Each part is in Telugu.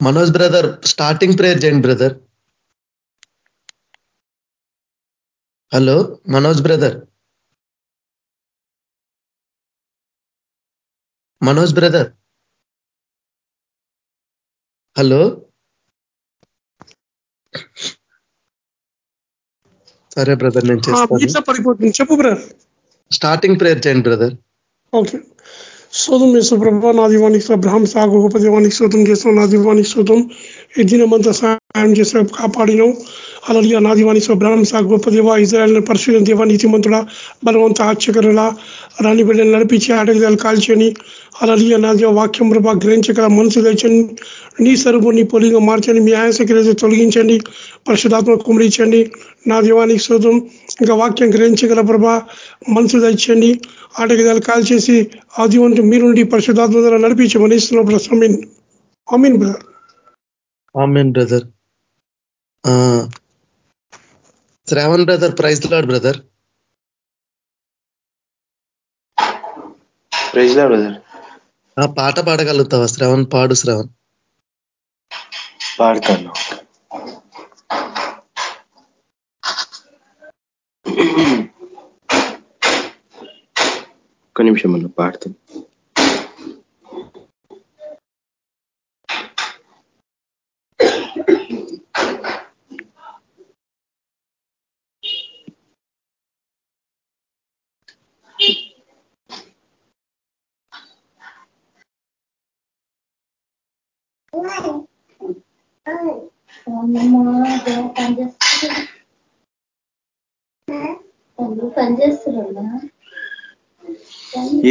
మనోజ్ బ్రదర్ స్టార్టింగ్ ప్రేయర్ చేయండి brother hello Manoj brother Manoj brother hello సరే బ్రదర్ నేను చేస్తాను. చెప్పు బ్రదర్ స్టార్టింగ్ ప్రేయర్ చేయండి బ్రదర్ ఓకే శోధం చేస్తూ ప్రభావ నా దీవానికి బ్రహ్మ సాగు గొప్ప దీవానికి శోధం చేస్తాం నా దీవానికి శోధం ఈ దినమంతా సహాయం చేస్తే కాపాడినాం అలాగే నా దీవానికి బ్రహ్మ సాగు గొప్ప దేవ ఇజ్రాయల్ పరిశుద్ధ దేవ నీతిమంతుడ బలవంత ఆశ్చర్యల రాణి బిడ్డలు నడిపించి అడగదాలు కాల్చని అలాగే నా దేవ వాక్యం ప్రభా గ్రహించగల మనసు తెచ్చని నీ సరుపు నీ పొలిగా మార్చండి మీ ఆయాసక్రియ తొలగించండి పరిశుధాత్మ కుమరించండి నా దీవానికి శోధం ఇంకా వాక్యం గ్రహించగల ప్రభా మనసు తెచ్చండి ఆటగిదాలు కాల్ చేసి ఆ దీవంతో మీరుండి పరిశుధాత్మ ద్వారా నడిపించమని Amin brother. Amen. Brother. Shravan brother praise lord brother. Praise lord brother. పాట పాడగలుగుతావా? శ్రవణ్ పాడు శ్రవణ్. పాడతాను. ఒక్క నిమిషం అన్న పాడతాను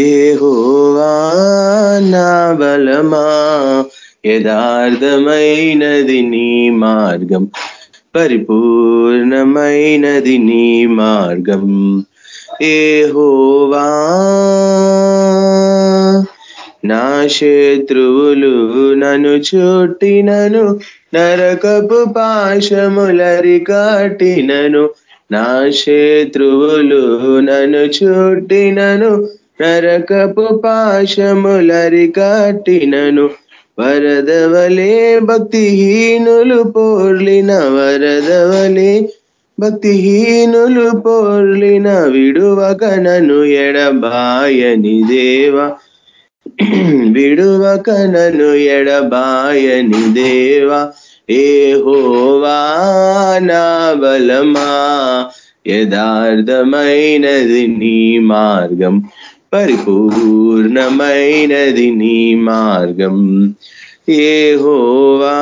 ఏహోవా నా బలమా యథార్థమైనది నీ మార్గం పరిపూర్ణమైనది నీ మార్గం. ఏహోవా నా శత్రువులు నన్ను చుట్టినను నరకపు పాశములరి కాటినను నా శత్రువులు నన్ను చుట్టినను నరకపు పాశములరికాటినను వరదవలే భక్తిహీనులు పోర్లిన వరదవలే భక్తిహీనులు పోర్లిన విడువకనను ఎడబాయని దేవా. విడువకనను ఎడబాయని దేవా. ఏ హోవానా బలమా యథార్థమైనది నీ మార్గం పరిపూర్ణమైనది నీ మార్గం. ఏ హోవా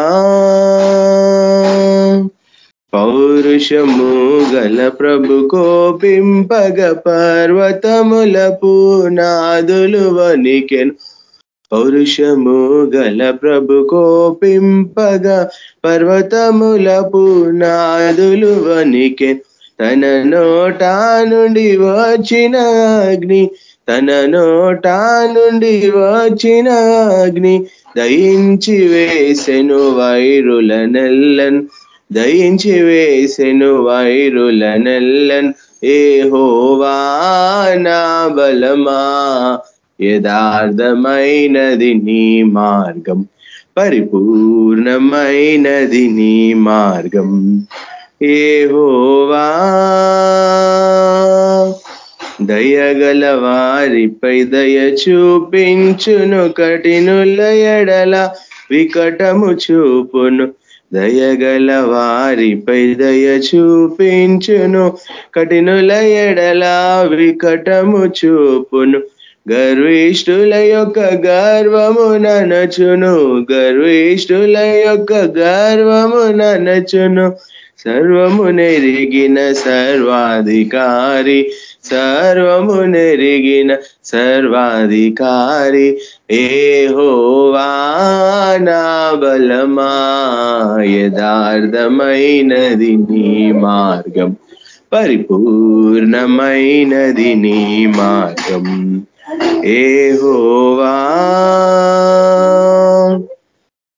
పౌరుషము గల ప్రభు కోపింపగ పర్వతముల పూనాదులు వనికెను పౌరుషము గల ప్రభు కోపింపగా పర్వతముల పూనాదులు వనికే తన నోటా నుండి వచ్చిన అగ్ని తన నోటా నుండి వచ్చిన అగ్ని దయించి వేసెను వైరుల నెల్లన్ దయించి వేసెను వైరుల నెల్లన్. ఏ హోవా నా బలమా యథార్థమైనది నీ మార్గం పరిపూర్ణమైనది నీ మార్గం. ఏవోవా దయగల వారిపై దయ చూపించును కఠినుల ఎడల వికటము చూపును. దయగల వారిపై దయ చూపించును కఠినుల ఎడల వికటము చూపును. గర్విష్ఠుల యొక్క గర్వము ననచును. గర్విష్ఠుల యొక్క గర్వము ననచును. సర్వము నెరిగిన సర్వాధికారి సర్వము నెరిగిన సర్వాధికారి. ఏ హోవానా బలమా యథార్థమైనది నీ మార్గం. పరిపూర్ణమైనది నీ మార్గం. ఏ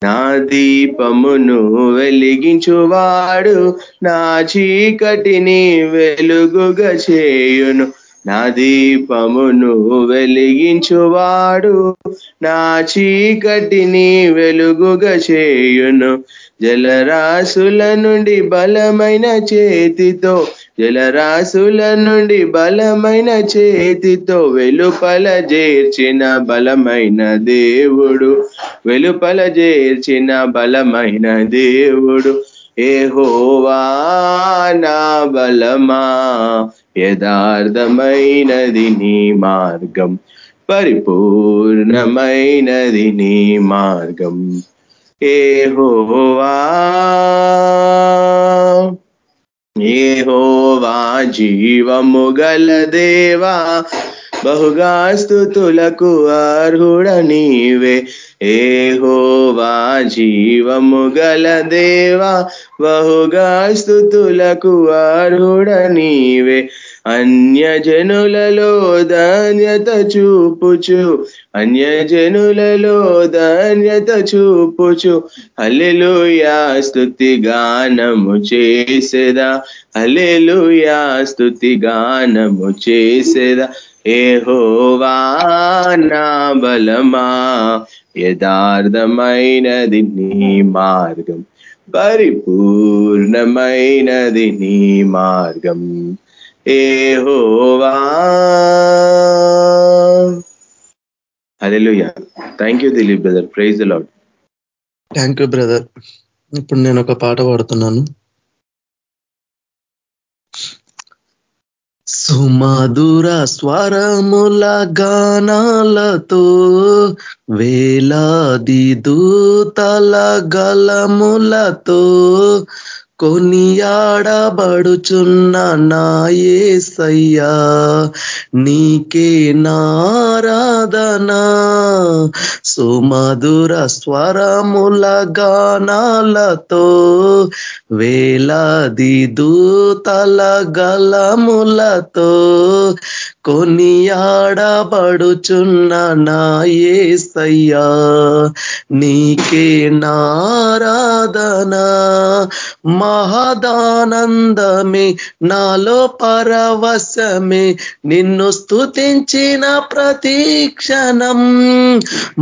నా దీపమును వెలిగించువాడు నా చీకటిని వెలుగుగా చేయును. నా దీపమును వెలిగించువాడు నా చీకటిని వెలుగుగా చేయును. జలరాశుల నుండి బలమైన చేతితో జలరాశుల నుండి బలమైన చేతితో వెలుపల చేర్చిన బలమైన దేవుడు. వెలుపల చేర్చిన బలమైన దేవుడు. ఏహోవా నా బలమా యథార్థమైనది నీ మార్గం పరిపూర్ణమైనది నీ మార్గం. ఏహోవా ఏహోవా జీవము గల దేవా బహుగా స్థుతులకు అర్హుడ నీవే ఏహోవా జీవము గల దేవా బహుగా స్థుతులకు అర్హుడ నీవే అన్యజనులలో ధాన్యత చూపుచు. అన్యజనులలో ధాన్యత చూపుచు. హల్లెలూయా స్తుతి గానము చేసేదా? హల్లెలూయా స్థుతి గానము చేసేదా? ఏహోవా నా బలమా యథార్థమైనది నీ మార్గం. పరిపూర్ణమైనది నీ మార్గం. ఏహోవా. హల్లెలూయా thank you Dileep brother praise lord thank you brother ఇప్పుడు నేను ఒక పాట పాడుతున్నాను. సుమధుర స్వరముల గానాలతో వేలాది దూతల గలములతో కొనియాడబడుచున్న నాయసయ్యా నీకే నారాధనా. సుమధుర స్వరముల గానాలతో వేలాది దూతల గలములతో కొనియాడబడుచున్న నాయసయ్యా నీకే నారాధనా. మహదానందమే నాలో పరవశమే నిన్ను స్థుతించిన ప్రతీక్షణం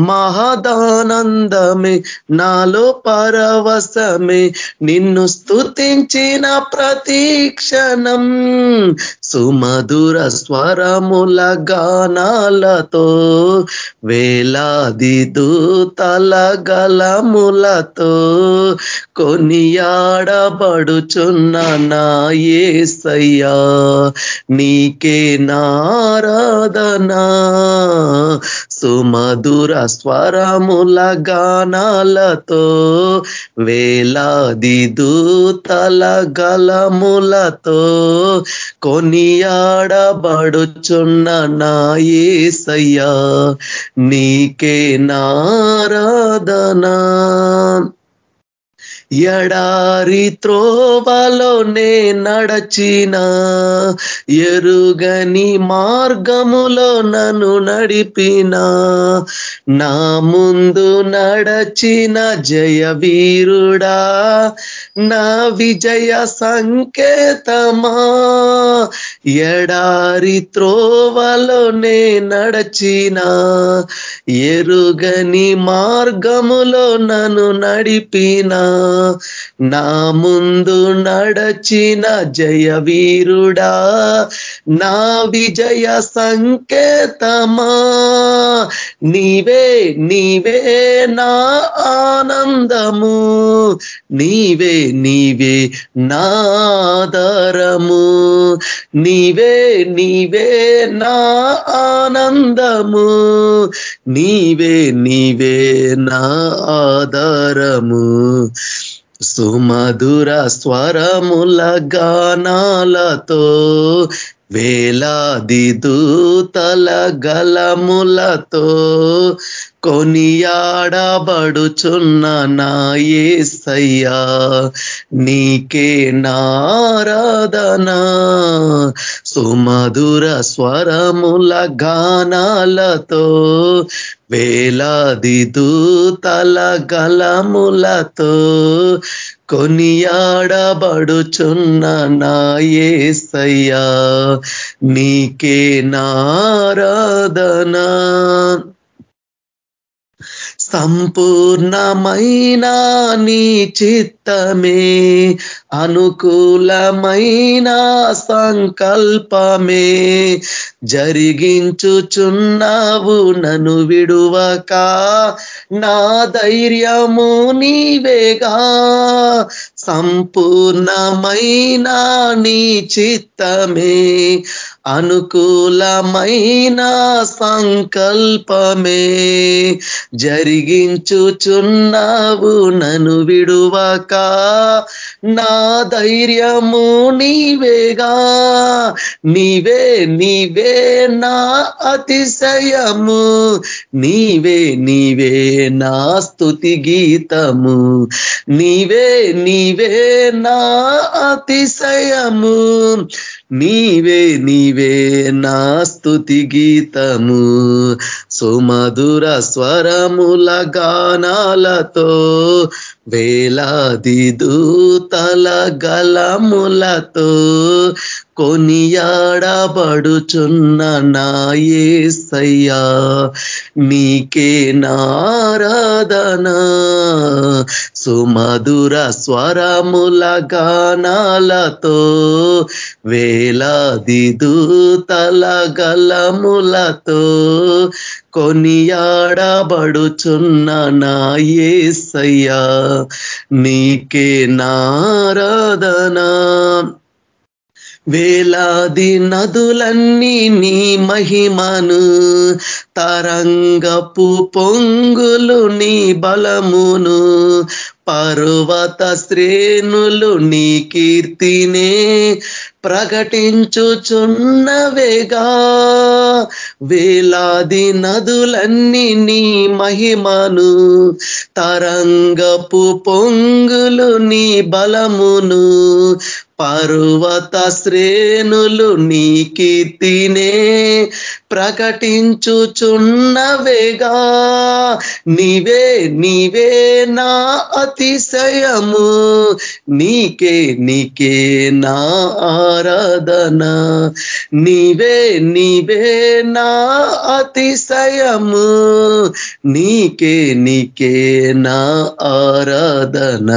మహదానందమే నాలో పరవశమే నిన్ను స్థుతించిన ప్రతీక్షణం సుమధుర స్వరముల గానాలతో వేలాది దూతల గలములతో కొనియాడబడుచున్న నాయసయ్యా నీకే నారాధనా సుమధుర స్వరముల గానాలతో వేలాది దూతల గలములతో కొనియాడబడుచున్న నాయసయ్యా నీకే నారాధనా. ఎడారి త్రోవలోనే నడచిన ఎరుగని మార్గములో నన్ను నడిపిన. నా ముందు నడచిన జయ వీరుడా నా విజయ సంకేతమా? ఎడారి త్రోవలోనే నడచిన ఎరుగని మార్గములో నన్ను నడిపిన. నా ముందు నడచిన జయ వీరుడా నా విజయ సంకేతమా. నీవే నీవే నా ఆనందము నీవే నీవే నాదరము నీవే నీవే నా ఆనందము. నీవే నీవే నా ఆధారము. సుమధుర స్వరముల గానాలతో వేలాది దూతల గలములతో కొనియాడబడుచున్న నాయసయ్యా నీకే నారాధనా. సుమధుర స్వరముల గానాలతో వేలాది దూతల గలములతో కొనియాడబడుచున్న నాయే ఏసయ్యా నీకే నారాధనా. సంపూర్ణమైన నీ చిత్తమే అనుకూలమైన సంకల్పమే. జరిగించుచున్నావు నను విడువక నా ధైర్యము నీవేగా. సంపూర్ణమైన నీ చిత్తమే అనుకూలమైన సంకల్పమే జరిగించుచున్నావు నను విడువక. నా ధైర్యము నీవేగా. నీవే నీవే నా అతిశయము. నీవే నీవే నా స్థుతి గీతము. నీవే నీవే నా అతిశయము. నీవే నీవే నా స్థుతి గీతము. సుమధుర స్వరముల గానాలతో వేలాది దూతల గలములతో కొనియాడబడుచున్న నాయసయ్యా నీకే నారాధన సుమధుర స్వరముల గానాలతో వేలాది దూతల గలములతో కొనియాడబడుచున్న నాయసయ్యా నీకే నారాధనా వేలాది నదులన్నీ నీ మహిమను తరంగపు పొంగులు నీ బలమును పర్వత శ్రేణులు నీ కీర్తినే ప్రకటించుచున్నవేగా. వేలాది నదులన్నీ నీ మహిమను తరంగపు పొంగులు నీ బలమును పర్వత శ్రేణులు నీ కీర్తినే ప్రకటించుచున్నవేగా. నీవే నీవే నా అతిశయము. నీకే నీకే నా ఆరాధన. నీవే నీవే నా అతిశయము. నీకే నీకే నా ఆరాధన.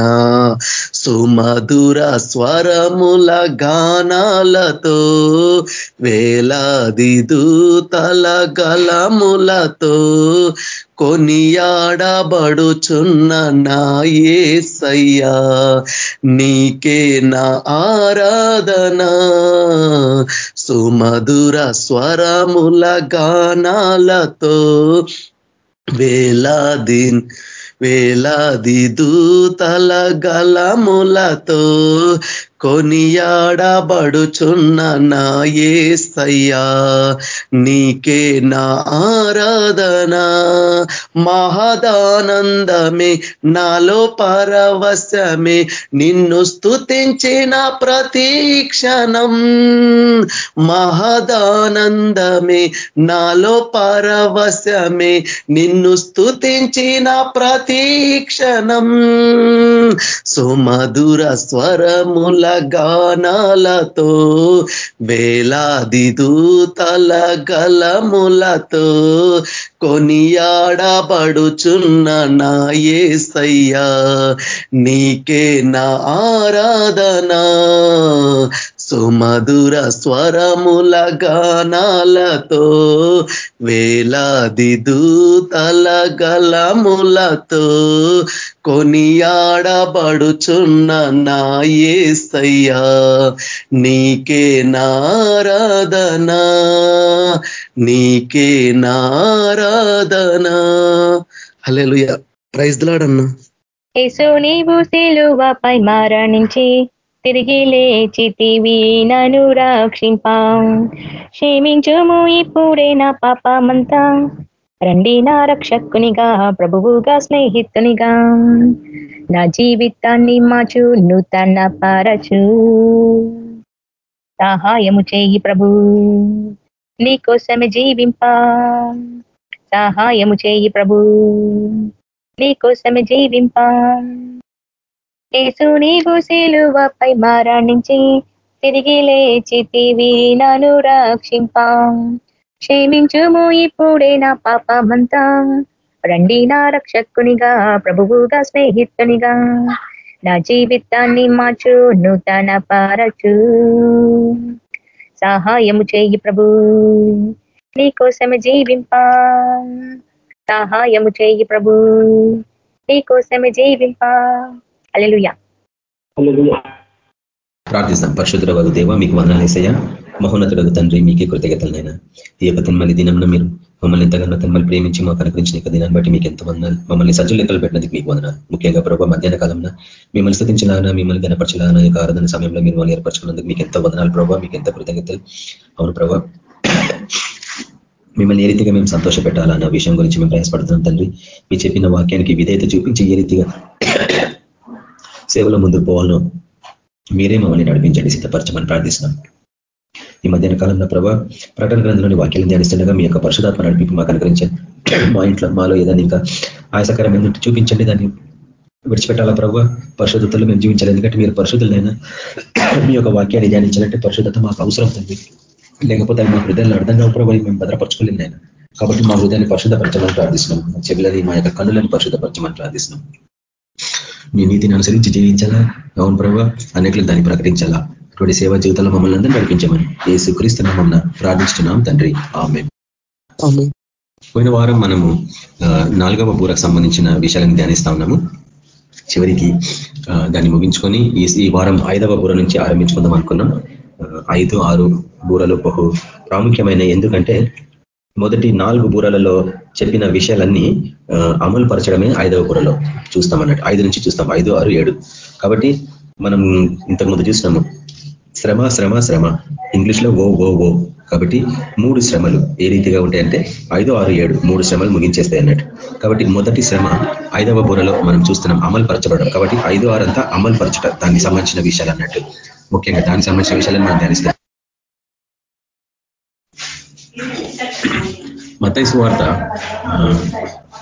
సుమధుర స్వరముల గానాలతో వేలాది దూతల గలములతో కొనియాడబడుచున్న నా ఏసయ్యా నీకే నా ఆరాధన. సుమధుర స్వరముల గానాలతో వేలాది వేలాది దూతల గలములతో కొనియాడబడుచున్న నా ఏసయ్యా నీకే నా ఆరాధన. మహదానందమే నాలో పరవశమే నిన్ను స్థుతించిన ప్రతీక్షణం మహదానందమే నాలో పరవశమే నిన్ను స్థుతించిన ప్రతీక్షణం సుమధుర స్వరముల గానాలతో వేలాది దూతల గలములతో కొనియాడబడుచున్న నా ఏసయ్యా నీకే నా ఆరాధనా. సుమధుర స్వరముల గానాలతో వేలాది దూతల గలములతో కొనియాడబడుచున్న నా ఏసయ్యా నీకే నారాధనా నీకే నారాధనా. హలో ప్రైజ్ దలాడన్నా యేసు నీవు సిలువపై మరణించి తిరిగి లేచితివి నను రక్షింపా. క్షమించుము ఇప్పుడే నా పాపమంతా. రండి నా రక్షకునిగా ప్రభువుగా స్నేహితునిగా. నా జీవితాన్ని మాచు నూతన పరచు. సహాయము చేయి ప్రభు. నీకోసమే జీవింప. సహాయము చేయి ప్రభు. నీకోసమే జీవింపా. యేసు గుసిలువపై మరణించి తిరిగి లేచితివి నను రక్షింపా. క్షమించుము ఇప్పుడే నా పాపమంతా. రండి నా రక్షకునిగా ప్రభువుగా స్నేహితునిగా. నా జీవితాన్ని మార్చు నూతన పారచు. సహాయము చేయి ప్రభు. నీకోసమే జీవింపా. సహాయము చేయి ప్రభు. నీకోసమే జీవింపా. అలెలుయా ప్రార్థిస్తాం. పరిశుద్ధ దేవ మీకు వందనాలు వేసయ్య మహోన్నతుడు తండ్రి మీకే కృతజ్ఞతలైనా ఈ యొక్క తన్మలి దినంలో మీరు మమ్మల్ని ఎంతగానో తన్మల్ని ప్రేమించి మాకు అనుగ్రహించిన యొక్క దినాన్ని బట్టి మీకు ఎంత వందనాలు. మమ్మల్ని సజ్జు లెక్కలు పెట్టినందుకు మీకు వందనాలు. ముఖ్యంగా ప్రభావ మధ్యాహ్న కాలంలో మిమ్మల్ని స్థితించలాగా మిమ్మల్ని గనపరచలాగా యొక్క ఆరాధన సమయంలో మీరు మమ్మల్ని ఏర్పరచుకున్నందుకు మీకు ఎంత వందనాలు ప్రభావ మీకు ఎంత కృతజ్ఞతలు. అవును ప్రభావ మిమ్మల్ని ఏ రీతిగా మేము సంతోష పెట్టాలన్న విషయం గురించి మేము ప్రయాసపడుతున్నాం తండ్రి. మీ చెప్పిన వాక్యానికి విధేయత చూపించి ఏ రీతిగా సేవలో ముందుకు పోవాలను మీరే మమ్మల్ని నడిపించండి సిద్ధపరచమని ప్రార్థిస్తున్నాం. ఈ మధ్యాహ్న కాలంలో ప్రభా ప్రకటన గ్రంథంలోని వాక్యాలను ధ్యానిస్తుండగా మీ యొక్క పరిశుధాత్మ నడిపి మాకు అనుగ్రహించండి. మా ఇంట్లో మాలో ఏదైనా ఇంకా ఆయాసకరమైన చూపించండి దాన్ని విడిచిపెట్టాలా ప్రభు? పరిశుద్ధతలు మేము జీవించాలి ఎందుకంటే మీరు పరిశుద్ధులైనా మీ యొక్క వాక్యాన్ని ధ్యానించాలంటే పరిశుద్ధత మాకు అవసరం ఉంది లేకపోతే మా హృదయాన్ని అర్థం కావు మేము భద్రపరచుకోలేము నేను కాబట్టి మా హృదయాన్ని పరిశుద్ధపరచమని ప్రార్థిస్తున్నాం. మా చెవులని మా యొక్క కన్నులను పరిశుద్ధపరచమని ప్రార్థిస్తున్నాం. మీ నీతిని అనుసరించి జీవించాలా? అవును ప్రభావ అనేకలు దాన్ని ప్రకటించాలా? అటువంటి సేవా జీవితంలో మమ్మల్ని అందరూ నడిపించమని ఏ సుక్రీస్తున్నామన్న ప్రార్థిస్తున్నాం తండ్రి. ఆమె పోయిన వారం మనము నాలుగవ బూరకు సంబంధించిన విషయాలను ధ్యానిస్తా ఉన్నాము. చివరికి దాన్ని ముగించుకొని ఈ వారం ఐదవ బూర నుంచి ఆరంభించుకుందాం అనుకున్నాం. ఐదు ఆరు బూరలు బహు ప్రాముఖ్యమైన ఎందుకంటే మొదటి నాలుగు బూరలలో చెప్పిన విషయాలన్నీ అమలు పరచడమే ఐదవ బూరలో. చూస్తాం అన్నట్టు. ఐదు నుంచి చూస్తాం. ఐదు ఆరు ఏడు. కాబట్టి మనం ఇంతకుముందు చూసినాము. శ్రమ శ్రమ శ్రమ. ఇంగ్లీష్లో ఓ ఓ ఓ. కాబట్టి మూడు శ్రమలు ఏ రీతిగా ఉంటాయంటే ఐదు ఆరు ఏడు. మూడు శ్రమలు ముగించేస్తాయి అన్నట్టు. కాబట్టి మొదటి శ్రమ ఐదవ బూరలో మనం చూస్తున్నాం అమలు పరచబడడం కాబట్టి ఐదు ఆరు అంతా అమలు పరచడం దానికి సంబంధించిన విషయాలు అన్నట్టు. ముఖ్యంగా దానికి సంబంధించిన విషయాలను మనం ధ్యానిస్తాం. మత్తైసు వార్త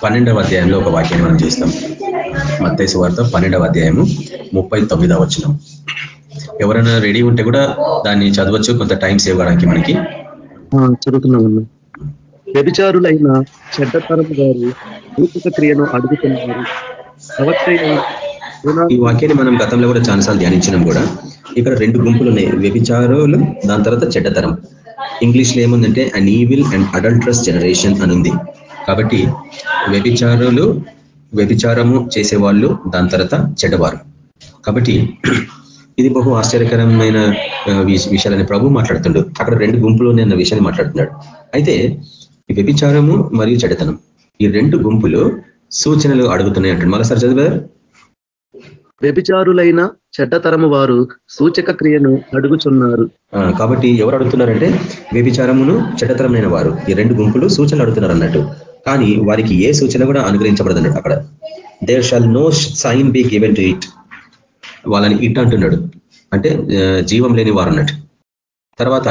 పన్నెండవ అధ్యాయంలో ఒక వాక్యాన్ని మనం చూస్తాం. మత్తైసు వార్త పన్నెండవ అధ్యాయము ముప్పై తొమ్మిదవ వచ్చినాం ఎవరైనా రెడీ ఉంటే కూడా దాన్ని చదవచ్చు కొంత టైం సేవ్ కావడానికి మనకి. చదువుతున్నామన్నా వ్యభిచారులైన చెడ్డతరం గారు భూతిక క్రియను అడుగుతున్నారు. ఈ వాక్యాన్ని మనం గతంలో కూడా చాలాసార్లు ధ్యానించినాం కూడా. ఇక్కడ రెండు గుంపులు ఉన్నాయి. వ్యభిచారులు దాని తర్వాత చెడ్డతరం ఇంగ్లీష్లో ఏముందంటే an evil and adulterous generation అని ఉంది కాబట్టి వ్యభిచారులు వ్యభిచారము చేసేవాళ్ళు దాని తర్వాత చెడ్డవారు. కాబట్టి ఇది బహు ఆశ్చర్యకరమైన విషయాలని ప్రభు మాట్లాడుతుండు. అక్కడ రెండు గుంపులు అన్న విషయాన్ని మాట్లాడుతున్నాడు. అయితే వ్యభిచారము మరియు చెడతనం ఈ రెండు గుంపులు సూచనలు అడుగుతున్నాయి అంటాడు మరోసారి చదివారు వ్యభిచారులైన చెడ్డతరము వారు సూచక క్రియను అడుగుచున్నారు. కాబట్టి ఎవరు అడుగుతున్నారంటే వ్యభిచారమును చెడ్డతరమైన వారు. ఈ రెండు గుంపులు సూచనలు అడుగుతున్నారు అన్నట్టు. కానీ వారికి ఏ సూచన కూడా అనుగ్రహించబడదన్నట్టు అక్కడ. There shall no sign be given to it వాళ్ళని ఇట్ అంటున్నాడు. అంటే జీవం లేని వారు అన్నట్టు. తర్వాత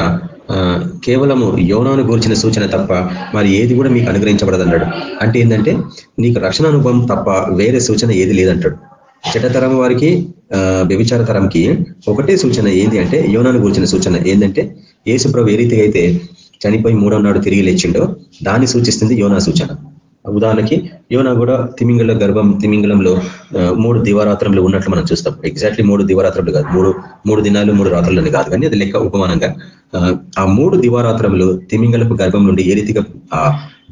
కేవలము యోనాను గూర్చిన సూచన తప్ప మరి ఏది కూడా మీకు అనుగ్రహించబడదు అన్నాడు. అంటే ఏంటంటే నీకు రక్షణ అనుభవం తప్ప వేరే సూచన ఏది లేదంటాడు. చెడ్డతరం వారికి వ్యభిచార తరంకి ఒకటే సూచన ఏంది అంటే యోనాను గురించిన సూచన ఏంటంటే ఏసుప్రభు ఏ రీతిగా అయితే చనిపోయి మూడో నాడు తిరిగి లేచిండో దాన్ని సూచిస్తుంది యోనా సూచన. ఉదాహరణకి యోనా కూడా తిమింగల గర్భం తిమింగలంలో మూడు దివారాత్రంలో ఉన్నట్లు మనం చూస్తాం. ఎగ్జాక్ట్లీ మూడు దివారాత్రులు కాదు మూడు మూడు దినాలు మూడు రాత్రులని కాదు. కానీ అది లెక్క ఉపమానంగా ఆ మూడు దివారాత్రములు తిమింగలపు గర్భం నుండి ఏ రీతిగా ఆ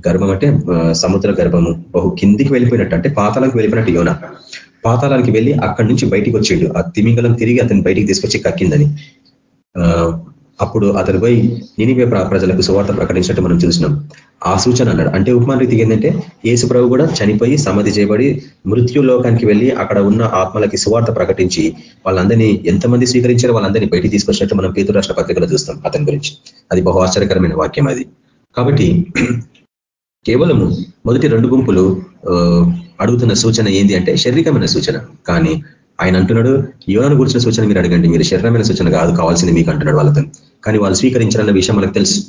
గర్భం అంటే సముద్ర గర్భము బహు కిందికి వెళ్ళిపోయినట్టు అంటే పాతాలకు వెళ్ళిపోయినట్టు యోన. పాతాలానికి వెళ్ళి అక్కడి నుంచి బయటికి వచ్చిండు ఆ తిమింగలం తిరిగి అతను బయటికి తీసుకొచ్చి కక్కిందని. అప్పుడు అతను పోయి నినివే ప్రజలకు సువార్త ప్రకటించినట్టు మనం చూసినాం. ఆ సూచన అన్నాడు. అంటే ఉపమాన రీతికి ఏంటంటే యేసు ప్రభు కూడా చనిపోయి సమాధి చేయబడి మృత్యు లోకానికి వెళ్ళి అక్కడ ఉన్న ఆత్మలకి సువార్త ప్రకటించి వాళ్ళందరినీ ఎంతమంది స్వీకరించారో వాళ్ళందరినీ బయటికి తీసుకొచ్చినట్టు మనం పేరు రాష్ట్ర పత్రికలో చూస్తాం అతని గురించి. అది బహు ఆశ్చర్యకరమైన వాక్యం అది. కాబట్టి కేవలము మొదటి రెండు గుంపులు అడుగుతున్న సూచన ఏంది అంటే శారీరకమైన సూచన. కానీ ఆయన అంటున్నాడు యోనాను గురించిన సూచన మీరు అడగండి. మీరు శరీరమైన సూచన కాదు కావాల్సింది మీకు అంటున్నాడు వాళ్ళతో. కానీ వాళ్ళు స్వీకరించాలన్న విషయం మనకు తెలుసు.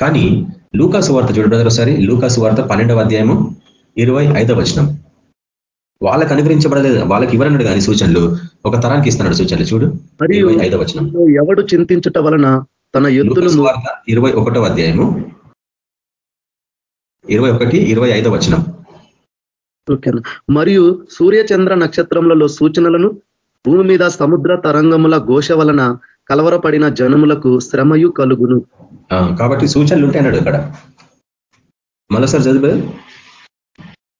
కానీ లూకాసు వార్త చూడు బ్రదర్ ఒకసారి. లూకాసు వార్త పన్నెండవ అధ్యాయము ఇరవై ఐదవ వచనం. వాళ్ళకి అనుగ్రహించబడలేదు. వాళ్ళకి ఇవ్వరన్నాడు కానీ సూచనలు. ఒక తరానికి ఇస్తున్నాడు సూచనలు చూడు. ఐదవ వచనం. ఎవడు చింతించుట వలన తన లూకాసు వార్త ఇరవై ఒకటో అధ్యాయము. ఇరవై ఒకటి ఇరవై ఐదవ వచనం. ఓకేనా మరియు సూర్య చంద్ర నక్షత్రములలో సూచనలను భూమి మీద సముద్ర తరంగముల ఘోష వలన కలవరపడిన జనములకు శ్రమయు కలుగును. కాబట్టి సూచనలు ఉంటాయి అన్నాడు ఇక్కడ. మరోసారి చదువు.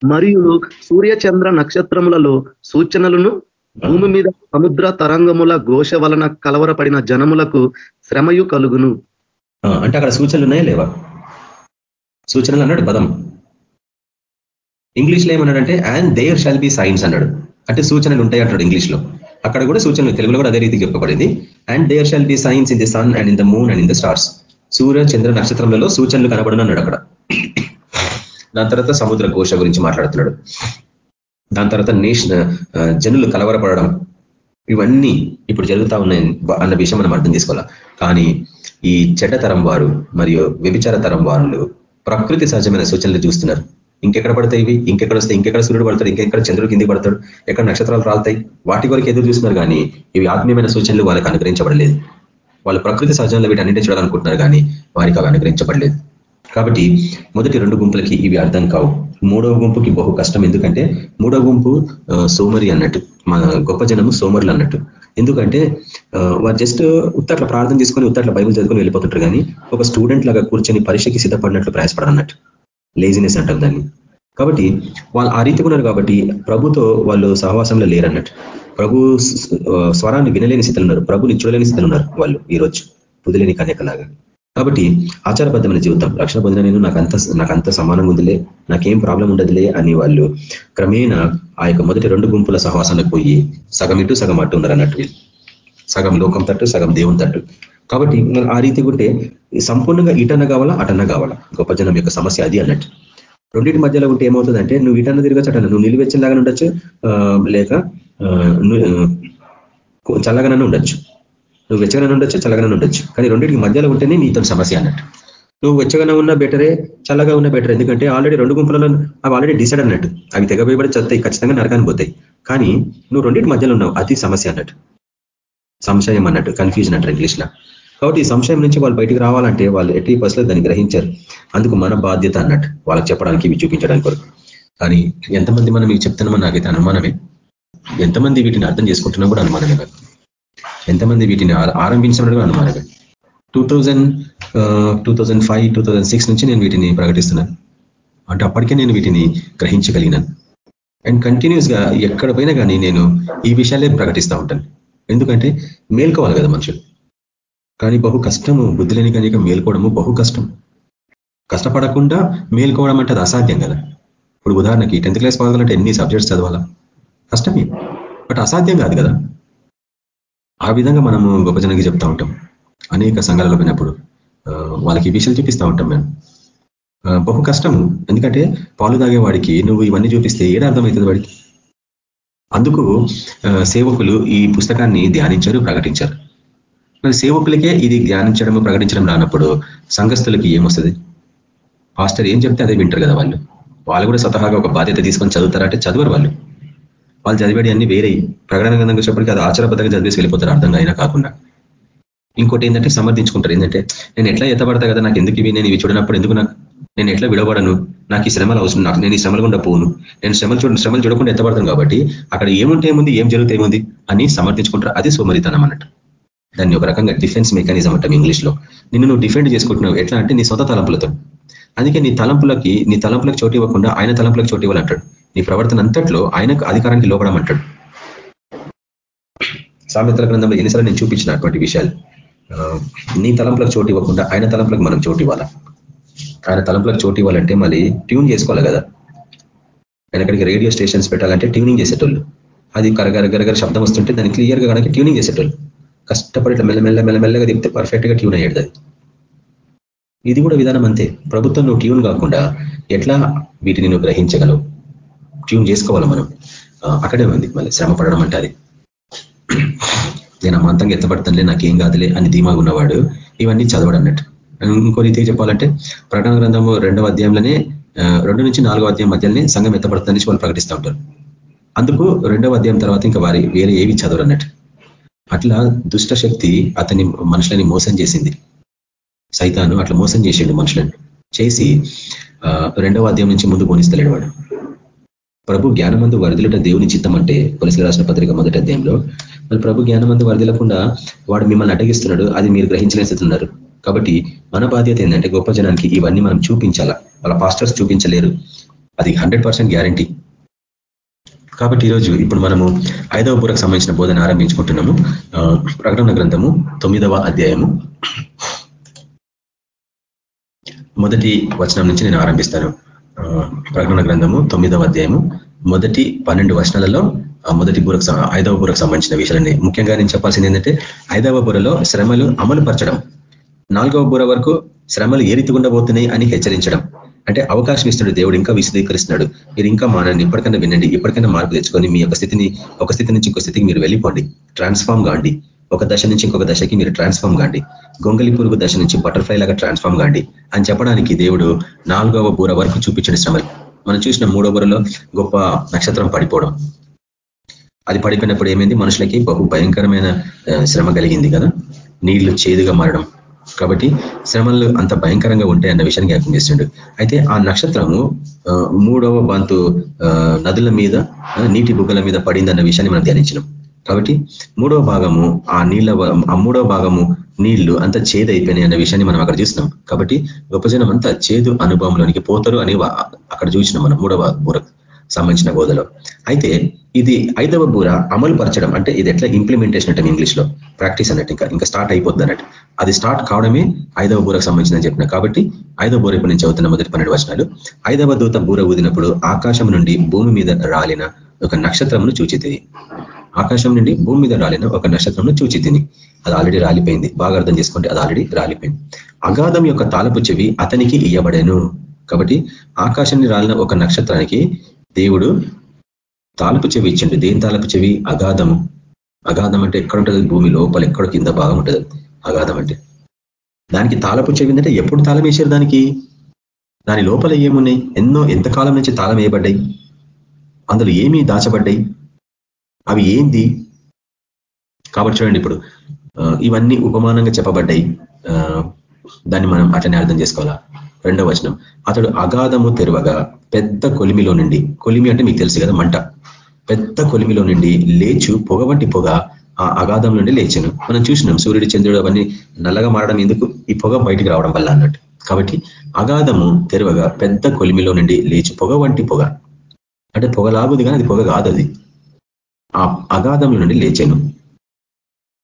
మరియు సూర్య చంద్ర నక్షత్రములలో సూచనలను భూమి మీద సముద్ర తరంగముల ఘోష వలన కలవరపడిన జనములకు శ్రమయు కలుగును. అంటే అక్కడ సూచనలు ఉన్నాయా లేవా? సూచనలు అన్నాడు పదం. ఇంగ్లీష్లో ఏమన్నాడంటే and there shall be signs అన్నాడు. అంటే సూచనలు ఉంటాయి అంటాడు ఇంగ్లీష్లో. అక్కడ కూడా సూచనలు తెలుగులో కూడా అదే రీతికి చెప్పబడింది. And there shall be signs in the sun and in the moon and in the stars సూర్య చంద్ర నక్షత్రంలో సూచనలు కనబడను అన్నాడు అక్కడ. దాని తర్వాత సముద్ర ఘోష గురించి మాట్లాడుతున్నాడు. దాని తర్వాత నేషన్ జనులు కలవరపడడం. ఇవన్నీ ఇప్పుడు జరుగుతా ఉన్నాయి అన్న విషయం మనం అర్థం తీసుకోవాలి కానీ ఈ చెడ్డ తరం వారు మరియు వ్యభిచార తరం వాళ్ళు ప్రకృతి సహజమైన సూచనలు చూస్తున్నారు. ఇంకెక్కడ పడతాయి ఇవి? ఇంకెక్కడ వస్తాయి? ఇంకెక్కడ సూర్యుడు పడతాడు? ఇంకెక్కడ చంద్రుడు కింది పడతాడు? ఎక్కడ నక్షత్రాలు రాలుతాయి? వాటి వరకు ఎదురు చూస్తున్నారు కానీ ఇవి ఆత్మీయమైన సూచనలు వాళ్ళకి అనుగ్రహించబడలేదు. వాళ్ళు ప్రకృతి సహజంలో వీటి అన్నింటి చూడాలనుకుంటున్నారు కానీ వారికి అవి అనుగ్రహించబడలేదు. కాబట్టి మొదటి రెండు గుంపులకి ఇవి అర్థం కావు. మూడవ గుంపుకి బహు కష్టం. ఎందుకంటే మూడవ గుంపు సోమరి అన్నట్టు మన గొప్ప జనము సోమరులు అన్నట్టు. ఎందుకంటే వారు జస్ట్ ఉత్తట్ల ప్రార్థన చేసుకొని ఉత్తట్ల బైబుల్ చదువుకొని వెళ్ళిపోతుంటారు కానీ ఒక స్టూడెంట్ లాగా కూర్చొని పరీక్షకి సిద్ధపడినట్లు ప్రయాసపడరు అన్నట్టు. లేజినెస్ అంటారు దాన్ని. కాబట్టి వాళ్ళు ఆ రీతిగా ఉన్నారు కాబట్టి ప్రభుతో వాళ్ళు సహవాసంలో లేరన్నట్టు. ప్రభు స్- స్వరాన్ని వినలేని స్థితిలో ఉన్నారు. ప్రభుని చూడలేని స్థితిలో ఉన్నారు వాళ్ళు ఈ రోజు పుదిలేని కన్యకలాగా. కాబట్టి ఆచారబద్ధమైన జీవితం రక్షణ పొందిన నేను నాకు అంత నాకు అంత సమానంగా ఉందిలే నాకేం ప్రాబ్లం ఉండదులే అని వాళ్ళు క్రమేణా ఆ యొక్క మొదటి రెండు గుంపుల సహవాసానికి పోయి సగం ఇటు సగం అటు ఉన్నారు అన్నట్టు సగం లోకం తట్టు సగం దేవుని తట్టు. కాబట్టి ఆ రీతి ఉంటే సంపూర్ణంగా ఇటన కావాలా అటన కావాలా? గొప్ప జనం యొక్క సమస్య అది అన్నట్టు. రెండింటి మధ్యలో ఉంటే ఏమవుతుందంటే నువ్వు ఇటన్న తిరగచ్చు అటన్న నువ్వు నిలువెచ్చలాగానే ఉండొచ్చు లేక చల్లగానే ఉండొచ్చు. నువ్వు వెచ్చగానే ఉండొచ్చు చల్లగానే ఉండొచ్చు. కానీ రెండింటికి మధ్యలో ఉంటేనే నీతో సమస్య అన్నట్టు. నువ్వు వెచ్చగానే ఉన్నా బెటరే చల్లగా ఉన్నా బెటర్. ఎందుకంటే ఆల్రెడీ రెండు గుంపులలో అవి ఆల్రెడీ డిసైడ్ అన్నట్టు. అవి తెగబోయబడి చదువుతాయి ఖచ్చితంగా నరకాన్ని పోతాయి. కానీ నువ్వు రెండింటి మధ్యలో ఉన్నావు అది సమస్య అన్నట్టు. సంశయం అన్నట్టు కన్ఫ్యూజన్ అంటారు ఇంగ్లీష్లో కాబట్టి ఈ సంశయం నుంచి వాళ్ళు బయటికి రావాలంటే వాళ్ళు ఎట్టి పరిస్థితులు దాన్ని గ్రహించారు. అందుకు మన బాధ్యత అన్నట్టు వాళ్ళకి చెప్పడానికి ఇవి చూపించడానికి కొరకు కానీ ఎంతమంది మనం ఇవి చెప్తున్నామో నాకైతే అనుమానమే. ఎంతమంది వీటిని అర్థం చేసుకుంటున్నా కూడా అనుమానమే నాకు. ఎంతమంది వీటిని ఆ- ఆరంభించడం కూడా అనుమానమే. Two thousand two thousand five two thousand six నుంచి నేను వీటిని ప్రకటిస్తున్నాను. అంటే అప్పటికే నేను వీటిని గ్రహించగలిగినాను. అండ్ కంటిన్యూస్గా ఎక్కడ పోయినా కానీ నేను ఈ విషయాలే ప్రకటిస్తూ ఉంటాను. ఎందుకంటే మేల్కోవాలి కదా మనుషులు. కానీ బహు కష్టము బుద్ధి లేని కనుక మేల్కోవడము బహు కష్టం. కష్టపడకుండా మేల్కోవడం అంటే అది అసాధ్యం కదా. ఇప్పుడు ఉదాహరణకి టెన్త్ క్లాస్ పాల్గొనంటే ఎన్ని సబ్జెక్ట్స్ చదవాలా? కష్టమే. బట్ అసాధ్యం కాదు కదా. ఆ విధంగా మనము గొప్ప జనకి చెప్తా ఉంటాం. అనేక సంఘాలలో పోయినప్పుడు వాళ్ళకి విషయాలు చూపిస్తూ ఉంటాం మేము. బహు కష్టము. ఎందుకంటే పాలు తాగేవాడికి నువ్వు ఇవన్నీ చూపిస్తే ఏడ అర్థమవుతుంది వాడికి? అందుకు సేవకులు ఈ పుస్తకాన్ని ధ్యానించారు ప్రకటించారు. మరి సేవకులకే ఇది ధ్యానించడం ప్రకటించడం రానప్పుడు సంఘస్థులకి ఏమొస్తుంది? పాస్టర్ ఏం చెప్తే అదే వింటారు కదా వాళ్ళు. వాళ్ళు కూడా స్వతహాగా ఒక బాధ్యత తీసుకొని చదువుతారంటే చదవరు వాళ్ళు. వాళ్ళు చదివేది అన్ని వేరే. ప్రకటన గ్రంథం చెప్పడానికి అది ఆచారబద్ధంగా చదివేసి వెళ్ళిపోతారు అర్థంగా అయినా కాకుండా. ఇంకోటి ఏంటంటే సమర్థించుకుంటారు. ఏంటంటే నేను ఎట్లా ఎత్తబడతా కదా? నాకు ఎందుకు ఇవి? నేను ఇవి చూడనప్పుడు ఎందుకు నాకు నేను ఎట్లా విడబడను నాకు ఈ శ్రమలు అవసరం. నాకు నేను ఈ శ్రమలు గుండా పోను. నేను శ్రమలు చూడ శ్రమలు చూడకుండా ఎత్తబడతాను కాబట్టి అక్కడ ఏముంటే ఏముంది? ఏం జరిగితే ఏముంది? అని సమర్థించుకుంటారు. అది సోమరితనం అన్నట్టు. దాన్ని ఒక రకంగా డిఫెన్స్ మెకానిజం అంటాం ఇంగ్లీష్లో నిన్ను నువ్వు డిఫెండ్ చేసుకుంటున్నావు. ఎట్లా అంటే నీ సొంత తలంపులతో. అందుకే నీ తలంపులకి నీ తలంపులకు చోటు ఇవ్వకుండా ఆయన తలంపులకు చోటు ఇవ్వాలంటాడు. నీ ప్రవర్తన అంతట్లో ఆయనకు అధికారానికి లోపడమంటాడు సామెతల గ్రంథంలో ఎన్నిసార్లు నేను చూపించిన అటువంటి విషయాలు. నీ తలంపులకు చోటు ఇవ్వకుండా ఆయన తలంపులకు మనం చోటు ఇవ్వాలా? ఆయన తలంపులకు చోటు ఇవ్వాలంటే మళ్ళీ ట్యూన్ చేసుకోవాలి కదా. ఆయన అక్కడికి రేడియో స్టేషన్స్ పెట్టాలంటే ట్యూనింగ్ చేసేటోళ్ళు. అది కరగర గరగర శబ్దం వస్తుంటే దాన్ని క్లియర్గా కనుక ట్యూనింగ్ చేసేటోళ్ళు. కష్టపడి మెల్లమెల్ల మెల్లమెల్లగా తిప్పితే పర్ఫెక్ట్గా ట్యూన్ అయ్యేది అది. ఇది కూడా విధానం అంతే. ప్రభుత్వం నువ్వు ట్యూన్ కాకుండా ఎట్లా వీటిని నువ్వు గ్రహించగలవు? ట్యూన్ చేసుకోవాలి మనం. అక్కడే ఉంది మళ్ళీ శ్రమ పడడం అంటే అది. నేను అమాంతంగా ఎత్తపడతానులే నాకేం కాదులే అని ధీమాగా ఉన్నవాడు ఇవన్నీ చదవడం అన్నట్టు. ఇంకో రీతిగా చెప్పాలంటే ప్రకటన గ్రంథము రెండవ అధ్యాయంలోనే రెండు నుంచి నాలుగో అధ్యాయం మధ్యలోనే సంఘం ఎత్తబడుతుందని వాళ్ళు ప్రకటిస్తూ ఉంటారు. అందుకు రెండవ అధ్యాయం తర్వాత ఇంకా వారి వేరే ఏవి చదవరు అన్నట్టు. అట్లా దుష్ట శక్తి అతని మనుషులని మోసం చేసింది. సైతాను అట్లా మోసం చేసిండు మనుషులను. చేసి రెండవ అధ్యాయం నుంచి ముందు పోనిస్తలేడు వాడు. ప్రభు జ్ఞానమందు వరదలుట దేవుని చిత్తం అంటే పోలీసులు రాసిన పత్రిక మొదటి అధ్యాయంలో మరి ప్రభు జ్ఞానమందు వరదలకుండా వాడు మిమ్మల్ని అటగిస్తున్నాడు అది మీరు గ్రహించలేస్తున్నారు కాబట్టి మన బాధ్యత ఏంటంటే గొప్ప జనానికి ఇవన్నీ మనం చూపించాలా. వాళ్ళ పాస్టర్స్ చూపించలేరు. అది హండ్రెడ్ పర్సెంట్ గ్యారంటీ కాబట్టి ఈరోజు ఇప్పుడు మనము ఐదవ బూరకు సంబంధించిన బోధన ఆరంభించుకుంటున్నాము. ప్రకటన గ్రంథము తొమ్మిదవ అధ్యాయము. మొదటి వచనం నుంచి నేను ఆరంభిస్తాను. ప్రకటన గ్రంథము తొమ్మిదవ అధ్యాయము. మొదటి పన్నెండు వచనాలలో మొదటి బూరకు ఐదవ బూరకు సంబంధించిన విషయాలన్నీ. ముఖ్యంగా నేను చెప్పాల్సింది ఏంటంటే ఐదవ బురలో శ్రమలు అమలు పరచడం నాలుగవ బుర వరకు శ్రమలు ఏ రీతి ఉండబోతున్నాయి అని హెచ్చరించడం. అంటే అవకాశం ఇస్తున్నాడు దేవుడు ఇంకా విశదీకరిస్తున్నాడు. మీరు ఇంకా మానండి ఇప్పటికైనా వినండి ఇప్పటికైనా మార్పు తెచ్చుకొని మీ యొక్క స్థితిని ఒక స్థితి నుంచి ఇంకో స్థితికి మీరు వెళ్ళిపోండి. ట్రాన్స్ఫార్మ్ కాండి ఒక దశ నుంచి ఇంకొక దశకి మీరు ట్రాన్స్ఫామ్ కాండి గొంగలి పురుగు దశ నుంచి బటర్ఫ్లై లాగా ట్రాన్స్ఫార్మ్ కాండి అని చెప్పడానికి దేవుడు నాలుగవ బూర వరకు చూపించిన శ్రమలు. మనం చూసిన మూడో బూరలో గొప్ప నక్షత్రం పడిపోవడం. అది పడిపోయినప్పుడు ఏమైంది? మనుషులకి బహు భయంకరమైన శ్రమ కలిగింది కదా. నీళ్ళు చేదుగా మారడం. కాబట్టి శ్రమలు అంత భయంకరంగా ఉంటాయి అన్న విషయాన్ని జ్ఞాపకం చేసిండు అయితే ఆ నక్షత్రము మూడవ బంతు నదుల మీద నీటి బుగ్గల మీద పడిందన్న విషయాన్ని మనం ధ్యానించినాం. కాబట్టి మూడవ భాగము ఆ నీళ్ళ ఆ మూడవ భాగము నీళ్ళు అంత చేదు అయిపోయినాయి అన్న విషయాన్ని మనం అక్కడ చూసినాం. కాబట్టి గొప్ప జనం అంతా చేదు అనుభవంలోనికి పోతారు అని అక్కడ చూసినాం మనం మూడవ బూరకు సంబంధించిన బోధలో. అయితే ఇది ఐదవ బూర అమలు పరచడం అంటే ఇది ఎట్లా ఇంప్లిమెంటేషన్ అంటే ఇంగ్లీష్లో ప్రాక్టీస్ అన్నట్టు ఇంకా ఇంకా స్టార్ట్ అయిపోద్ది అన్నట్టు. అది స్టార్ట్ కావడమే ఐదవ బూరకు సంబంధించిందని చెప్పిన కాబట్టి ఐదవ బూర ఇప్పుడు నేను చదువుతున్న మొదటి పన్నెండు వచనాలు. ఐదవ దూత బూర ఊదినప్పుడు ఆకాశం నుండి భూమి మీద రాలిన ఒక నక్షత్రమును చూచితిది ఆకాశం నుండి భూమి మీద రాలిన ఒక నక్షత్రంను చూచి తిని. అది ఆల్రెడీ రాలిపోయింది. బాగా అర్థం చేసుకుంటే అది ఆల్రెడీ రాలిపోయింది. అగాధం యొక్క తాలపు చెవి అతనికి ఇయ్యబడేను. కాబట్టి ఆకాశాన్ని రాలిన ఒక నక్షత్రానికి దేవుడు తాలపు చెవి ఇచ్చిండు దేని తాలపు చెవి? అగాధము అగాధం అంటే ఎక్కడ ఉంటుంది భూమి లోపల ఎక్కడ కింద భాగం ఉంటుంది. అగాధం అంటే. దానికి తాళపు చెవిందంటే ఎప్పుడు తాళం వేసారు దానికి? దాని లోపల ఏమున్నాయి? ఎన్నో ఎంతకాలం నుంచి తాళం వేయబడ్డాయి? అందులో ఏమీ దాచబడ్డాయి? అవి ఏంది? కాబట్టి చూడండి ఇప్పుడు. ఇవన్నీ ఉపమానంగా చెప్పబడ్డాయి. దాన్ని మనం అట్లనే అర్థం చేసుకోవాలా? రెండవ వచనం. అతడు అగాధము తెరవగా పెద్ద కొలిమిలో నుండి కొలిమి అంటే మీకు తెలుసు కదా మంట. పెద్ద కొలిమిలో నుండి లేచు పొగ వంటి పొగ ఆ అగాధం నుండి లేచాను. మనం చూసినాం సూర్యుడు చంద్రుడు అవన్నీ నల్లగా మారడం ఎందుకు? ఈ పొగ బయటికి రావడం వల్ల అన్నట్టు. కాబట్టి అగాధము తెరవగా పెద్ద కొలిమిలో నుండి లేచి పొగ వంటి పొగ. అంటే పొగ లాగుది కానీ అది పొగ కాదు అది. ఆ అగాధంలో నుండి లేచాను.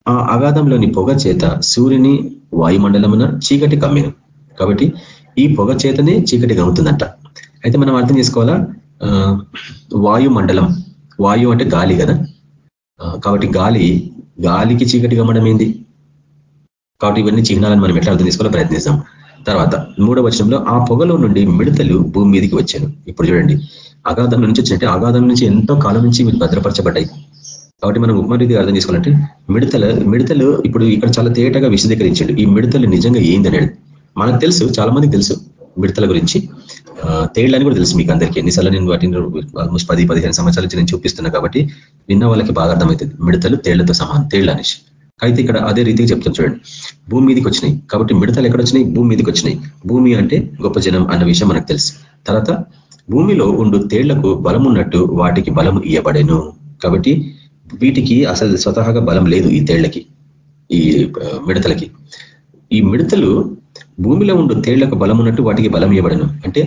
ఆ అగాధంలోని పొగ చేత సూర్యుని వాయుమండలమున చీకటి కమ్మిను. కాబట్టి ఈ పొగ చేతనే చీకటి కమ్ముతుందంట. అయితే మనం అర్థం చేసుకోవాలా? వాయుమండలం. వాయు అంటే గాలి కదా? కాబట్టి గాలి గాలికి చీకటి గమ్మడం ఏంది? కాబట్టి ఇవన్నీ చిహ్నాలను మనం ఎట్లా అర్థం చేసుకోవాలో ప్రయత్నిస్తాం తర్వాత మూడవ వచనంలో ఆ పొగలో నుండి మిడతలు భూమి మీదకి వచ్చాను. ఇప్పుడు చూడండి అగాధం నుంచి వచ్చినట్టే అగాధం నుంచి ఎంతో కాలం నుంచి భద్రపరచబడ్డాయి. కాబట్టి మనం ఉపమారీతిగా అర్థం చేసుకోవాలంటే మిడతల మిడతలు ఇప్పుడు ఇక్కడ చాలా తేటగా విశదీకరించండి. ఈ మిడతలు నిజంగా ఏందనేది. మనకు తెలుసు చాలా మందికి తెలుసు మిడతల గురించి. తేళ్ళని కూడా తెలుసు మీకు అందరికీ. ఎన్నిసార్లు నేను వాటిని ఆల్మోస్ట్ పది పదిహేను సంవత్సరాల నుంచి నేను చూపిస్తున్నా కాబట్టి విన్న వాళ్ళకి బాగా అర్థమవుతుంది. మిడతలు తేళ్ళతో సమానం తేళ్ళు అనేసి అయితే ఇక్కడ అదే రీతికి చెప్తాను చూడండి. భూమి మీదకి వచ్చినాయి కాబట్టి మిడతలు ఎక్కడ వచ్చినాయి? భూమి మీదకి వచ్చినాయి. భూమి అంటే గొప్ప జనం అన్న విషయం మనకు తెలుసు. తర్వాత భూమిలో ఉండు తేళ్ళకు బలం ఉన్నట్టు వాటికి బలం ఇయ్యబడేను. కాబట్టి వీటికి అసలు స్వతహాగా బలం లేదు ఈ తేళ్ళకి ఈ మిడతలకి. ఈ మిడతలు భూమిలో ఉండు తేళ్ళకు బలం ఉన్నట్టు వాటికి బలం ఇవ్వబడను అంటే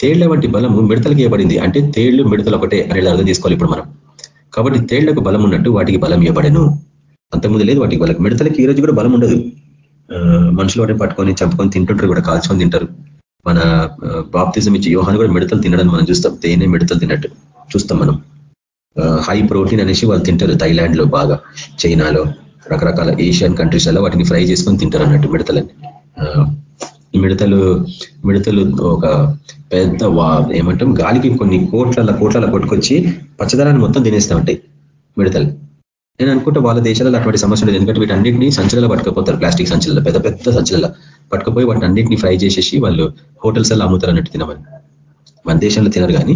తేళ్ళ వంటి బలము మిడతలకు ఇవ్వబడింది. అంటే తేళ్ళు మిడతలు ఒకటే అనేది అర్థం తీసుకోవాలి ఇప్పుడు మనం. కాబట్టి తేళ్ళకు బలం ఉన్నట్టు వాటికి బలం ఇవ్వబడను. అంతకుముందు లేదు వాటికి బలం. మిడతలకి ఈ రోజు కూడా బలం ఉండదు. మనుషులు వాటిని పట్టుకొని చంపుకొని తింటుంటారు కూడా కాల్చుకొని తింటారు. మన బాప్తిజం ఇచ్చి యోహాన్ కూడా మిడతలు తినడం మనం చూస్తాం. తేనె మిడతలు తిన్నట్టు చూస్తాం మనం. హై ప్రోటీన్ అనేసి వాళ్ళు తింటారు థైలాండ్లో బాగా చైనాలో రకరకాల ఏషియన్ కంట్రీస్లో వాటిని ఫ్రై చేసుకొని తింటారు అన్నట్టు మిడతలని. మిడతలు మిడతలు ఒక పెద్ద ఏమంటాం గాలికి కొన్ని కోట్ల కోట్ల కొట్టుకొచ్చి పచ్చదనాన్ని మొత్తం తినేస్తూ ఉంటాయి మిడతలు. నేను అనుకుంటే వాళ్ళ దేశాలలో అటువంటి సమస్య ఉండదు. ఎందుకంటే వీటన్నిటిని సంచలలో పట్టుకపోతారు. ప్లాస్టిక్ సంచలలో పెద్ద పెద్ద సంచలలో పట్టుకుపోయి వాటిని అన్నింటినీ ఫ్రై చేసేసి వాళ్ళు హోటల్స్ అలా అమ్ముతారు అన్నట్టు తినమని. మన దేశంలో తినరు కానీ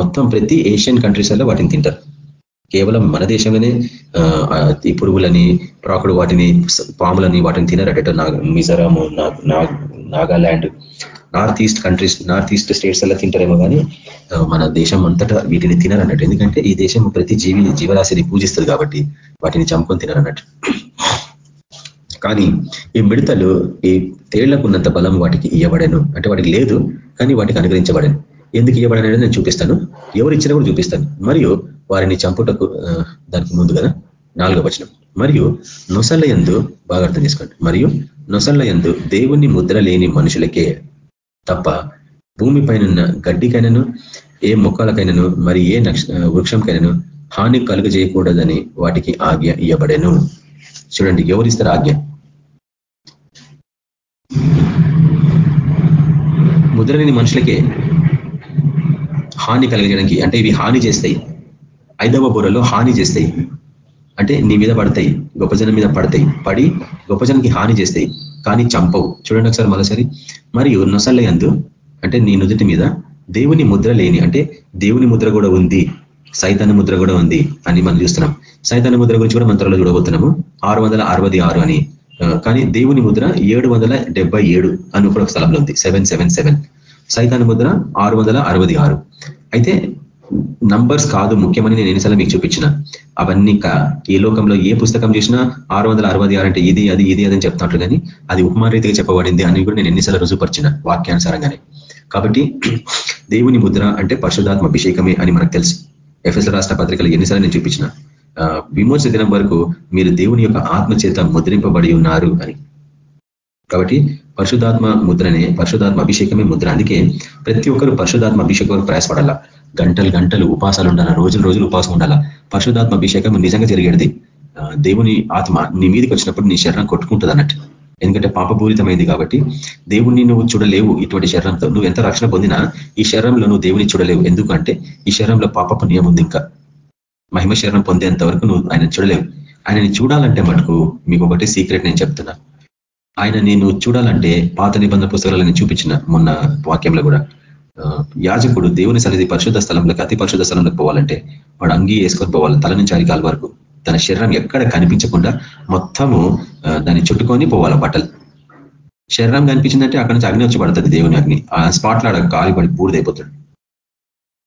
మొత్తం ప్రతి ఏషియన్ కంట్రీస్లలో వాటిని తింటారు. కేవలం మన దేశంలోనే ఈ పురుగులని ప్రాకుడు వాటిని పాములని వాటిని తినరట Mizoram Nagaland north east countries north east states అలా తింటారేమో కానీ మన దేశం అంతటా వీటిని తినరన్నట్టు. ఎందుకంటే ఈ దేశం ప్రతి జీవి జీవరాశిని పూజిస్తుంది కాబట్టి వాటిని చంపుకొని తినరన్నట్టు. కానీ ఈ మిడతలు ఈ తేళ్ళకు ఉన్నంత బలం వాటికి ఇవ్వబడను. అంటే వాటికి లేదు కానీ వాటికి అనుగ్రహించబడను. ఎందుకు ఇవ్వబడను నేను చూపిస్తాను. ఎవరు ఇచ్చినా కూడా చూపిస్తాను. మరియు వారిని చంపుటకు దానికి ముందు కదా? నాలుగో వచనం. మరియు నొసలయందు బాగా అర్థం చేసుకోండి. మరియు నొసలయందు దేవుని దేవుణ్ణి ముద్ర లేని మనుషులకే తప్ప భూమిపైన గడ్డికైనను ఏ మొక్కలకైనాను మరి ఏ వృక్షంకైనాను హాని కలుగజేయకూడదని వాటికి ఆజ్ఞ ఇవ్వబడేను చూడండి ఎవరిస్తారు ఆజ్ఞ? ముద్రలేని మనుషులకే హాని కలిగడానికి అంటే ఇవి హాని చేస్తాయి. ఐదవ బుర్రలో హాని చేస్తాయి. అంటే నీ మీద పడతాయి గొప్ప జనం మీద పడతాయి. పడి గొప్ప జనానికి హాని చేస్తాయి కానీ చంపవు. చూడండి ఒకసారి మరోసారి. మరియు నొసల్లయందు అంటే నీ నుదుటి మీద దేవుని ముద్ర లేని అంటే దేవుని ముద్ర కూడా ఉంది సైతాన ముద్ర కూడా ఉంది అని మనం చూస్తున్నాం. సైతాన ముద్ర గురించి కూడా మంత్రాలు చూడబోతున్నాము. ఆరు అని. కానీ దేవుని ముద్ర ఏడు వందల డెబ్బై ఏడు అని కూడా ఒక స్థలంలో ఉంది. Seven seven seven. సైతాన ముద్ర ఆరు వందల అరవై ఆరు. అయితే నంబర్స్ కాదు ముఖ్యమని నేను ఎన్నిసార్లు మీకు చూపించిన. అవన్నీ ఈ లోకంలో ఏ పుస్తకం చేసినా ఆరు వందల ఆరు అంటే ఇది అది ఇది అని చెప్తాడు కానీ అది ఉపమారీతిగా చెప్పబడింది అని కూడా నేను ఎన్నిసార్లు రుజుపరిచిన వాక్యానుసారంగానే. కాబట్టి దేవుని ముద్ర అంటే పరిశుధాత్మ అభిషేకమే అని మనకు తెలుసు. ఎఫ్ఎస్ రాష్ట్ర పత్రికలు ఎన్నిసార్లు నేను చూపించిన. విమోచ దినం వరకు మీరు దేవుని యొక్క ఆత్మ చేత ముద్రింపబడి ఉన్నారు అని. కాబట్టి పరిశుధాత్మ ముద్రనే పరిశుధాత్మ అభిషేకమే ముద్ర. అందుకే ప్రతి ఒక్కరు పరిశుధాత్మ అభిషేకం ప్రయాసపడాలా. గంటలు గంటలు ఉపాసాలు ఉండాలా? రోజులు రోజులు ఉపాసం ఉండాలా? పరిశుధాత్మ అభిషేకం నిజంగా జరిగేది. దేవుని ఆత్మ నీ మీదకి వచ్చినప్పుడు నీ శరీరం కొట్టుకుంటుంది అన్నట్టు. ఎందుకంటే పాపపూరితమైంది కాబట్టి దేవుణ్ణి నువ్వు చూడలేవు ఇటువంటి శరీరంతో. నువ్వు ఎంత రక్షణ పొందినా ఈ శరీరంలో నువ్వు దేవుని చూడలేవు. ఎందుకంటే ఈ శరీరంలో పాపపు నియమం ఉంది ఇంకా. మహిమ శరణం పొందేంత వరకు నువ్వు ఆయన చూడలేవు. ఆయనని చూడాలంటే మటుకు మీకు ఒకటి సీక్రెట్ నేను చెప్తున్నా. ఆయన నేను చూడాలంటే పాత నిబంధన పుస్తకాలను చూపించిన మొన్న వాక్యంలో కూడా. యాజకుడు దేవుని సన్నిధి పరిశుద్ధ స్థలంలోకి అతి పరిశుద్ధ స్థలంలోకి పోవాలంటే వాడు అంగీ వేసుకొని పోవాలి తల నుంచి అరికాల వరకు. తన శరీరం ఎక్కడ కనిపించకుండా మొత్తము దాన్ని చుట్టుకొని పోవాలి బట్టలు. శరీరం కనిపించిందంటే అక్కడి నుంచి అగ్ని వచ్చి పడుతుంది దేవుని అగ్ని. ఆ స్పాట్లో ఆడ గాలి పడి పూర్దైపోతాడు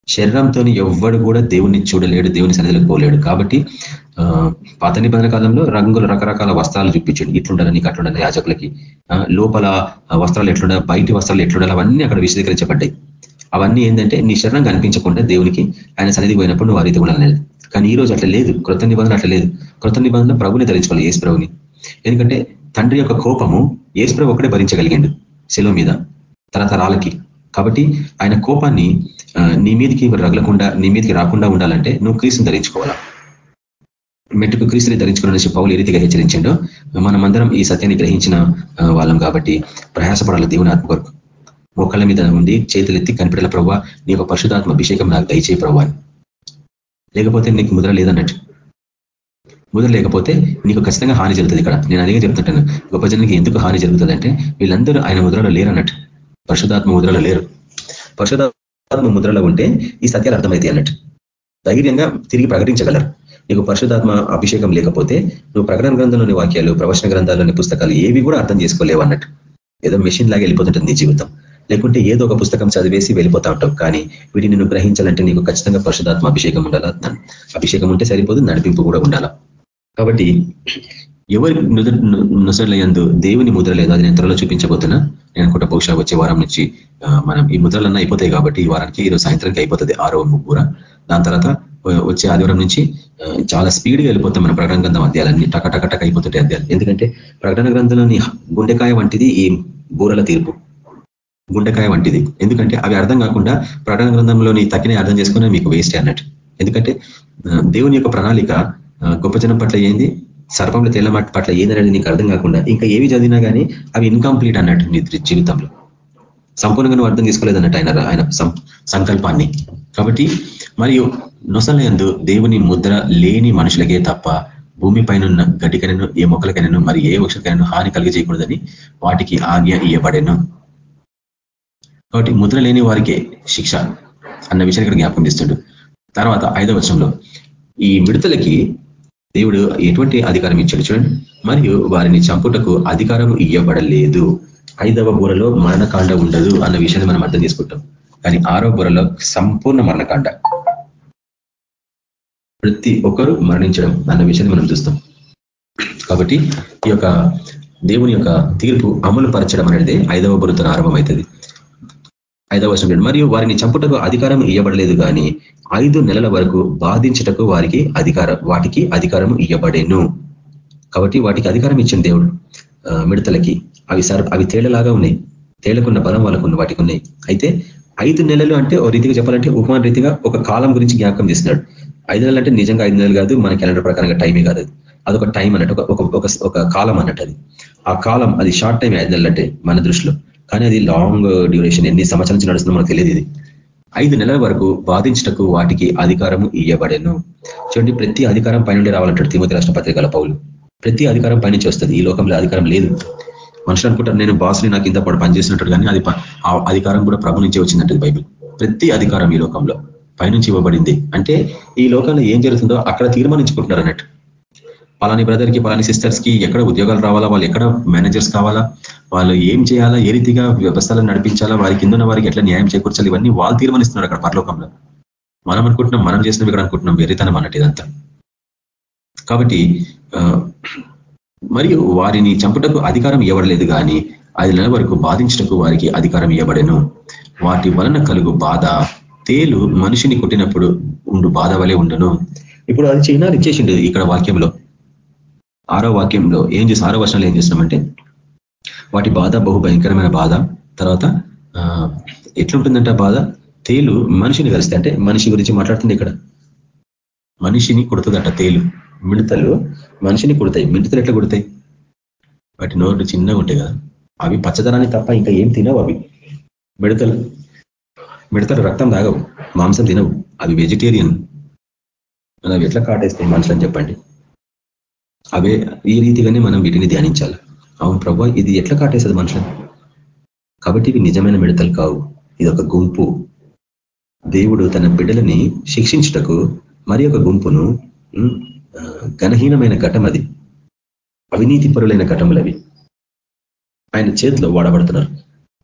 శరీరంతో ఎవ్వడు కూడా దేవుణ్ణి చూడలేడు దేవుని సన్నిధిలోకి పోలేడు. కాబట్టి పాత నిబంధన కాలంలో రంగులు రకరకాల వస్త్రాలు చూపించండి. ఇట్లుండాలి నీకు అట్లుండాలి యాజకులకి లోపల వస్త్రాలు ఎట్లుండాలి బయటి వస్త్రాలు ఎట్లుండాలి అవన్నీ అక్కడ విశదీకరించబడ్డాయి. అవన్నీ ఏంటంటే నీ శరణం కనిపించకుండా దేవునికి ఆయన సన్నిధి పోయినప్పుడు నువ్వు ఆ రీతి లేదు కానీ ఈ రోజు అట్లా లేదు. కృత నిబంధన అట్లా లేదు. కృత నిబంధన ప్రభుని ధరించుకోవాలి ఏసు ప్రభుని. ఎందుకంటే తండ్రి యొక్క కోపము ఏసు ప్రభు ఒకటే భరించగలిగిండు శిలో మీద తరతరాలకి. కాబట్టి ఆయన కోపాన్ని నీ మీదకి రగలకుండా నీ మీదకి రాకుండా ఉండాలంటే నువ్వు క్రీస్తుని ధరించుకోవాలా? మెట్టుకు క్రీస్తుని ధరించుకోవాలని పౌలు ఏ రీతిగా హెచ్చరించిండో మనమందరం ఈ సత్యాన్ని గ్రహించిన వాళ్ళం కాబట్టి ప్రయాసపడాలి దేవుని ఆత్మ కొరకు. మొక్కల మీద ఉండి చేతులెత్తి కనిపెట్టాల ప్రభావ నీ యొక్క పరిశుధాత్మ అభిషేకం నాకు దయచేయ ప్రభావ లేకపోతే నీకు ముద్ర లేదన్నట్టు. ముద్ర లేకపోతే నీకు ఖచ్చితంగా హాని జరుగుతుంది ఇక్కడ. నేను అదే చెప్తుంటాను. గొప్ప జనానికి ఎందుకు హాని జరుగుతుంది అంటే వీళ్ళందరూ ఆయన ముద్రలో లేరు అన్నట్టు పరిశుధాత్మ ముద్రలో లేరు. పరిశుధాత్మ ముద్రలో ఉంటే ఈ సత్యాలు అర్థమవుతాయి అన్నట్టు. ధైర్యంగా తిరిగి ప్రకటించగలరు. నీకు పరిశుధాత్మ అభిషేకం లేకపోతే నువ్వు ప్రకటన గ్రంథంలోని వాక్యాలు ప్రవచన గ్రంథాల్లోని పుస్తకాలు ఏవి కూడా అర్థం చేసుకోలేవు అన్నట్టు. ఏదో మెషిన్ లాగా వెళ్ళిపోతుంటుంది నీ జీవితం. లేకుంటే ఏదో ఒక పుస్తకం చదివేసి వెళ్ళిపోతా ఉంటావు. కానీ వీటిని నువ్వు గ్రహించాలంటే నీకు ఖచ్చితంగా పరిశుధాత్మ అభిషేకం ఉండాలా? అభిషేకం ఉంటే సరిపోదు నడిపింపు కూడా ఉండాలా? కాబట్టి ఎవరి నుసలయందు దేవుని ముద్ర లేదు. అది నేను త్వరలో చూపించబోతున్నా. నేను అనుకుంటా బహుశా వచ్చే వారం నుంచి మనం ఈ ముద్రలన్నా అయిపోతాయి కాబట్టి ఈ వారానికి ఈరోజు సాయంత్రానికి అయిపోతుంది ఆరో ముగ్గుర. దాని తర్వాత వచ్చే ఆదివారం నుంచి చాలా స్పీడ్గా వెళ్ళిపోతాం మన ప్రకటన గ్రంథం అధ్యాయాలన్నీ. టక టక టక అయిపోతుంటాయి అధ్యాయాలు. ఎందుకంటే ప్రకటన గ్రంథంలోని గుండెకాయ వంటిది ఈ బూరల తీర్పు. గుండెకాయ వంటిది. ఎందుకంటే అవి అర్థం కాకుండా ప్రకటన గ్రంథంలోని తక్కిన అర్థం చేసుకునే మీకు వేస్ట్ అన్నట్టు. ఎందుకంటే దేవుని యొక్క ప్రణాళిక గొప్ప జనం పట్ల ఏంది? సర్పంలో తేళ్ళ పట్ల ఏందనేది నీకు అర్థం కాకుండా ఇంకా ఏవి చదివినా కానీ అవి ఇన్కంప్లీట్ అన్నట్టు నీ జీవితంలో. సంపూర్ణంగా నువ్వు అర్థం చేసుకోలేదన్నట్టు ఆయన ఆయన సంకల్పాన్ని. కాబట్టి మరియు నొసలందు దేవుని ముద్ర లేని మనుషులకే తప్ప భూమి పైన గడ్డికైనను ఏ మొక్కలకైనాను మరి ఏ వృక్షకైనా హాని కలిగజేయకూడదని వాటికి ఆజ్ఞ ఇయ్యబడెను కాబట్టి ముద్ర లేని వారికే శిక్ష అన్న విషయాన్ని ఇక్కడ జ్ఞాపకం చేస్తుండు. తర్వాత ఐదవ వర్షంలో ఈ మిడతలకి దేవుడు ఎటువంటి అధికారం ఇచ్చాడు చూడండి. మరియు వారిని చంపుటకు అధికారం ఇవ్వబడలేదు ఐదవ బూరలో మరణకాండ ఉండదు అన్న విషయాన్ని మనం అర్థం చేసుకుంటాం. కానీ ఆరో బూరలో సంపూర్ణ మరణకాండ. ప్రతి ఒక్కరు మరణించడం అన్న విషయాన్ని మనం చూస్తాం. కాబట్టి ఈ యొక్క దేవుని యొక్క తీర్పు అమలు పరచడం అనేది ఐదవ బురతో ఆరంభమవుతుంది ఐదవ వర్షం మరియు వారిని చంపుటకు అధికారం ఇవ్వబడలేదు కానీ ఐదు నెలల వరకు బాధించటకు వారికి అధికారం వాటికి అధికారం ఇవ్వబడేను కాబట్టి వాటికి అధికారం ఇచ్చిన దేవుడు మిడతలకి. అవి సర్ అవి తేళ్ళలాగా ఉన్నాయి. తేళ్ళకున్న బలం వాళ్ళకు ఉన్న వాటికి ఉన్నాయి. అయితే ఐదు నెలలు అంటే ఓ రీతిగా చెప్పాలంటే ఉపమాన రీతిగా ఒక కాలం గురించి జ్ఞాపకం చేస్తున్నాడు. ఐదు నెలలు అంటే నిజంగా ఐదు నెలలు కాదు మన క్యాలెండర్ ప్రకారంగా టైమే కాదు అదొక టైం అన్నట్టు ఒక ఒక కాలం అన్నట్టు అది. ఆ కాలం అది షార్ట్ టైం ఐదు నెలలు అంటే మన దృష్టిలో. కానీ అది లాంగ్ డ్యూరేషన్ ఎన్ని సంవత్సరాల నుంచి నడుస్తుందో మనకు తెలియదు ఇది. ఐదు నెలల వరకు బాధించటకు వాటికి అధికారము ఇయ్యబడేను. చూడండి ప్రతి అధికారం పైనుండి రావాలంటాడు తిమతి రాష్ట్ర పత్రికల పౌలు. ప్రతి అధికారం పైనుంచి వస్తుంది. ఈ లోకంలో అధికారం లేదు. మనుషులు అనుకుంటారు నేను బాస్ని నాకు ఇంత పాటు పనిచేసినట్టు కానీ అది ఆ అధికారం కూడా ప్రభు నుంచే వచ్చిందంటే బైబిల్. ప్రతి అధికారం ఈ లోకంలో పైనుంచి ఇవ్వబడింది. అంటే ఈ లోకంలో ఏం జరుగుతుందో అక్కడ తీర్మానించుకుంటున్నారు అన్నట్టు. పలాని బ్రదర్కి పలాని సిస్టర్స్కి ఎక్కడ ఉద్యోగాలు రావాలా? వాళ్ళు ఎక్కడ మేనేజర్స్ కావాలా? వాళ్ళు ఏం చేయాలా? ఏ రీతిగా వ్యవస్థలను నడిపించాలా? వారి కింద వారికి ఎట్లా న్యాయం చేకూర్చాలి? ఇవన్నీ వాళ్ళు తీర్మానిస్తున్నారు అక్కడ పరలోకంలో. మనం అనుకుంటున్నాం మనం చేసినవి ఇక్కడ అనుకుంటున్నాం. వెర్రితనం అన్నట్టు ఇదంతా. కాబట్టి మరియు వారిని చంపుటకు అధికారం ఇవ్వడలేదు కానీ ఐదు నెలల వరకు బాధించటకు వారికి అధికారం ఇవ్వబడెను. వాటి వలన కలుగు బాధ తేలు మనిషిని కొట్టినప్పుడు ఉండు బాధ వలె ఉండును. ఇప్పుడు అది చైనా ఇచ్చేసిండు ఇక్కడ వాక్యంలో. ఆరో వాక్యంలో ఏం చేసి ఆరో వర్షంలో ఏం చేసినామంటే వాటి బాధ బహు భయంకరమైన బాధ తర్వాత ఎట్లుంటుందంటే బాధ? తేలు మనిషిని కలిస్తే అంటే మనిషి గురించి మాట్లాడుతుంది ఇక్కడ. మనిషిని కుడుతుందట తేలు. మిడతలు మనిషిని కుడతాయి. మిడతలు ఎట్లా కుడతాయి? వాటి నోరు చిన్నగా ఉంటాయి కదా. అవి పచ్చదనాన్ని తప్ప ఇంకా ఏం తినవు అవి. మిడతలు. మిడతలు రక్తం తాగవు. మాంసం తినవు. అవి వెజిటేరియన్ అవి ఎట్లా కాటేస్తాయి మనుషులని చెప్పండి? అవే ఈ రీతిగానే మనం వీటిని ధ్యానించాలి. అవును ప్రభా ఇది ఎట్లా కాటేస్తుంది మనుషులను? కాబట్టి ఇవి నిజమైన మిడతలు కావు. ఇది ఒక గుంపు. దేవుడు తన బిడ్డలని శిక్షించుటకు మరి ఒక గుంపును ఘనహీనమైన ఘటం అది. అవినీతి పరులైన ఘటములు అవి. ఆయన చేతిలో వాడబడుతున్నారు.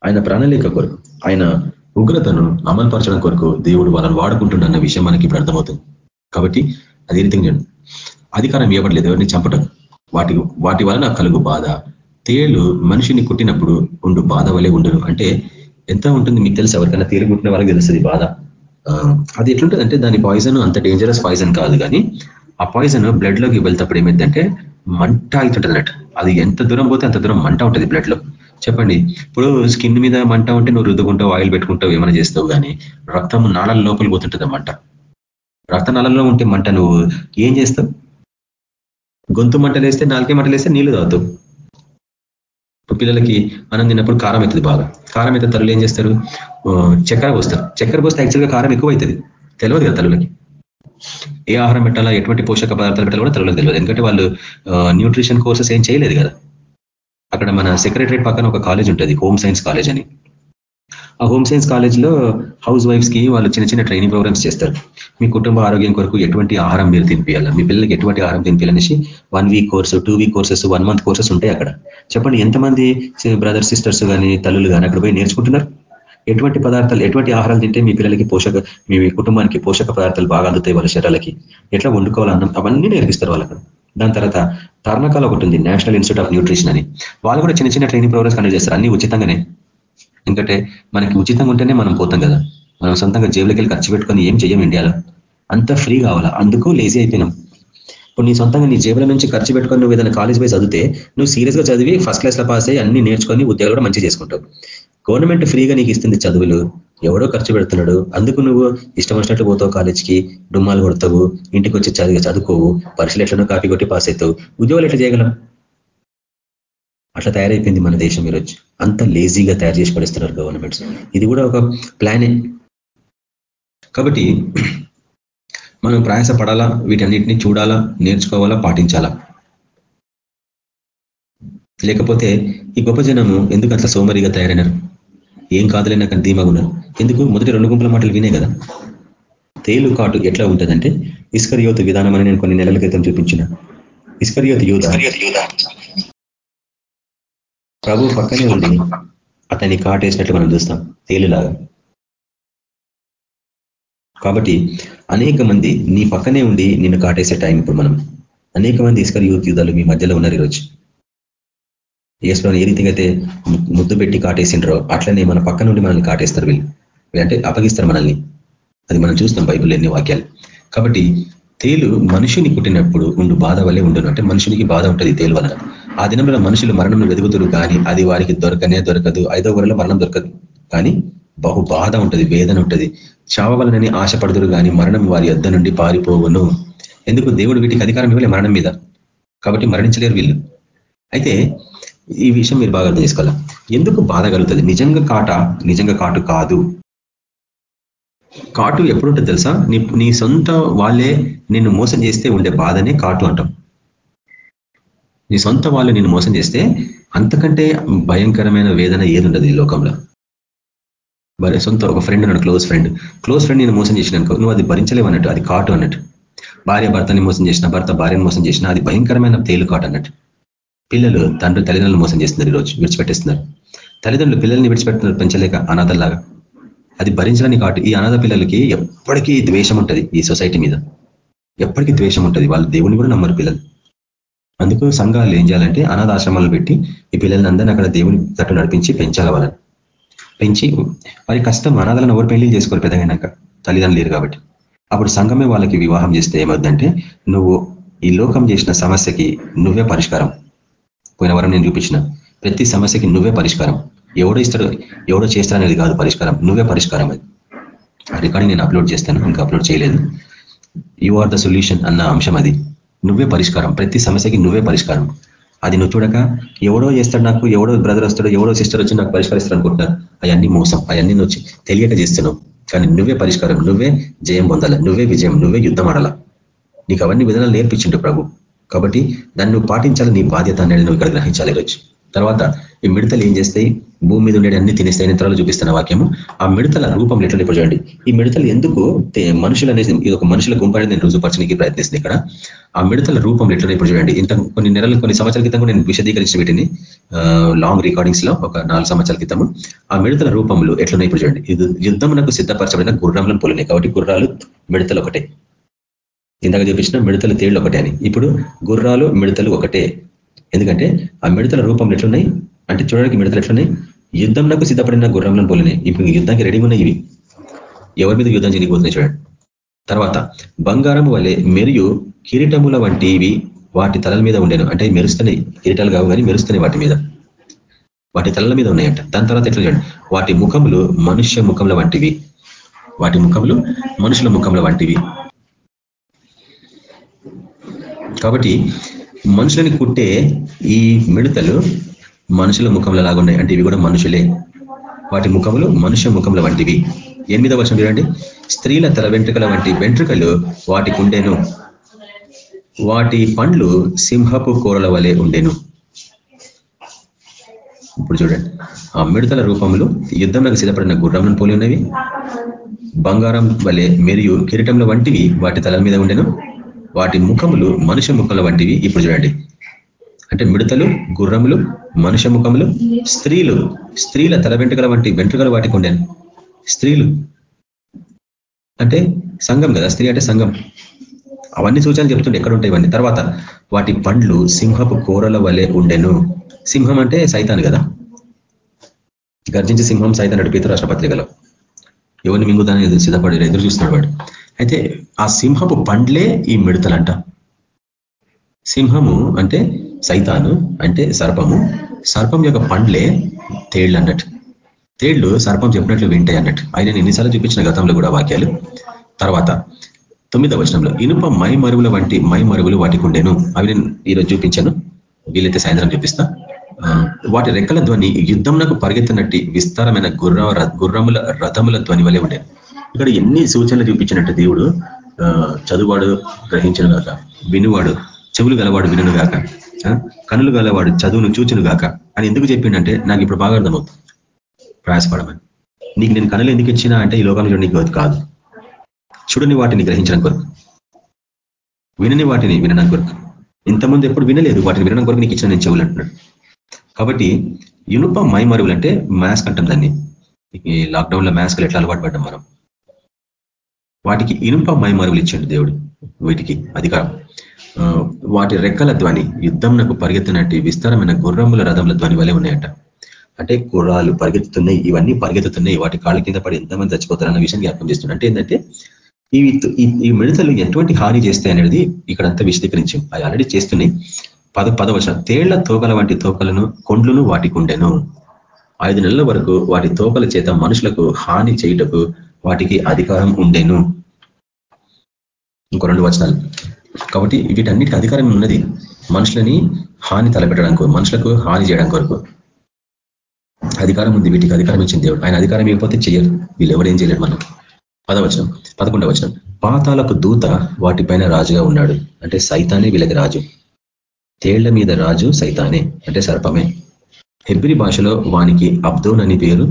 ఆయన ప్రణాళిక కొరకు ఆయన ఉగ్రతను అమలుపరచడం కొరకు దేవుడు వాళ్ళని వాడుకుంటున్న విషయం మనకి ఇప్పుడు అర్థమవుతుంది. కాబట్టి అదే రీతిగా అధికారం ఇవ్వబడలేదు ఎవరిని చంపటం? వాటి వాటి వలన కలుగు బాధ. తేలు మనిషిని కుట్టినప్పుడు ఉండు బాధ వలె ఉండను అంటే ఎంత ఉంటుంది మీకు తెలుసు? ఎవరికైనా తేలు కుట్టిన వాళ్ళకి తెలుస్తుంది బాధ. అది ఎట్లుంటుంది అంటే దాని పాయిజన్ అంత డేంజరస్ పాయిజన్ కాదు కానీ ఆ పాయిజన్ బ్లడ్లోకి వెళ్తేప్పుడు ఏమైందంటే మంట అవుతుంటుంది అన్నట్టు అది ఎంత దూరం పోతే అంత దూరం మంట ఉంటుంది బ్లడ్లో చెప్పండి ఇప్పుడు స్కిన్ మీద మంట ఉంటే నువ్వు రుద్దుకుంటావు ఆయిల్ పెట్టుకుంటావు ఏమైనా చేస్తావు కానీ రక్తం నాళల లోపల పోతుంటుంది మంట. రక్త నాళల్లో ఉంటే మంట నువ్వు ఏం చేస్తావు? గొంతు మంటలు వేస్తే నాలుగే మంటలు వేస్తే నీళ్ళు తాగుతావు. పిల్లలకి మనం తిన్నప్పుడు కారం అవుతుంది బాగా. కారం అయితే తల్లులు ఏం చేస్తారు? చక్కెర పోస్తారు. చక్కెర పోస్తే యాక్చువల్గా కారం ఎక్కువ అవుతుంది తెలియదు కదా తల్లులకి. ఏ ఆహారం పెట్టాలా ఎటువంటి పోషక పదార్థాలు పెట్టాలో కూడా తల్లులకు తెలియదు ఎందుకంటే వాళ్ళు న్యూట్రిషన్ కోర్సెస్ ఏం చేయలేదు కదా. అక్కడ మన సెక్రటరేట్ పక్కన ఒక కాలేజ్ ఉంటుంది హోమ్ సైన్స్ కాలేజ్ అని. ఆ హోమ్ సైన్స్ కాలేజ్లో హౌస్ వైఫ్స్కి వాళ్ళు చిన్న చిన్న ట్రైనింగ్ ప్రోగ్రామ్స్ చేస్తారు. మీ కుటుంబ ఆరోగ్యం కొరకు ఎటువంటి ఆహారం మీరు తినిపించాలా మీ పిల్లలకి ఎటువంటి ఆహారం తినిపించాలనేసి one week course two week courses one month courses ఉంటాయి అక్కడ. చెప్పండి ఎంతమంది బ్రదర్స్ సిస్టర్స్ కానీ తల్లులు కానీ అక్కడ పోయి నేర్చుకుంటున్నారు? ఎటువంటి పదార్థాలు ఎటువంటి ఆహారాలు తింటే మీ పిల్లలకి పోషక మీ కుటుంబానికి పోషక పదార్థాలు బాగా అందుతాయి వాళ్ళ శరీరాలకి? ఎట్లా వండుకోవాలన్నాం అవన్నీ నేర్పిస్తారు వాళ్ళకి. దాని తర్వాత తర్ణకాల ఒకటి ఉంది నేషనల్ ఇన్స్టిట్యూట్ ఆఫ్ న్యూట్రిషన్ అని. వాళ్ళు కూడా చిన్న చిన్న ట్రైనింగ్ ప్రోగ్రామ్స్ కండక్ట్ చేస్తారు. అన్ని ఉచితంగానే. ఎందుకంటే మనకి ఉచితంగా ఉంటేనే మనం పోతాం కదా. మనం సొంతంగా జేబులకి వెళ్ళి ఖర్చు పెట్టుకొని ఏం చేయం ఇండియాలో? అంత ఫ్రీ కావాలా? అందుకు లేజీ అయిపోయినాం. ఇప్పుడు నీ సొంతంగా నీ జేబుల నుంచి ఖర్చు పెట్టుకొని నువ్వు ఏదైనా కాలేజ్ పోయి చదివితే నువ్వు సీరియస్గా చదివి ఫస్ట్ క్లాస్లో పాస్ అయ్యి అన్ని నేర్చుకొని ఉద్యోగాలు కూడా మంచిగా చేసుకుంటావు. గవర్నమెంట్ ఫ్రీగా నీకు ఇస్తుంది చదువులు. ఎవడో ఖర్చు పెడుతున్నాడు. అందుకు నువ్వు ఇష్టం వచ్చినట్లు పోతావు కాలేజ్కి డుమ్మాలు కొడతావు. ఇంటికి వచ్చి చదివి చదువుకోవు. పరీక్షలు ఎట్లనో కాపీ కొట్టి పాస్ అవుతావు. ఉద్యోగాలు ఎట్లా చేయగలం? అట్లా తయారైపోయింది మన దేశం ఈరోజు. అంత లేజీగా తయారు చేసి పడిస్తున్నారు గవర్నమెంట్స్ ఇది కూడా ఒక ప్లానే కాబట్టి మనం ప్రయాసపడాలా? వీటన్నిటిని చూడాలా? నేర్చుకోవాలా? పాటించాలా? లేకపోతే ఈ గొప్ప జనము ఎందుకు అట్లా సోమరిగా తయారైనారు? ఏం కాదులే నాకు ధీమాగున్నారు ఎందుకు? మొదటి రెండు గుంపుల మాటలు వినే కదా. తేలు కాటు ఎట్లా ఉంటుందంటే ఇస్కరియోతు విధానం అని నేను కొన్ని నెలల క్రితం చూపించిన. ఇస్కరియోతు యూధ ప్రభు పక్కనే ఉంది అతన్ని కాటేసినట్లు మనం చూస్తాం. తేలులాగా. కాబట్టి అనేక మంది నీ పక్కనే ఉండి నిన్ను కాటేసే టైం ఇప్పుడు మనం. అనేక మంది ఇస్కర్ యూత్ యుద్ధాలు మీ మధ్యలో ఉన్నారు ఈరోజు. ఏసులో ఏ రీతిగా అయితే ముద్దు పెట్టి కాటేసిండ్రో అట్లనే మన పక్క నుండి మనల్ని కాటేస్తారు వీళ్ళు. అంటే అప్పగిస్తారు మనల్ని. అది మనం చూస్తాం బైబుల్ ఎన్ని వాక్యాలు. కాబట్టి తేలు మనుషుని పుట్టినప్పుడు ఉండు బాధ వల్లే ఉండును. అంటే మనుషునికి బాధ ఉంటుంది తేలు వలన. ఆ దినంలో మనుషులు మరణం వెతుకుతురు కానీ అది వారికి దొరకనే దొరకదు ఐదో వరలో మరణం దొరకదు. కానీ బహు బాధ ఉంటుంది వేదన ఉంటుంది. చావవలనని ఆశపడదురు కానీ మరణం వారి యొద్ధ నుండి పారిపోవును. ఎందుకు? దేవుడు వీటికి అధికారం ఇవ్వలే మరణం మీద. కాబట్టి మరణించలేరు వీళ్ళు. అయితే ఈ విషయం మీరు బాగా అర్థం చేసుకోవాలి? ఎందుకు బాధ కలుగుతుంది? నిజంగా కాట నిజంగా కాటు కాదు. కాటు ఎప్పుడుంటుంది తెలుసా? నీ నీ సొంత వాళ్ళే నిన్ను మోసం చేస్తే ఉండే బాధనే కాటు అంటాం. నీ సొంత వాళ్ళు నిన్ను మోసం చేస్తే అంతకంటే భయంకరమైన వేదన ఏదుండదు ఈ లోకంలో? మరి సొంత ఒక ఫ్రెండ్ ఉన్నాడు క్లోజ్ ఫ్రెండ్ క్లోజ్ ఫ్రెండ్ నేను మోసం చేసినాను నువ్వు అది భరించలేవు అన్నట్టు అది కాటు అన్నట్టు. భార్య భర్తని మోసం చేసిన భర్త భార్యను మోసం చేసిన అది భయంకరమైన తేలు కాటు అన్నట్టు. పిల్లలు తండ్రి తల్లిదండ్రులు మోసం చేస్తున్నారు ఈరోజు విడిచిపెట్టేస్తున్నారు. తల్లిదండ్రులు పిల్లల్ని విడిచిపెడుతున్నారు పెంచలేక అనాథల్లాగా. అది భరించడానికి కాటు ఈ అనాథ పిల్లలకి ఎప్పటికీ ద్వేషం ఉంటుంది ఈ సొసైటీ మీద. ఎప్పటికీ ద్వేషం ఉంటుంది. వాళ్ళు దేవుని కూడా నమ్మరు పిల్లలు. అందుకు సంఘాలు ఏం చేయాలంటే అనాథ ఆశ్రమాలు పెట్టి ఈ పిల్లల్ని అందరినీ అక్కడ దేవుని తట్టు నడిపించి పెంచాలి వాళ్ళని. పెంచి వారి కష్టం అనాథలను ఎవరు పెళ్ళి చేసుకోరు పెద్దగైనాక తల్లిదండ్రులు లేరు కాబట్టి. అప్పుడు సంఘమే వాళ్ళకి వివాహం చేస్తే ఏమవుతుందంటే నువ్వు ఈ లోకం చేసిన సమస్యకి నువ్వే పరిష్కారం. పోయిన వరం నేను చూపించిన. ప్రతి సమస్యకి నువ్వే పరిష్కారం. ఎవడో ఇస్తాడు ఎవడో చేస్తాడనేది కాదు పరిష్కారం. నువ్వే పరిష్కారం అది. ఆ రికార్డింగ్ నేను అప్లోడ్ చేస్తాను ఇంకా అప్లోడ్ చేయలేదు. యు ఆర్ ద సొల్యూషన్ అన్న అంశం అది. నువ్వే పరిష్కారం. ప్రతి సమస్యకి నువ్వే పరిష్కారం. అది నువ్వు చూడక ఎవడో చేస్తాడు నాకు ఎవడో బ్రదర్ వస్తాడు ఎవడో సిస్టర్ వచ్చి నాకు పరిష్కరిస్తాడు అనుకుంటున్నారు అవన్నీ మోసం. అవన్నీ నువ్వు తెలియక చేస్తున్నావు. కానీ నువ్వే పరిష్కారం. నువ్వే జయం పొందాల? నువ్వే విజయం. నువ్వే యుద్ధం ఆడాల? నీకు అవన్నీ విధానాలు నేర్పించిండు ప్రభు. కాబట్టి దాన్ని నువ్వు పాటించాలి. నీ బాధ్యత అనేది నువ్వు ఇక్కడ గ్రహించాలి తర్వాత ఈ మిడతలు ఏం చేస్తాయి? భూమి మీద ఉండే అన్ని తినేస్తే త్వరలో చూపిస్తున్న వాక్యము. ఆ మిడతల రూపంలో ఎట్లా ఇప్పుడు చూడండి. ఈ మిడతలు ఎందుకు మనుషులు అనేది ఇది ఒక మనుషుల గుంపు అనేది నేను రుజుపరచడానికి ప్రయత్నిస్తుంది ఇక్కడ. ఆ మిడతల రూపం ఎట్లా ఇప్పుడు చూడండి. ఇంత కొన్ని నెలలు కొన్ని సంవత్సరాల క్రితం నేను విశదీకరించిన వీటిని లాంగ్ రికార్డింగ్స్లో ఒక నాలుగు సంవత్సరాల క్రితము. ఆ మిడతల రూపంలో ఎట్లున్నాయి ఇప్పుడు చూడండి. ఇది యుద్ధమునకు సిద్ధపరచబడిన గుర్రంలను పోలినాయి కాబట్టి గుర్రాలు మిడతలు ఒకటే. ఇందాక చూపించిన మిడతలు తేళ్ళు ఒకటే అని. ఇప్పుడు గుర్రాలు మిడతలు ఒకటే. ఎందుకంటే ఆ మిడతల రూపంలో ఎట్లున్నాయి? అంటే చూడడానికి మిడతలు ఎట్లున్నాయి? యుద్ధంలో సిద్ధపడిన గుర్రంలను పోలినాయి ఇప్పుడు యుద్ధానికి రెడీ ఉన్నాయి ఇవి. ఎవరి మీద యుద్ధం జరిగిపోతున్నాయి చూడండి. తర్వాత బంగారం వలె మెరియు కిరీటముల వంటివి వాటి తలల మీద ఉండేను. అంటే మెరుస్తున్నాయి. కిరీటాలు కావు కానీ మెరుస్తున్నాయి వాటి మీద. వాటి తలల మీద ఉన్నాయంట. దాని తర్వాత ఎట్లా చూడండి. వాటి ముఖములు మనుష్య ముఖముల వంటివి. వాటి ముఖములు మనుషుల ముఖముల వంటివి. కాబట్టి మనుషులని కుట్టే ఈ మిడతలు మనుషుల ముఖంలో లాగున్నాయి అంటే ఇవి కూడా మనుషులే. వాటి ముఖములు మనుష్య ముఖముల వంటివి. ఎనిమిదవ వర్షం చూడండి. స్త్రీల తల వెంట్రుకల వంటి వెంట్రుకలు వాటికి ఉండేను వాటి పండ్లు సింహపు కూరల వలె ఉండేను. ఇప్పుడు చూడండి. ఆ మిడతల రూపములు యుద్ధంలో సిద్ధపడిన గుర్రంలను పోలి ఉన్నవి. బంగారం వలె మరియు కిరీటంల వంటివి వాటి తలల మీద ఉండేను. వాటి ముఖములు మనుష్య ముఖముల వంటివి. ఇప్పుడు చూడండి. అంటే మిడతలు గుర్రములు మనుష్య ముఖములు స్త్రీలు. స్త్రీల తల వెంట్రుకల వంటి వెంట్రుకలు వాటికి ఉండాను స్త్రీలు. అంటే సంఘం కదా స్త్రీ అంటే సంఘం. అవన్నీ సూచనలు చెప్తుండే ఎక్కడ ఉంటాయి ఇవన్నీ. తర్వాత వాటి పండ్లు సింహపు కూరల వలె ఉండెను. సింహం అంటే సైతాన్ కదా. గర్జించి సింహం సైతాన్ నడిపితే రాష్ట్ర పత్రికలో ఎవరిని మింగుదాన్ని ఎదురు సిద్ధపడి ఎదురు చూస్తున్నాడు వాడు. అయితే ఆ సింహపు పండ్లే ఈ మిడతలంట. సింహము అంటే సైతాను అంటే సర్పము. సర్పం యొక్క పండ్లే తేళ్ళు అన్నట్టు. తేళ్ళు సర్పం చెప్పినట్లు వింటాయి అన్నట్టు. ఆయన ఎన్నిసార్లు చూపించిన గతంలో కూడా వాక్యాలు. తర్వాత తొమ్మిదవ వచనంలో ఇనుప మై మరువుల వంటి మై మరువులు వాటికి ఉండేను. అవి నేను ఈరోజు చూపించాను. వీలైతే సాయంత్రం చూపిస్తా. వాటి రెక్కల ధ్వని యుద్ధంనకు పరిగెత్తినట్టు విస్తారమైన గుర్ర గుర్రముల రథముల ధ్వని వలె ఉండేది ఇక్కడ ఎన్ని సూచనలు చూపించినట్టు దేవుడు ఆ, చదువువాడు గ్రహించను గాక వినువాడు చెవులు గలవాడు వినును గాక కనులు గలవాడు చదువును చూచును గాక. అని ఎందుకు చెప్పిండంటే నాకు ఇప్పుడు బాగా అర్థమవుతుంది. ప్రయాసపడమని. నీకు నేను కనులు ఎందుకు ఇచ్చినా అంటే ఈ లోకంలో నీకు అది కాదు. చూడని వాటిని గ్రహించడం కొరకు. వినని వాటిని వినడం కొరకు. ఇంతమంది ఎప్పుడు వినలేదు వాటిని వినడం కొరకు నీకు ఇచ్చిన నేను చెవులు అంటున్నాడు. కాబట్టి ఇనుప మైమరువులు అంటే మ్యాస్క్ అంటాం దాన్ని. ఈ లాక్డౌన్లో మ్యాస్క్లు ఎట్లా అలవాటు పడ్డాం మనం? వాటికి ఇనుప మైమరువులు ఇచ్చాడు దేవుడు. వీటికి అధికారం. వాటి రెక్కల ధ్వని యుద్ధం నాకు పరిగెత్తినట్టు విస్తారమైన గుర్రముల రథముల ధ్వని వలె ఉన్నాయట. అంటే గుర్రాలు పరిగెత్తుతున్నాయి ఇవన్నీ పరిగెత్తుతున్నాయి వాటి కాళ్ళ కింద పడి ఎంతమంది చచ్చిపోతారన్న విషయం జ్ఞాపకం చేస్తుంది అంటే ఏంటంటే ఇవి ఈ- ఈ మిడతలు ఎటువంటి హాని చేస్తాయి అనేది ఇక్కడంతా విశదీకరించాం. అవి ఆల్రెడీ చేస్తున్నాయి. పద పదవశ తేళ్ళ తోకల వంటి తోకలను కొండ్లను వాటికి ఉండెను ఐదు నెలల వరకు వాటి తోకల చేత మనుషులకు హాని చేయుటకు వాటికి అధికారం ఉండెను. ఇంకో రెండు వచనాలు. కాబట్టి వీటన్నిటి అధికారం ఉన్నది మనుషులని హాని తలపెట్టడం కొరకు మనుషులకు హాని చేయడం కొరకు. అధికారం ఉంది వీటికి అధికారం ఇచ్చింది దేవుడు. ఆయన అధికారం ఇవ్వకపోతే చేయరు వీళ్ళు ఎవరేం ఏం చేయలేరు మనం పదవచనం పదకొండవ వచనం. పాతాలకు దూత వాటిపైన రాజుగా ఉన్నాడు. అంటే సైతానే వీళ్ళకి రాజు. తేళ్ళ మీద రాజు సైతానే అంటే సర్పమే. హెబ్రి భాషలో వానికి అబ్దోన్ అని పేరు.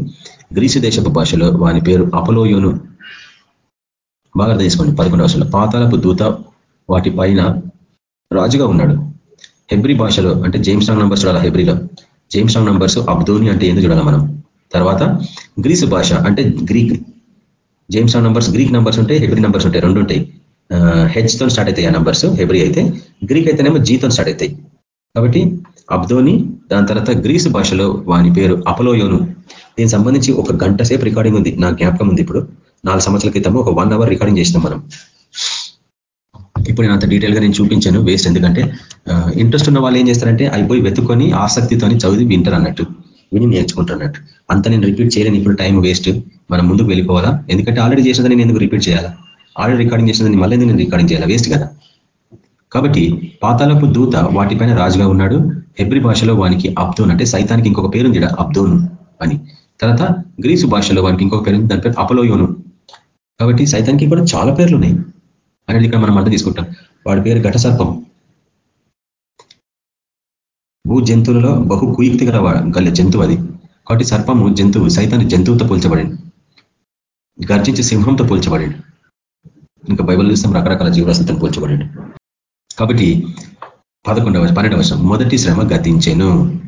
గ్రీసు దేశపు భాషలో వాని పేరు అపలోయోను. బాగా తెలుసుకోండి పదకొండవ వర్షంలో పాతాలపు దూత వాటి పైన రాజుగా ఉన్నాడు. హెబ్రి భాషలో అంటే జేమ్స్ రాంగ్ నంబర్స్ చూడాలి హెబ్రిలో? జేమ్స్ రాంగ్ నంబర్స్ అబ్దోని అంటే ఎందుకు చూడాలి మనం? తర్వాత గ్రీసు భాష అంటే Greek. James strong numbers Greek numbers ఉంటాయి హెబ్రి నంబర్స్ ఉంటాయి రెండు ఉంటాయి. హెచ్తో స్టార్ట్ అవుతాయి ఆ నంబర్స్ హెబ్రి అయితే. గ్రీక్ అయితేనేమో జీతో స్టార్ట్ అవుతాయి. కాబట్టి అబ్దోని దాని తర్వాత గ్రీసు భాషలో వాని పేరు అపలోయోను. దీనికి సంబంధించి ఒక గంట సేపు రికార్డింగ్ ఉంది. నా జ్ఞాపకం ఉంది ఇప్పుడు. నాలుగు సంవత్సరాల క్రితము ఒక వన్ అవర్ రికార్డింగ్ చేసినాం మనం. ఇప్పుడు నేను అంత డీటెయిల్గా నేను చూపించాను వేస్ట్ ఎందుకంటే ఇంట్రెస్ట్ ఉన్న వాళ్ళు ఏం చేస్తారంటే అయిపోయి వెతుకొని ఆసక్తితోని చదివి వింటారు అన్నట్టు విని నేర్చుకుంటున్నట్టు అంత నేను రిపీట్ చేయలేను ఇప్పుడు టైం వేస్ట్ మనం ముందుకు వెళ్ళిపోవాలా? ఎందుకంటే ఆల్రెడీ చేసినదని నేను ఎందుకు రిపీట్ చేయాలా? ఆల్రెడీ రికార్డింగ్ చేసినదని మళ్ళీ నేను రికార్డింగ్ చేయాలా? వేస్ట్ కదా. కాబట్టి పాతాలపు దూత వాటిపైన రాజుగా ఉన్నాడు. హెబ్రి భాషలో వానికి అబ్దోన్ అంటే సైతానికి ఇంకొక పేరు ఉంది అబ్దోన్ అని. తర్వాత గ్రీసు భాషలో వానికి ఇంకొక పేరు దాని పేరు అపలోయోను. కాబట్టి సైతానికి కూడా చాలా పేర్లు ఉన్నాయి. అనేది ఇక్కడ మనం అర్థం తీసుకుంటాం. వాడి పేరు ఘట సర్పం భూ జంతువులలో బహు కుయుక్తి గల గల జంతువు అది. కాబట్టి సర్పము జంతువు సైతాన్ని జంతువుతో పోల్చబడింది. గర్జించి సింహంతో పోల్చబడింది. ఇంకా బైబిల్ చూస్తాం రకరకాల జీవరాశులతో పోల్చబడింది. కాబట్టి పదకొండవ పన్నెండవ వర్షం మొదటి శ్రమ గతించాను.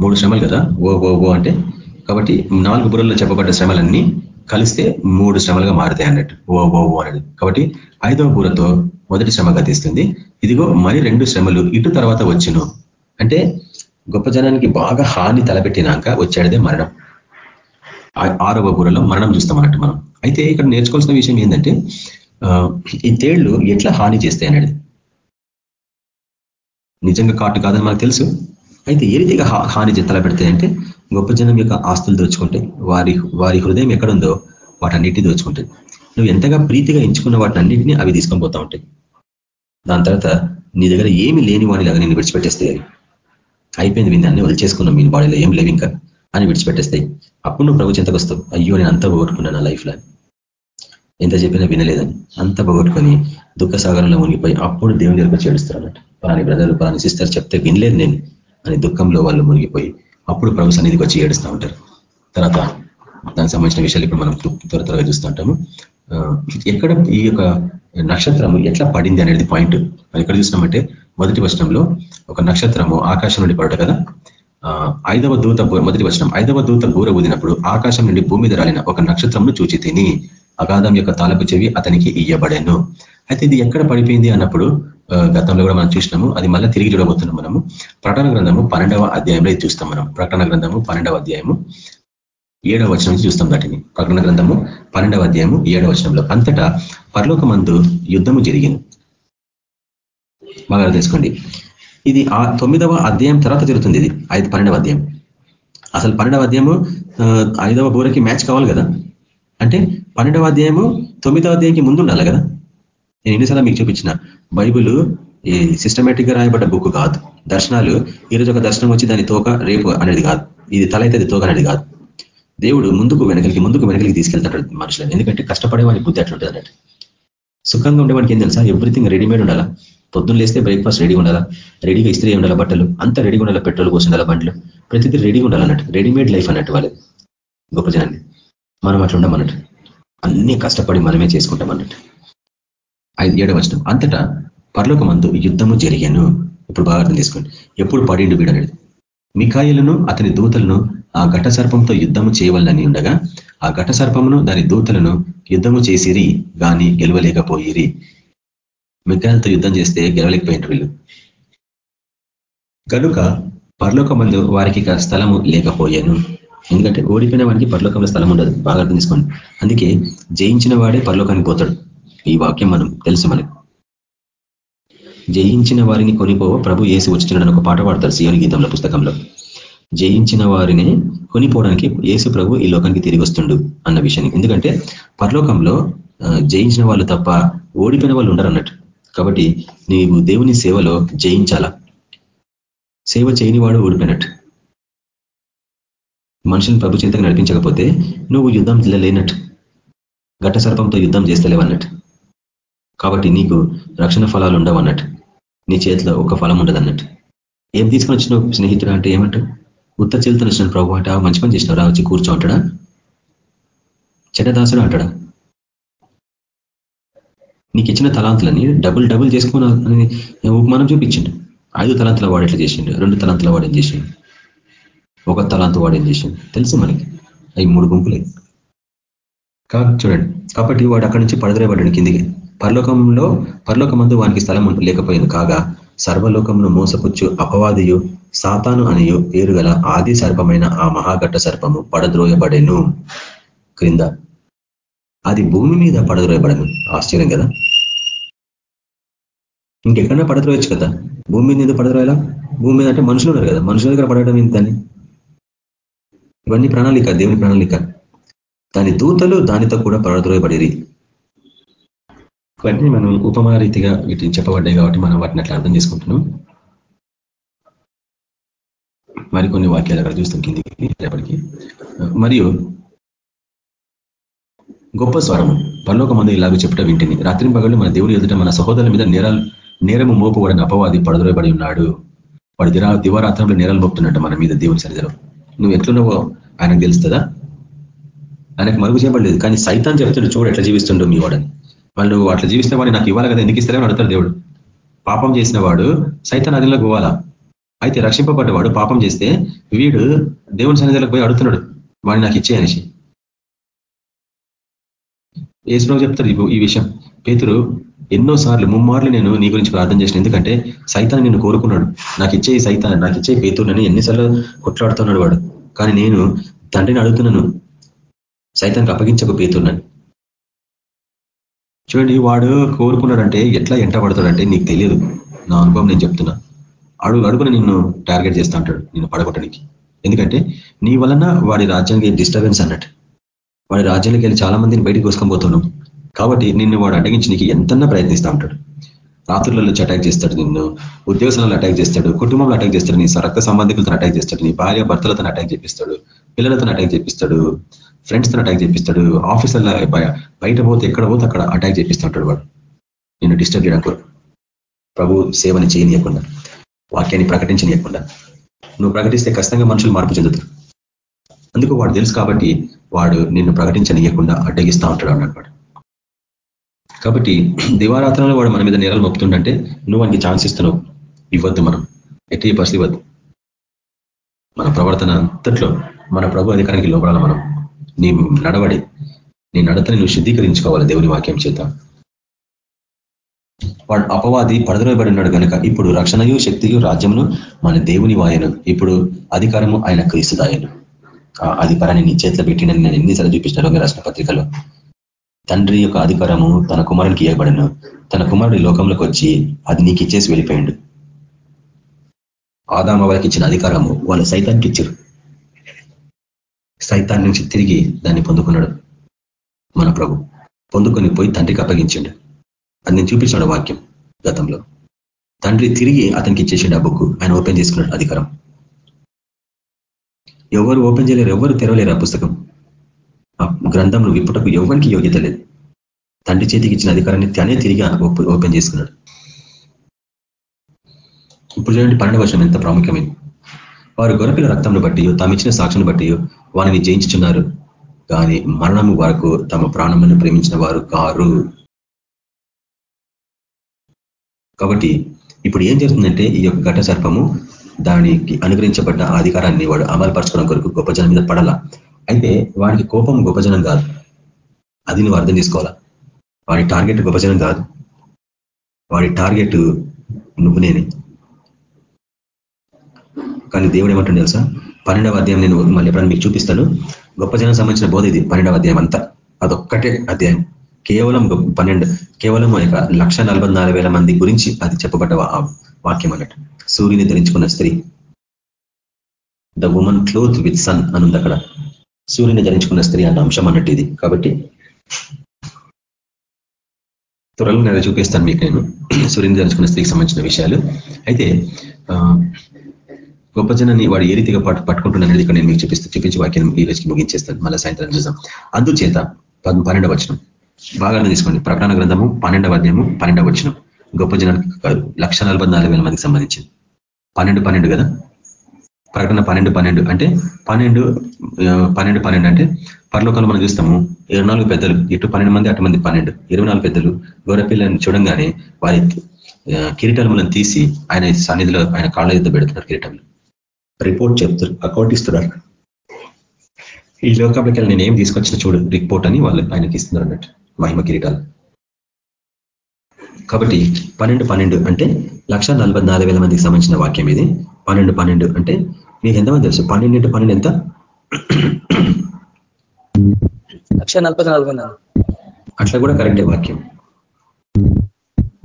మూడు శ్రమలు కదా? ఓ ఓ ఓ అంటే. కాబట్టి నాలుగు బుర్రల్లో చెప్పబడ్డ శ్రమలన్నీ కలిస్తే మూడు శ్రమలుగా మారుతాయి అన్నట్టు. ఓ ఓ ఓ అనేది. కాబట్టి ఐదవ బూరతో మొదటి శ్రమ గతిస్తుంది. ఇదిగో మరి రెండు శ్రమలు. ఇటు తర్వాత వచ్చును. అంటే గొప్ప జనానికి బాగా హాని తలపెట్టినాక వచ్చేదే మరణం. ఆరవ బూరలో మరణం చూస్తాం అన్నట్టు మనం. అయితే ఇక్కడ నేర్చుకోవాల్సిన విషయం ఏంటంటే ఈ తేళ్ళు ఎట్లా హాని చేస్తాయి అనేది. నిజంగా కాటు కాదని మనకు తెలుసు. అయితే ఏ రీతిగా హా- హాని తలపెడతాయంటే గొప్ప జనం యొక్క ఆస్తులు దోచుకుంటాయి వారి వారి హృదయం ఎక్కడుందో వాటన్నిటిని దోచుకుంటాయి నువ్వు ఎంతగా ప్రీతిగా ఎంచుకున్న వాటిని అన్నింటినీ అవి తీసుకొని పోతా ఉంటాయి. దాని తర్వాత నీ దగ్గర ఏమి లేని వాడిలాగా నేను విడిచిపెట్టేస్తాయి అయిపోయింది వీళ్ళు అన్ని వదిలిచేసుకున్నాం మీ బాడీలో ఏం లేవు ఇంకా అని విడిచిపెట్టేస్తాయి. అప్పుడు నువ్వు ప్రభు చింతకు వస్తావు. అయ్యో నేను అంతా పోగొట్టుకున్నాను నా లైఫ్లో ఎంత చెప్పినా వినలేదని. అంత పోగొట్టుకొని దుఃఖ సాగరంలో మునిగిపోయి అప్పుడు దేవుని దగ్గరకు చేడుస్తారు అన్నట్టు పలాని బ్రదర్లు పలాని సిస్టర్ చెప్తే వినలేదు నేను అని దుఃఖంలో వాళ్ళు మునిగిపోయి అప్పుడు ప్రభు సన్నిధికి వచ్చి ఏడుస్తూ ఉంటారు. తర్వాత దానికి సంబంధించిన విషయాలు ఇప్పుడు మనం త్వర త్వరగా చూస్తూ ఉంటాము. ఆ, ఎక్కడ ఈ యొక్క నక్షత్రము ఎట్లా పడింది అనేది పాయింట్ మనం ఎక్కడ చూసినామంటే మొదటి వచనంలో ఒక నక్షత్రము ఆకాశం నుండి పడట కదా? ఆ, ఐదవ దూత మొదటి వచనం ఐదవ దూత గూర ఊదినప్పుడు ఆకాశం నుండి భూమి మీద రాలిన ఒక నక్షత్రంను చూచి తిని అగాధం యొక్క తాలపు చెవి అతనికి ఇయ్యబడాను. అయితే ఇది ఎక్కడ పడిపోయింది అన్నప్పుడు గతంలో కూడా మనం చూసినాము. అది మళ్ళీ తిరిగి చూడబోతున్నాం మనము. ప్రకటన గ్రంథము పన్నెండవ అధ్యాయంలో ఇది చూస్తాం మనం. ప్రకటన గ్రంథము పన్నెండవ అధ్యాయము. ఏడవ వచనం నుంచి చూస్తాం వాటిని. ప్రకటన గ్రంథము పన్నెండవ అధ్యాయము ఏడవ వచనంలో. అంతటా పరలోకమందు యుద్ధము జరిగింది బాగా తెలుసుకోండి. ఇది ఆ తొమ్మిదవ అధ్యాయం తర్వాత జరుగుతుంది ఇది. ఐదు పన్నెండవ అధ్యాయం. అసలు పన్నెండవ అధ్యాయము ఐదవ బోరకి మ్యాచ్ కావాలి కదా? అంటే పన్నెండవ అధ్యాయము తొమ్మిదవ అధ్యాయంకి ముందు ఉండాలి కదా? నేను ఎన్నిసార్లు మీకు చూపించిన బైబుల్ ఈ సిస్టమేటిక్గా రాయబడ్డ బుక్ కాదు. దర్శనాలు ఈరోజు ఒక దర్శనం వచ్చి దాని తోక రేపు అనేది కాదు. ఇది తల అయితే అది తోక అనేది కాదు. దేవుడు ముందుకు వెనకలికి ముందుకు వెనకలికి తీసుకెళ్తాడు మనుషులను. ఎందుకంటే కష్టపడే వారి బుద్ధి అట్లుంటుంది అన్నట్టు. సుఖంగా ఉండేవాడికి ఏం తెలుసా? ఎవ్రీథింగ్ రెడీమేడ్ ఉండాలా? పొద్దున్న లేస్తే బ్రేక్ఫాస్ట్ రెడీగా ఉండాలా? రెడీగా ఇస్త్రీ ఉండాలి బట్టలు? అంతా రెడీగా ఉండాలి? పెట్రోల్ పోసి ఉండాలి బండ్లు? ప్రతిదీ రెడీగా ఉండాలన్నట్టు రెడీమేడ్ లైఫ్ అన్నట్టు వాళ్ళు గొప్ప జనాన్ని. మనం అట్లా ఉండమన్నట్టు. అన్ని కష్టపడి మనమే చేసుకుంటాం అన్నట్టు. ఐదు ఏడవ వచనం. అంతటా పర్లోక మందు యుద్ధము జరిగాను. ఇప్పుడు బాగా అర్థం చేసుకోండి. ఎప్పుడు పడిండు వీడనేది మికాయిలను అతని దూతలను ఆ ఘట సర్పంతో యుద్ధము చేయవాలని ఉండగా ఆ ఘట సర్పమును దాని దూతలను యుద్ధము చేసిరి గాని గెలవలేకపోయిరి. మికాయలతో యుద్ధం చేస్తే గెలవలేకపోయినారు వీళ్ళు. కనుక పర్లోక మందు వారికి స్థలము లేకపోయాను. ఎందుకంటే ఓడిపోయిన వాడికి పరలోకంలో స్థలం ఉండదు బాగా అర్థం తీసుకోండి అందుకే జయించిన వాడే పరలోకానికి పోతాడు. ఈ వాక్యం మనం తెలుసు మనకు. జయించిన వారిని కొనిపోవ ప్రభు ఏసు వచ్చినాడని ఒక పాట పాడతారు సీఎం గీతంలో పుస్తకంలో. జయించిన వారిని కొనిపోవడానికి ఏసు ప్రభు ఈ లోకానికి తిరిగి వస్తుండు అన్న విషయాన్ని ఎందుకంటే పరలోకంలో జయించిన వాళ్ళు తప్ప ఓడిపోయిన వాళ్ళు ఉండరు అన్నట్టు. కాబట్టి నీవు దేవుని సేవలో జయించాలా? సేవ చేయని వాడు ఓడిపోయినట్టు. మనుషులను ప్రభు చింతకు నడిపించకపోతే నువ్వు యుద్ధం లేనట్టు ఘట్ట సర్పంతో యుద్ధం చేస్తలేవన్నట్టు. కాబట్టి నీకు రక్షణ ఫలాలు ఉండవు అన్నట్టు నీ చేతిలో ఒక ఫలం ఉండదు అన్నట్టు ఏం తీసుకొని వచ్చిన స్నేహితుడు అంటే ఏమంటావు? ఉత్త చేతితో వచ్చిన ప్రభు అంటే మంచి పని చేసినారా వచ్చి కూర్చో అంటాడా? చెడ్డదాసుడు అంటాడా? నీకు ఇచ్చిన తలాంతులని డబుల్ డబుల్ చేసుకోవాలని ఉపమానం చూపించిండు? ఐదు తలాంతుల వాడు ఎట్లా చేసిండు? రెండు తలాంతుల వాడు ఏం చేసిండు? ఒక తలాంతు వాడు ఏం చేసిండు? తెలుసు మనకి. అవి మూడు గుంపులే. కాదు చూడండి. కాబట్టి వాడు అక్కడి నుంచి పడదరేబడ్డాడు కిందికి. పరలోకంలో పరలోకమందు వానికి స్థలం లేకపోయింది. కాగా సర్వలోకమును మోసపుచ్చు అపవాదియు సాతాను అనియు పేరు గల ఆది సర్పమైన ఆ మహాఘట్ట సర్పము పడద్రోయబడెను. క్రింద అది భూమి మీద పడద్రోయబడను. ఆశ్చర్యం కదా? ఇంకెక్కడన్నా పడద్రోయచ్చు కదా? భూమి మీద ఎందుకు పడద్రోయాలా? భూమి మీద అంటే మనుషులు ఉన్నారు కదా. మనుషుల దగ్గర పడడం ఏంటని ఇవన్నీ ప్రణాళిక దేవుని ప్రణాళిక. దాని దూతలు దానితో కూడా పడద్రోయబడిరి. ఇవన్నీ మనం ఉపమారీతిగా వీటిని చెప్పబడ్డాయి కాబట్టి మనం వాటిని అట్లా అర్థం చేసుకుంటున్నాం. మరికొన్ని వాక్యాలు అక్కడ చూస్తాం కిందికి రేపటికి. మరియు గొప్ప స్వరము పరలోక మంది ఇలాగ చెప్పడం వింటిని. రాత్రి పగళ్ళు మన దేవుడు ఎదుట మన సహోదరుల మీద నేరాలు నేరము మోపబడిన అపవాది పడదొరబడి ఉన్నాడు. వాడు దిరా దివారాత్రంలో నేరాలు మోపుతున్నట్టు మన మీద దేవుని సన్నిధిలో. నువ్వు ఎట్లున్నావో ఆయనకు తెలుస్తుందా? ఆయనకు మరుగు చేయబడలేదు కానీ సైతాన్ చెప్తాడు చూడు ఎట్లా జీవిస్తుండో మీ వాడని. వాళ్ళు అట్లా జీవిస్తే వాడిని నాకు ఇవ్వాలి కదా ఎందుకు ఇస్తారని అడుగుతాడు దేవుడు. పాపం చేసిన వాడు సైతాన్ అదిలో పోవాలా అయితే రక్షింపబడ్డవాడు పాపం చేస్తే వీడు దేవుని సన్నిధిలోకి పోయి అడుగుతున్నాడు వాడిని నాకు ఇచ్చే అనేసి. ఏసులో చెప్తారు ఈ విషయం. పేతురు ఎన్నో సార్లు ముమ్మార్లు నేను నీ గురించి ప్రార్థన చేసిన. ఎందుకంటే సైతాన్ని నేను కోరుకున్నాడు. నాకు ఇచ్చే సైతాన్ని నాకు ఇచ్చే పేతురునని ఎన్నిసార్లు కొట్లాడుతున్నాడు వాడు. కానీ నేను తండ్రిని అడుగుతున్నాను. సైతానికి అప్పగించకు పేతురునని చూడండి వాడు కోరుకున్నాడంటే ఎట్లా ఎంట పడతాడంటే నీకు తెలియదు. నా అనుభవం నేను చెప్తున్నా. అడుగు అడుగున నిన్ను టార్గెట్ చేస్తా అంటాడు నిన్ను పడగొట్టడానికి. ఎందుకంటే నీ వలన వాడి రాజ్యానికి డిస్టర్బెన్స్ అన్నట్టు. వాడి రాజ్యానికి వెళ్ళి చాలా మందిని బయటికి కోసుకొని పోతున్నాం కాబట్టి నిన్ను వాడు అడ్డగించి నీకు ఎంతన్నా ప్రయత్నిస్తూ ఉంటాడు రాత్రులలో అటాక్ చేస్తాడు నిన్ను ఉద్యోగంలో అటాక్ చేస్తాడు కుటుంబంలో అటాక్ చేస్తాడు నీ రక్త సంబంధికులతో అటాక్ చేస్తాడు నీ భార్య భర్తలతో అటాక్ చేపిస్తాడు పిల్లలతో అటాక్ చేపిస్తాడు. ఫ్రెండ్స్తో అటాక్ చేపిస్తాడు. ఆఫీసర్లో బయట పోతే ఎక్కడ పోతే అక్కడ అటాక్ చేపిస్తూ ఉంటాడు వాడు. నిన్ను డిస్టర్బ్ చేయడానికి. ప్రభు సేవని చేయనీయకుండా వాక్యాన్ని ప్రకటించనీయకుండా. నువ్వు ప్రకటిస్తే ఖచ్చితంగా మనుషులు మార్పు చెందుతారు. అందుకు వాడు తెలుసు కాబట్టి వాడు నిన్ను ప్రకటించనీయకుండా అడ్డగిస్తూ ఉంటాడు అన్నమాట కాబట్టి దివారాత్రంలో వాడు మన మీద నేరాలు మొప్పుతుండంటే నువ్వు వానికి ఛాన్స్ ఇస్తున్నావు. ఇవ్వద్దు మనం. ఎట్టి పరిస్థితి ఇవ్వద్దు. మన ప్రవర్తన అంతట్లో మన ప్రభు అధికారానికి లోపడాలి మనం. నీ నడవడి నీ నడతని నువ్వు శుద్ధీకరించుకోవాలి దేవుని వాక్యం చేత. వాడు అపవాది పడదరబడి ఉన్నాడు కనుక ఇప్పుడు రక్షణయు శక్తియు రాజ్యమును మన దేవుని వాయను. ఇప్పుడు అధికారము ఆయన క్రీస్తుదాయను ఆ అధికారాన్ని నీ చేతిలో పెట్టినని నేను ఎన్నిసార్లు చూపించిన రాసిన పత్రికలో. తండ్రి యొక్క అధికారము తన కుమారునికి ఇవ్వబడను తన కుమారుడి లోకంలోకి వచ్చి అది నీకు ఇచ్చేసి వెళ్ళిపోయాడు. ఆదామ వారికి ఇచ్చిన అధికారము వాళ్ళు సైతానికి ఇచ్చారు సైతాన్ నుంచి తిరిగి దాన్ని పొందుకున్నాడు. మన ప్రభు పొందుకొని పోయి తండ్రికి అప్పగించిండు. అది నేను చూపించాడు వాక్యం గతంలో. తండ్రి తిరిగి అతనికి ఇచ్చేసిండు ఆ బుక్. ఆయన ఓపెన్ చేసుకున్నాడు అధికారం. ఎవరు ఓపెన్ చేయలేరు ఎవరు తెరవలేరు ఆ పుస్తకం. ఆ గ్రంథంలో విప్పుటకు ఎవరికి యోగ్యత లేదు. తండ్రి చేతికి ఇచ్చిన అధికారాన్ని తనే తిరిగి ఓపెన్ చేసుకున్నాడు. ఇప్పుడు చూడండి పన్నెండు వర్షం ఎంత ప్రాముఖ్యమైంది. వారు గొరపిల రక్తంను బట్టియో తాము ఇచ్చిన సాక్షిని బట్టియో వారిని జయించుతున్నారు కానీ మరణము వరకు తమ ప్రాణములను ప్రేమించిన వారు కారు. కాబట్టి ఇప్పుడు ఏం జరుగుతుందంటే ఈ యొక్క ఘట సర్పము దానికి అనుగ్రహించబడ్డ అధికారాన్ని వాడు అమలుపరచుకోవడం కొరకు గొప్ప జనం మీద పడాల. అయితే వాడికి కోపం గొప్ప జనం కాదు. అది నువ్వు అర్థం చేసుకోవాలా? వాడి టార్గెట్ గొప్ప జనం కాదు. వాడి టార్గెట్ నువ్వు నేనే కానీ దేవుడు ఏమంటుంది తెలుసా? పన్నెండవ అధ్యాయం నేను మళ్ళీ ఎప్పుడైనా మీకు చూపిస్తాను. గొప్ప జనం సంబంధించిన బోధ ఇది పన్నెండవ అధ్యాయం అంతా. అదొక్కటే అధ్యాయం. కేవలం పన్నెండు కేవలం లక్ష మంది గురించి అది చెప్పబడ్డ వాక్యం అన్నట్టు. సూర్యుని ధరించుకున్న స్త్రీ. The woman cloth with sun అనుంది అక్కడ. సూర్యుని ధరించుకున్న స్త్రీ అన్న అంశం అన్నట్టు ఇది. కాబట్టి త్వరలో నేను చూపిస్తాను మీకు నేను. సూర్యుని ధరించుకున్న స్త్రీకి సంబంధించిన విషయాలు. అయితే గొప్ప జనాన్ని వాడు ఏ రీతిగా పట్టు పట్టుకుంటున్నాను ఇక్కడ నేను మీకు చూపిస్తూ చూపించి వాక్యం ఈ రోజుకి ముగించేస్తాను. మళ్ళీ సాయంత్రం చూసాం అందుచేత పన్నెండవ వచనం. బాగా తీసుకోండి. ప్రకటన గ్రంథము పన్నెండవ అధ్యాయము పన్నెండవ వచనం. గొప్ప జనానికి కాదు లక్ష మందికి సంబంధించింది. పన్నెండు పన్నెండు కదా? ప్రకటన పన్నెండు పన్నెండు అంటే పన్నెండు పన్నెండు పన్నెండు అంటే పరలోకాలు మనం చూస్తాము ఇరవై నాలుగు పెద్దలు ఇటు పన్నెండు మంది అటు మంది పన్నెండు. ఇరవై నాలుగు పెద్దలు గొర్రెపిల్లని చూడంగానే వారి కిరీటాలు తీసి ఆయన సన్నిధిలో ఆయన కాళ్ళ యుద్ధ పెడుతున్నారు కిరీటంలో. రిపోర్ట్ చెప్తారు అకౌంట్ ఇస్తున్నారు ఈ లోకానికి నేను ఏం తీసుకొచ్చిన చూడు రిపోర్ట్ అని వాళ్ళు ఆయనకి ఇస్తున్నారు అన్నట్టు మహిమ కిరీటాలు. కాబట్టి పన్నెండు పన్నెండు అంటే లక్ష మందికి సంబంధించిన వాక్యం ఇది. పన్నెండు పన్నెండు అంటే మీకు ఎంతమంది తెలుసు? పన్నెండు ఇంటూ పన్నెండు ఎంత? లక్ష నలభై నాలుగు అట్లా కూడా కరెక్టే వాక్యం.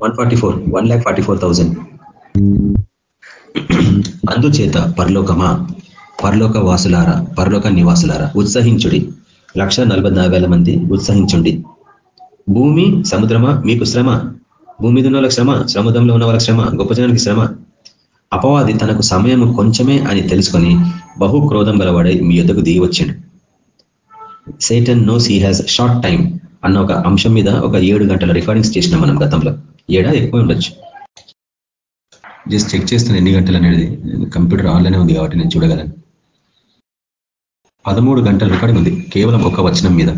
One forty four one lakh forty four thousand. అందుచేత పరలోకమా? పరలోక వాసులారా పరలోక నివాసులారా ఉత్సహించుడి లక్ష మంది ఉత్సహించుండి. భూమి సముద్రమా? మీకు శ్రమ? భూమి మీద ఉన్న శ్రమ సముద్రంలో ఉన్న వాళ్ళ శ్రమ గొప్ప జనానికి శ్రమ? అపవాది తనకు సమయం కొంచెమే అని తెలుసుకొని బహు క్రోధం గలవాడై మీ యొద్దకు దిగి వచ్చిండు. Satan knows he has short time అన్న ఒక అంశం మీద ఒక ఏడు గంటల రికార్డింగ్స్ చేసినాం మనం గతంలో. ఏడా? ఎక్కువ ఉండొచ్చు. జస్ట్ చెక్ చేస్తున్న ఎన్ని గంటలు అనేది. కంప్యూటర్ ఆన్లోనే ఉంది కాబట్టి నేను చూడగలను. పదమూడు గంటల రికార్డింగ్ ఉంది. కేవలం ఒక వచనం మీద.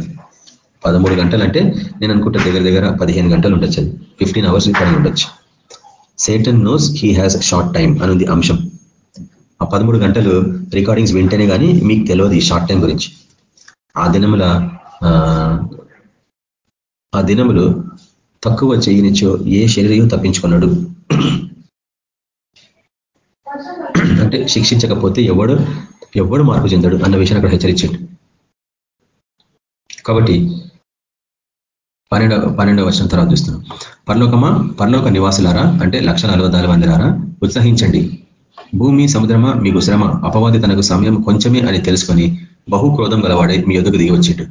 పదమూడు గంటలు అంటే నేను అనుకుంటే దగ్గర దగ్గర పదిహేను గంటలు ఉండొచ్చు. అది ఫిఫ్టీన్ అవర్స్ రికార్డింగ్ ఉండొచ్చు. Satan knows he has short time అనుంది అంశం. ఆ పదమూడు గంటలు రికార్డింగ్స్ వింటేనే కానీ మీకు తెలియదు ఈ షార్ట్ టైం గురించి. ఆ దినముల ఆ దినములు తక్కువ చేయనిచ్చో ఏ శరీరం తప్పించుకున్నాడు అంటే శిక్షించకపోతే ఎవడు ఎవడు మార్పు చెందాడు అన్న విషయాన్ని అక్కడ హెచ్చరించండి. కాబట్టి పన్నెండవ పన్నెండవ వర్షం తర్వాత చూస్తున్నాం. పరలోకమా? పరలోక నివాసులారా? అంటే లక్ష మందిరారా ఉత్సహించండి. భూమి సముద్రమా? మీకు శ్రమ. అపవాది తనకు సమయం కొంచెమే అని తెలుసుకొని బహు క్రోధం గలవాడే మీ ఎదుగు దిగి వచ్చిండు.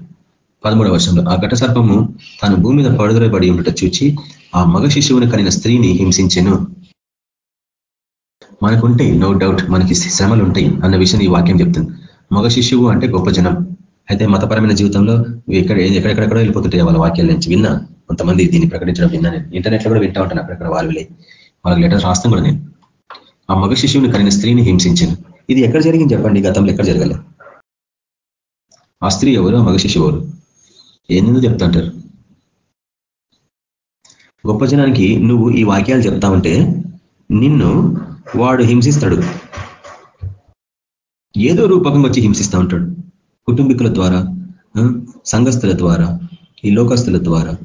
పదమూడవ వర్షంలో ఆ ఘట సర్పము తాను భూమి మీద పడుదలబడి ఉండట చూచి ఆ మగ శిశువుని కలిగిన స్త్రీని హింసించెను. మనకుంటాయి నో డౌట్ మనకి శ్రమలు ఉంటాయి అన్న విషయం ఈ వాక్యం చెప్తుంది. మగ శిష్యువు అంటే గొప్ప జనం. అయితే మతపరమైన జీవితంలో ఎక్కడ ఎక్కడెక్కడ వెళ్ళిపోతుంటాయి వాళ్ళ వాక్యాల నుంచి. విన్నా కొంతమంది దీన్ని ప్రకటించడం విన్నా నేను. ఇంటర్నెట్లో కూడా వింటా ఉంటాను అక్కడక్కడ వాళ్ళు వాళ్ళకి లెటర్ రాస్తాం కూడా నేను. ఆ మగ శిష్యుని కలిగిన స్త్రీని హింసించాను. ఇది ఎక్కడ జరిగింది చెప్పండి? గతంలో ఎక్కడ జరగలే? ఆ స్త్రీ ఎవరు? ఆ మగ శిష్యు ఎవరు? ఏందో చెప్తుంటారు? గొప్ప జనానికి నువ్వు ఈ వాక్యాలు చెప్తా ఉంటే నిన్ను వాడు హింసిస్తాడు. ఏదో రూపకంగా వచ్చి హింసిస్తూ ఉంటాడు. కుటుంబీకుల ద్వారా సంఘస్థుల ద్వారా ఈ లోకస్తుల ద్వారా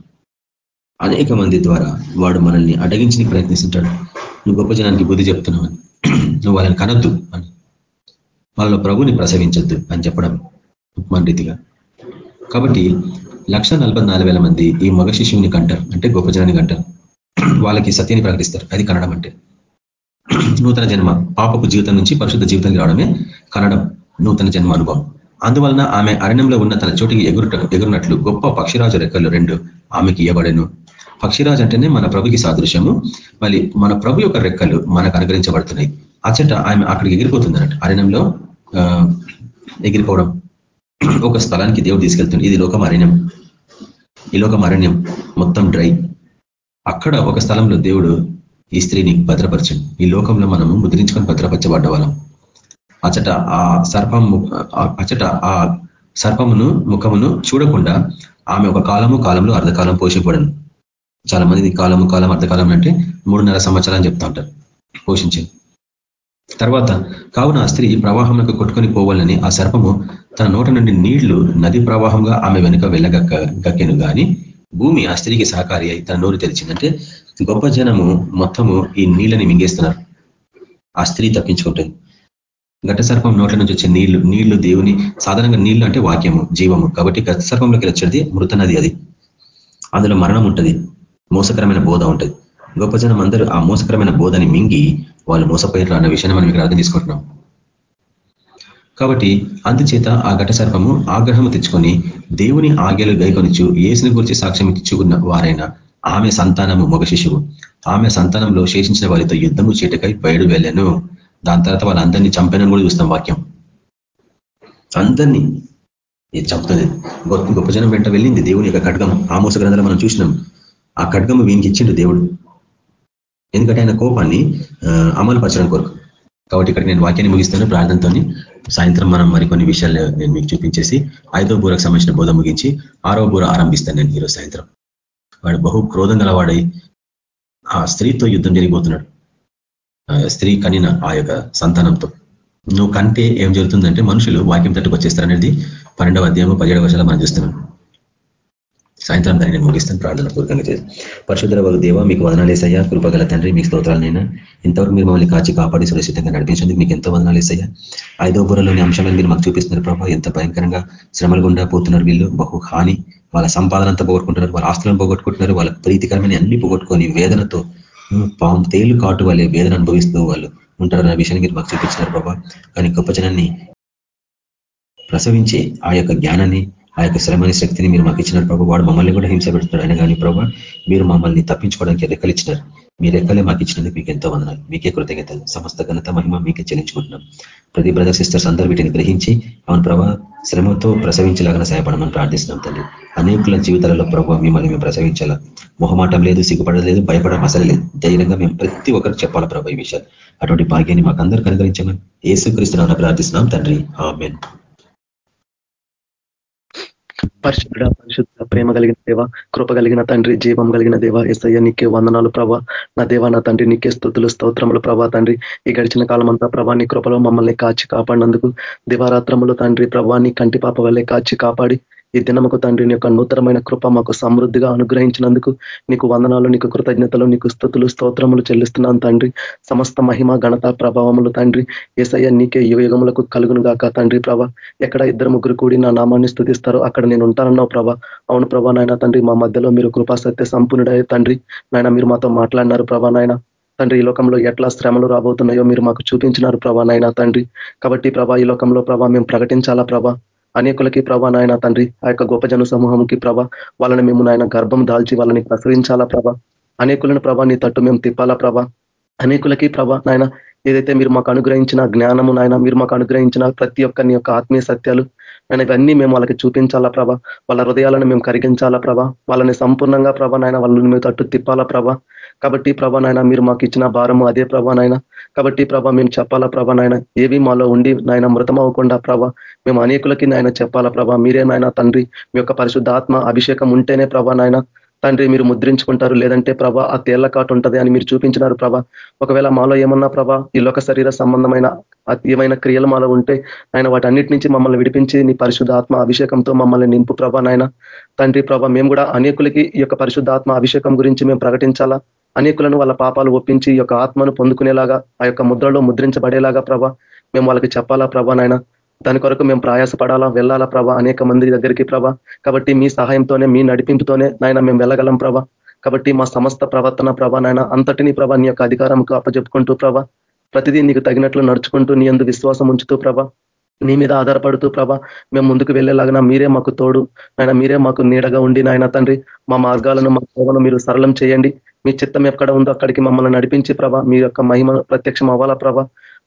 అనేక మంది ద్వారా వాడు మనల్ని అడగించడానికి ప్రయత్నిస్తుంటాడు. నువ్వు గొప్ప జనానికి బుద్ధి చెప్తున్నావు నువ్వు వాళ్ళని కనద్దు అని. వాళ్ళ ప్రభుని ప్రసవించొద్దు అని చెప్పడం ఉపమాన రీతిగా. కాబట్టి లక్ష మంది ఈ మగ శిశువుని కంటారు. అంటే గొప్ప జనానికి అంటారు వాళ్ళకి సత్యాన్ని ప్రకటిస్తారు. అది కనడం అంటే. నూతన జన్మ పాపపు జీవితం నుంచి పరిశుద్ధ జీవితానికి రావడమే కనడం నూతన జన్మ అనుభవం. అందువలన ఆమె అరణ్యంలో ఉన్న తన చోటికి ఎగురుట ఎగురునట్లు గొప్ప పక్షిరాజు రెక్కలు రెండు ఆమెకి ఇవ్వబడను పక్షిరాజు అంటేనే మన ప్రభుకి సాదృశ్యము. మళ్ళీ మన ప్రభు యొక్క రెక్కలు మనకు అనుగ్రహించబడుతున్నాయి. అచ్చట ఆమె అక్కడికి ఎగిరిపోతుంది అన్నట్టు అరణ్యంలో ఎగిరిపోవడం ఒక స్థలానికి దేవుడు తీసుకెళ్తుంది ఇది లోకం అరణ్యం. ఈ లోకం అరణ్యం మొత్తం డ్రై. అక్కడ ఒక స్థలంలో దేవుడు ఈ స్త్రీని భద్రపరచండి. ఈ లోకంలో మనము ముద్రించుకొని భద్రపరచబడ్డ వాళ్ళం. అచట ఆ సర్పం అచట ఆ సర్పమును ముఖమును చూడకుండా ఆమె ఒక కాలము కాలంలో అర్ధకాలం పోషిపడను చాలా మంది కాలము కాలం అర్ధకాలం అంటే మూడున్నర సంవత్సరాలు అని చెప్తా ఉంటారు. పోషించింది. తర్వాత కావున ఆ స్త్రీ ప్రవాహంలోకి కొట్టుకొని పోవాలని ఆ సర్పము తన నోట నుండి నీళ్ళు నది ప్రవాహంగా ఆమె వెనుక వెళ్ళగక్క గక్కెను కానీ భూమి ఆ స్త్రీకి సహకారి అయి తన నోరు తెరిచిందంటే గొప్ప జనము మొత్తము ఈ నీళ్ళని మింగేస్తున్నారు. ఆ స్త్రీ తప్పించుకుంటుంది. ఘట సర్పం నోట్ల నుంచి వచ్చే నీళ్ళు నీళ్ళు దేవుని సాధారణంగా నీళ్ళు అంటే వాక్యము జీవము. కాబట్టి ఘట సర్పంలోకి వచ్చేది మృత నది అది. అందులో మరణం ఉంటుంది మోసకరమైన బోధ ఉంటుంది. గొప్ప జనం అందరూ ఆ మోసకరమైన బోధని మింగి వాళ్ళు మోసపోయారు అన్న విషయాన్ని మనం ఇక్కడ అర్థం తీసుకుంటున్నాం కాబట్టి అందుచేత ఆ ఘట సర్పము ఆగ్రహము తెచ్చుకొని దేవుని ఆజ్ఞలు గైకొనిచ్చు ఏసుని గురించి సాక్ష్యం ఇచ్చుకున్న వారైనా ఆమె సంతానము మొగ శిశువు. ఆమె సంతానంలో శేషించిన వారితో యుద్ధము చీటకై బయడు వెళ్ళాను. దాని తర్వాత వాళ్ళందరినీ చంపేనని కూడా చూస్తాం వాక్యం. అందరినీ ఇది చంపుతుంది? గొప్ప జనం వెంట వెళ్ళింది దేవుని యొక్క ఖడ్గం. ఆమోస గ్రంథాలు మనం చూసినాం. ఆ ఖడ్గము వీనికి ఇచ్చిండు దేవుడు. ఎందుకంటే ఆయన కోపాన్ని అమలు పరచడం కొరకు. కాబట్టి ఇక్కడ నేను వాక్యాన్ని ముగిస్తాను ప్రార్థనతో సాయంత్రం మనం మరికొన్ని విషయాలు నేను మీకు చూపించేసి ఐదో బూరకు సంబంధించిన బోధ ముగించి ఆరో బూర ఆరంభిస్తాను నేను ఈరోజు సాయంత్రం. వాడు బహు క్రోధం గలవాడై ఆ స్త్రీతో యుద్ధం జరిగిపోతున్నాడు. స్త్రీ కనిన ఆ యొక్క సంతానంతో. నువ్వు కంటే ఏం జరుగుతుందంటే మనుషులు వాక్యం తట్టుకు వచ్చేస్తారనేది పన్నెండవ అధ్యాయము పదిహేడవ వర్షాలు మనం చూస్తున్నాం. సాయంత్రం దాన్ని నేను ముగిస్తాను ప్రార్థన పూర్వకంగా చేసి పరిశుద్ధ వారు దేవ మీకు వదనాలేసయ్యా కృపగల తండ్రి మీకు స్తోత్రాలనైనా ఇంతవరకు మీరు మమ్మల్ని కాచి కాపాడి సురక్షితంగా నడిపించండి మీకు ఎంతో వదనాలేసయ్యా ఐదో బుర్రలోని అంశాలను మీరు మాకు చూపిస్తున్నారు ప్రభావ ఎంత భయంకరంగా శ్రమలు గుండా పోతున్నారు వీళ్ళు. బహు హాని. వాళ్ళ సంపాదన అంతా పోగొట్టుకుంటున్నారు. వాళ్ళ ఆస్తులను పోగొట్టుకుంటున్నారు. వాళ్ళ ప్రీతికరమైన అన్ని పోగొట్టుకొని వేదనతో పాము తేలు కాటు వాళ్ళే వేదన అనుభవిస్తూ వాళ్ళు ఉంటారు ఉంటారన్న విషయాన్ని మీరు మాకు చూపించినారు ప్రభా. కానీ గొప్ప జనాన్ని ప్రసవించి ఆ యొక్క జ్ఞానాన్ని ఆ యొక్క శ్రమని శక్తిని మీరు మాకు ఇచ్చినారు ప్రభు. వాడు మమ్మల్ని కూడా హింస పెడుతున్నాడు. అయినా కానీ ప్రభు మీరు మమ్మల్ని తప్పించుకోవడానికి రెక్కలు ఇచ్చినారు. మీ రెక్కలే మాకు ఇచ్చినందుకు మీకు ఎంతో వందనాలు. మీకే కృతజ్ఞతలు. సమస్త ఘనత మహిమ మీకే చెల్లించుకుంటున్నాం. ప్రతి బ్రదర్ సిస్టర్స్ అందరూ వీటిని గ్రహించి అవును ప్రభా శ్రమతో ప్రసవించలాగా సహాయపడమని ప్రార్థిస్తున్నాం తండ్రి. అనేకుల జీవితాలలో ప్రభావ మిమ్మల్ని మేము ప్రసవించాలా? మొహమాటం లేదు సిగ్గుపడలేదు భయపడడం అసలు లేదు. ధైర్యంగా మేము ప్రతి ఒక్కరికి చెప్పాలా ప్రభా ఈ విషయాలు? అటువంటి భాగ్యాన్ని మాకు అందరికీ అనుగ్రహించమని ఏసుక్రీస్తున్నామని ప్రార్థిస్తున్నాం తండ్రి. ఆమెన్. పరిశుద్ధ పరిశుద్ధ ప్రేమ కలిగిన దేవ కృప కలిగిన తండ్రి జీవం కలిగిన దేవ ఎస్ఐ నీకే వందనాలు ప్రభా. నా దేవ నా తండ్రి నీకే స్థుతులు స్తోత్రములు ప్రభా తండ్రి. ఈ గడిచిన కాలం అంతా ప్రభా నీ కృపలో మమ్మల్ని కాచి కాపాడినందుకు దివారాత్రములు తండ్రి ప్రభా నీ కంటి పాప వల్లే కాచి కాపాడి ఈ దినముకు తండ్రి యొక్క నూతనమైన కృప మాకు సమృద్ధిగా అనుగ్రహించినందుకు నీకు వందనాలు నీకు కృతజ్ఞతలు నీకు స్థుతులు స్తోత్రములు చెల్లిస్తున్నాను తండ్రి. సమస్త మహిమ ఘనత ప్రభావములు తండ్రి. ఏసయ్య నీకే యుగములకు కలుగును గాక తండ్రి ప్రభ. ఎక్కడ ఇద్దరు ముగ్గురు కూడి నా నామాన్ని స్థుతిస్తారో అక్కడ నేను ఉంటానన్నావు ప్రభా. అవును ప్రభా నాయన తండ్రి మా మధ్యలో మీరు కృపాసత్య సంపూర్ణుడై తండ్రి. నాయన మీరు మాతో మాట్లాడినారు ప్రభా నాయన. తండ్రి ఈ లోకంలో ఎట్లా శ్రమలు రాబోతున్నాయో మీరు మాకు చూపించినారు ప్రభా నాయన తండ్రి. కాబట్టి ప్రభా ఈ లోకంలో ప్రభా మేము ప్రకటించాలా ప్రభా? అనేకులకి ప్రభా నాయన తండ్రి ఆ యొక్క గొప్ప జన సమూహంకి ప్రభ వాళ్ళని మేము నాయన గర్భం దాల్చి వాళ్ళని ప్రసరించాలా ప్రభ? అనేకులను ప్రభా నీ తట్టు మేము తిప్పాలా ప్రభ? అనేకులకి ప్రభ నాయన ఏదైతే మీరు మాకు అనుగ్రహించిన జ్ఞానము నాయన మీరు మాకు అనుగ్రహించిన ప్రతి ఒక్క నీ యొక్క ఆత్మీయ సత్యాలు నేను ఇవన్నీ మేము వాళ్ళకి చూపించాలా ప్రభ? వాళ్ళ హృదయాలను మేము కరిగించాలా ప్రభ? వాళ్ళని సంపూర్ణంగా ప్రభ నాయన వాళ్ళని మేము తట్టు తిప్పాలా ప్రభ? కాబట్టి ప్రభా నాయన మీరు మాకు ఇచ్చిన భారము అదే ప్రభా నాయన. కాబట్టి ప్రభా మేము చెప్పాలా ప్రభా నాయన? ఏవి మాలో ఉండి నాయన మృతం అవ్వకుండా ప్రభా మేము అనేకులకి నాయన చెప్పాలా ప్రభా? మీరే నాయన తండ్రి మీ యొక్క పరిశుద్ధాత్మ అభిషేకం ఉంటేనే ప్రభా నాయన. తండ్రి మీరు ముద్రించుకుంటారు లేదంటే ప్రభా ఆ తేళ్ళ కాటు ఉంటది అని మీరు చూపించినారు ప్రభా. ఒకవేళ మాలో ఏమన్నా ప్రభా ఈ లోక శరీర సంబంధమైన ఏమైనా క్రియలు మాలో ఉంటే ఆయన వాటన్నిటి నుంచి మమ్మల్ని విడిపించి నీ పరిశుద్ధాత్మ అభిషేకంతో మమ్మల్ని నింపు ప్రభా నాయన. తండ్రి ప్రభా మేము కూడా అనేకులకి ఈ యొక్క పరిశుద్ధాత్మ అభిషేకం గురించి మేము ప్రకటించాలా? అనేకులను వాళ్ళ పాపాలు ఒప్పించి ఈ యొక్క ఆత్మను పొందుకునేలాగా ఆ యొక్క ముద్రలో ముద్రించబడేలాగా ప్రభా మేము వాళ్ళకి చెప్పాలా ప్రభా నాయన? దాని కొరకు మేము ప్రయాసపడాలా వెళ్ళాలా ప్రభా? అనేక మంది దగ్గరికి ప్రభా. కాబట్టి మీ సహాయంతోనే మీ నడిపింపుతోనే నాయన మేము వెళ్ళగలం ప్రభా. కాబట్టి మా సమస్త ప్రవర్తన ప్రభా నాయన అంతటిని ప్రభా నీ యొక్క అధికారంకు అప్పచెప్పుకుంటూ ప్రభా ప్రతిదీ నీకు తగినట్లు నడుచుకుంటూ నీ ఎందు విశ్వాసం ఉంచుతూ ప్రభా నీ మీద ఆధారపడుతూ ప్రభా మేము ముందుకు వెళ్ళేలాగా మీరే మాకు తోడు. ఆయన మీరే మాకు నీడగా ఉండి నాయన తండ్రి మా మార్గాలను మా సేవను మీరు సరళం చేయండి. మీ చిత్తం ఎక్కడ ఉందో అక్కడికి మమ్మల్ని నడిపించి ప్రభ మీ యొక్క మహిమ ప్రత్యక్షం అవ్వాలా ప్రభ.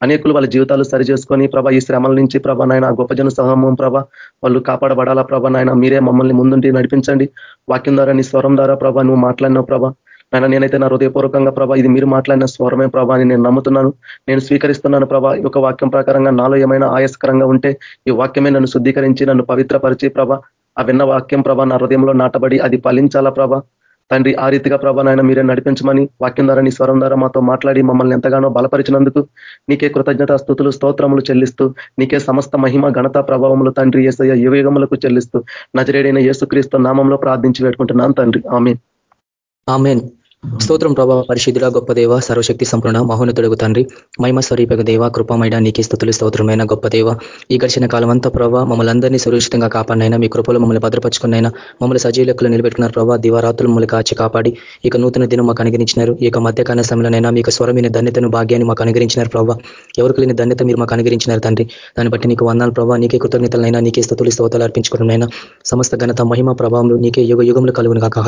అనేకులు వాళ్ళ జీవితాలు సరిచేసుకొని ప్రభ ప్రభా ఈ శ్రమల నుంచి ప్రభా నాయన గొప్ప జన సమూహం ప్రభా వాళ్ళు కాపాడబడాలా ప్రభా నాయన మీరే మమ్మల్ని ముందుండి నడిపించండి. వాక్యం ద్వారా నీ స్వరం ద్వారా ప్రభా నువ్వు మాట్లాడినావు ప్రభా. నాయన నేనైతే నా హృదయపూర్వకంగా ప్రభా ఇది మీరు మాట్లాడిన స్వరమే ప్రభా అని నేను నమ్ముతున్నాను. నేను స్వీకరిస్తున్నాను ప్రభా ఈ యొక్క వాక్యం ప్రకారంగా నాలో ఏమైనా ఆయాసకరంగా ఉంటే ఈ వాక్యమే నన్ను శుద్ధీకరించి నన్ను పవిత్రపరిచి ప్రభా ఆ విన్న వాక్యం ప్రభా నా హృదయంలో నాటబడి అది ఫలించాలా ప్రభా? తండ్రి ఆ రీతిగా ప్రభా నాయన మీరే నడిపించమని వాక్యం ద్వారా నీ స్వరం ద్వారా మాతో మాట్లాడి మమ్మల్ని ఎంతగానో బలపరిచినందుకు నీకే కృతజ్ఞత స్థుతులు స్తోత్రములు చెల్లిస్తూ నీకే సమస్త మహిమ ఘనత ప్రభావములు తండ్రి ఏసయ్య యువేగములకు చెల్లిస్తూ నజరేడైన యేసుక్రీస్తు నామంలో ప్రార్థించి పెట్టుకుంటున్నాను తండ్రి. ఆమె ఆమెన్. స్తోత్రం ప్రభా పరిశుద్ధుల గొప్ప దేవ సర్వశక్తి సంపూర్ణ మహోన్నతుడుగు తండ్రి. మహిమ స్వరూపక దేవ కృపమైన నీకే స్థుతులు స్తోత్రమైన గొప్ప దేవ. ఈ గడిచిన కాలం అంతా ప్రభావ మమ్మల్ని అందరినీ సురక్షితంగా కాపాడినైనా మీ కృపలో మమ్మల్ని భద్రపరుచుకున్నైనా మమ్మల్ని సజీలకులు నిలబెట్టుకున్నారు ప్రభావ దివారాత్రులు మమ్మల్ని కాచి కాపాడి ఇక నూతన దినం మాకు అనుగరించినారు ఈ మధ్యకాల సమయంలోనైనా మీకు స్వరమైన ధన్యతను భాగ్యాన్ని మాకు అనుగరించినారు ప్రభావ ఎవరికి లేని ధన్యత మీరు మాకు అనుగరించినారు తండ్రి. దాన్ని బట్టి నీకు వందాలు ప్రభావ నీకే కృతజ్ఞతలైనా నీకే స్థుతులు స్తోతాలు అర్పించుకోవడంనైనా సమస్త ఘనత మహిమ ప్రభావం నీకే యుగ యుగంలో కలుగును కాక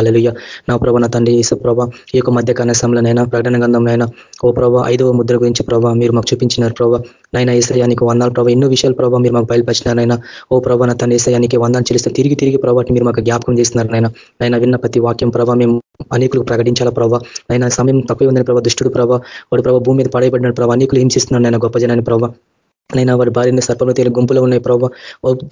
నా ప్రభా నా తండ్రి ఈసు ప్రభా ఈ యొక్క మధ్య కనసంలోనైనా ప్రకటన గంధంలోనైనా ఓ ప్రభా ఐదవ ముద్ర గురించి ప్రభావ మీరు మాకు చూపించినారు ప్రభావ నైనా ఏసయానికి వందాలు ప్రభావ ఎన్నో విషయాలు ప్రభావ మీరు మాకు బయలుపరిచినారైనా ఓ ప్రభా నా తన ఏసయానికి వందాలు చెల్లిస్తే తిరిగి తిరిగి ప్రభావం మీరు మాకు జ్ఞాపకం చేస్తున్నారు నైనా నైనా విన్న ప్రతి వాక్యం ప్రభావ మేము అనేకులకు ప్రకటించాల ప్రభావ నైనా సమయం తక్కువ ఉందని ప్రభావ దుష్టుడు ప్రభావ వాడు ప్రభావ భూమి మీద పడేయబడిన ప్రభావ అనేకులు హింసిస్తున్నాడు నేను గొప్ప జనాన్ని ప్రభావ నైనా వారి భార్యని సర్పంలో తేలి గుంపులో ఉన్నాయి ప్రభావ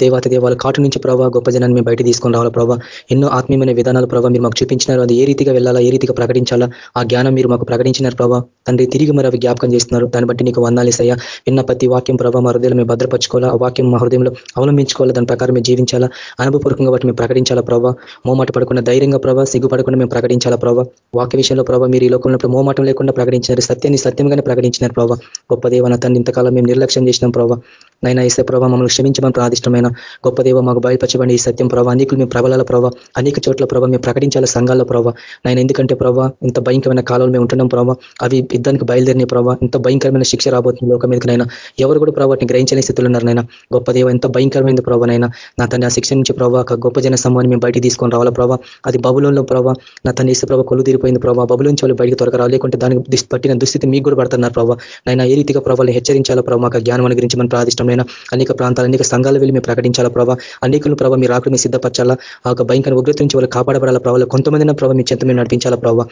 దేవాత దేవాల కాటు నుంచి ప్రభావ గొప్ప జనాన్ని మేము బయట తీసుకొని రావాలా ప్రభావ ఎన్నో ఆత్మీయమైన విధానాలు ప్రభావ మీరు మాకు చూపించినారు. అది ఏ రీతిగా వెళ్ళాలా ఏ రీతిగా ప్రకటించాలా? ఆ జ్ఞానం మీరు మాకు ప్రకటించినారు ప్రభావ తండ్రి తిరిగి మరి అవి జ్ఞాపకం చేస్తున్నారు. దాన్ని బట్టి నీకు వందాలేసయ్యా విన్న ప్రతి వాక్యం ప్రభావ మా హృదయంలో మేము భద్రపరచుకోవాలా? ఆ వాక్యం మా హృదయంలో అవలంబించుకోవాలా? దాని ప్రకారం మేము జీవించాలా? అనుభవపూర్వకంగా వాటిని మేము ప్రకటించాలా ప్రభావ మోమాట పడకుండా ధైర్యంగా ప్రభావ సిగ్గుపడకుండా మేము ప్రకటించాలా ప్రభావ వాక్య విషయంలో ప్రభావ మీరు ఈ లోకంలో మోమాటం లేకుండా ప్రకటించినారు. సత్యాన్ని సత్యంగానే ప్రకటించినారు ప్రభావ గొప్ప దేవన తను ఇంతకాలం మేము నిర్లక్ష్యం చేసిన ప్రభావ నైనా ఇసే ప్రభావ మమ్మల్ని క్షమించమని ప్రాదిష్టమైన గొప్ప దేవ మాకు బయలుపరచబడి ఈ సత్యం ప్రభావ అనేకులు మేము ప్రబలాల ప్రభావ అనేక చోట్ల ప్రభావ మేము ప్రకటించాల సంఘాల ప్రభావ నైనా ఎందుకంటే ప్రభావ ఇంత భయంకరమైన కాలంలో మేము ఉంటున్నాం ప్రభావ అవి యుద్ధానికి బయలుదేరిన ప్రభావ ఇంత భయంకరమైన శిక్ష రాబోతుంది లోకం మీదకినైనా ఎవరు కూడా ప్రభావాన్ని గ్రహించని స్థితిలో ఉన్నారు నైనా. గొప్ప దేవ ఎంత భయంకరమైన ప్రభావనైనా నా తన శిక్ష నుంచి ప్రభావ గొప్ప జన సమూహాన్ని మేము బయటికి తీసుకొని రావాల ప్రభావ అది బబులంలో ప్రభావ నా తన ఇసు ప్రభావ కొలు తీరిపోయింది ప్రభావ బబుల నుంచి వాళ్ళు బయటికి త్వరగా రాలేకుంటే దానికి పట్టిన దుస్థితి మీకు కూడా పడుతున్నారు ప్రభావ నైనా ఏ రీతిగా ప్రభావాలను హెచ్చరించాలో ప్రభావ మాకు జ్ఞానం గురించి మన ప్రాదిష్టమైన అనేక ప్రాంతాలు అనేక సంఘాలు వెళ్ళి మేము ప్రకటించాలా ప్రభావ అనేకులు ప్రభావ మీరు ఆకలి సిద్ధపరచాలా? ఆ యొక్క భయంకర ఉగ్రత నుంచి వాళ్ళు కాపాడబడాల ప్రభావ కొంతమంది ప్రభావ మీ చెంత మేము నడిపించాలా ప్రభావ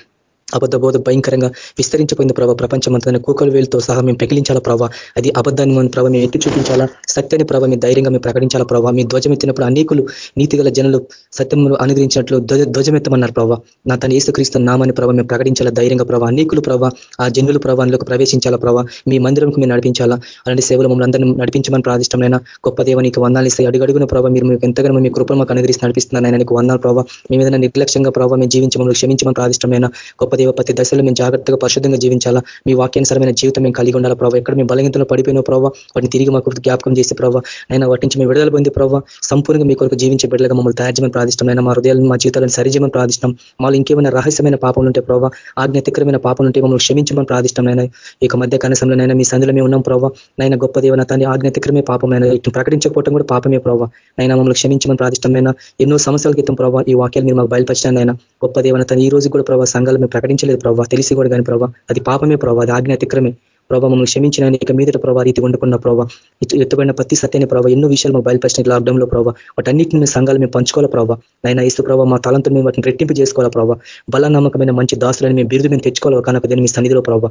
అబద్ధ బోధ భయంకరంగా విస్తరించిపోయింది ప్రభావ ప్రపంచమంతా కూకలు వేలుతో సహా మేము పెకిలించాలా ప్రభావ అది అబద్ధాన్ని మన ప్రభావ మేము ఎత్తి చూపించాలా? సత్యాన్ని ప్రభావ మీ ధైర్యంగా మేము ప్రకటించాలా ప్రభావ మీ ధ్వజమెత్తినప్పుడు అనేకులు నీతిగల జనులు సత్యములు అనుగ్రహించినట్లు ధ్వజమెత్తమన్నారు ప్రభావ నా తన ఏసుక్రీస్తు నామాన్ని ప్రభావ మేము ప్రకటించాలా ధైర్యంగా ప్రభావ అనేకులు ప్రభావ ఆ జనులు ప్రభావంలోకి ప్రవేశించాలా ప్రభావ మీ మందిరంకు మేము నడిపించాలా? అలాంటి సేవలు మమ్మల్ని అందరినీ నడిపించమని ప్రాదిష్టమైన గొప్ప దేవ వందాలు ఇస్తే అడుగడుగున ప్రభావ మీరు మీకు ఎంతగానో మీ కృపను మాకు అనుగ్రహించి నడిపిస్తున్నారు ఆయన నీకు వందాలు ప్రభావ మీ మీద నిర్లక్ష్యంగా ప్రభావ మేము జీవించమని క్షమించమని ప్రాదిష్టమైన గొప్ప దేవ ప్రతి దశలో మేము జాగ్రత్తగా పరిశుద్ధంగా జీవించాలా? మీ వాక్యానుసరమైన జీవితం మేము కలిగి ఉండాలా ప్రభావ ఎక్కడ మేము బలహీనతలో పడిపోయిన ప్రభావ వాటిని తిరిగి మాకు జ్ఞాపకం చేసే ప్రభావ అయినా వాటి నుంచి మేము విడుదల పొంది ప్రభావ సంపూర్ణంగా మీ కొరకు జీవించే బిడ్డలుగా మమ్మల్ని తయారు చేయమని ప్రాదిష్టమైన మా హృదయాలను మా జీవితాలను సరిజీమని ప్రార్థిష్టం మాలో ఇంకేమైనా రహస్యమైన పాపం ఉంటే ప్రభావ ఆజ్ఞాతికరమైన పాపం ఉంటే మమ్మల్ని క్షమించమని ప్రాదిష్టమైన ఈ మధ్య కనసంలోనైనా మీ సందులో మేము ఉన్నాం ప్రభావ నైనా గొప్ప దేవన తాన్ని ఆజ్ఞాతికరమే పాపమైన ప్రకటించకపోవడం కూడా పాపమే ప్రభావ నైనా మమ్మల్ని క్షమించమని ప్రార్థిష్టమైన ఎన్నో సంవత్సరాల క్రితం ప్రభావ ఈ వాక్యాలు మీరు మాకు బయలుపరిచినైనా గొప్ప దేవన తను ఈ రోజు కూడా ప్రభావ సంఘాలు మేము గ్రహించలేదు ప్రభావ తెలిసి కూడా కానీ ప్రభావ అది పాపమే ప్రభావ అది ఆజ్ఞాతిక్రమే. ప్రభావ మమ్మల్ని క్షమించిన ఇక మీదట ప్రభావ రీతి వండుకున్న ప్రభావ ఎత్తుబడిన ప్రతి సత్యాన్ని ప్రభావ ఎన్నో విషయాలు మాకు బయలుపరిచిన లాక్డౌన్లో ప్రభావ వాటన్నిటిని సంఘాలు మేము పంచుకోవాలి ప్రభావ నైనా ఇస్తు ప్రభావ మా తలంతో మేము వాటిని రెట్టింపు చేసుకోవాలి ప్రభావ బల నమ్మకమైన మంచి దాసులని మేము బిరుదు మేము తెచ్చుకోవాలి? కనుక దీన్ని మీ సన్నిధిలో ప్రభావ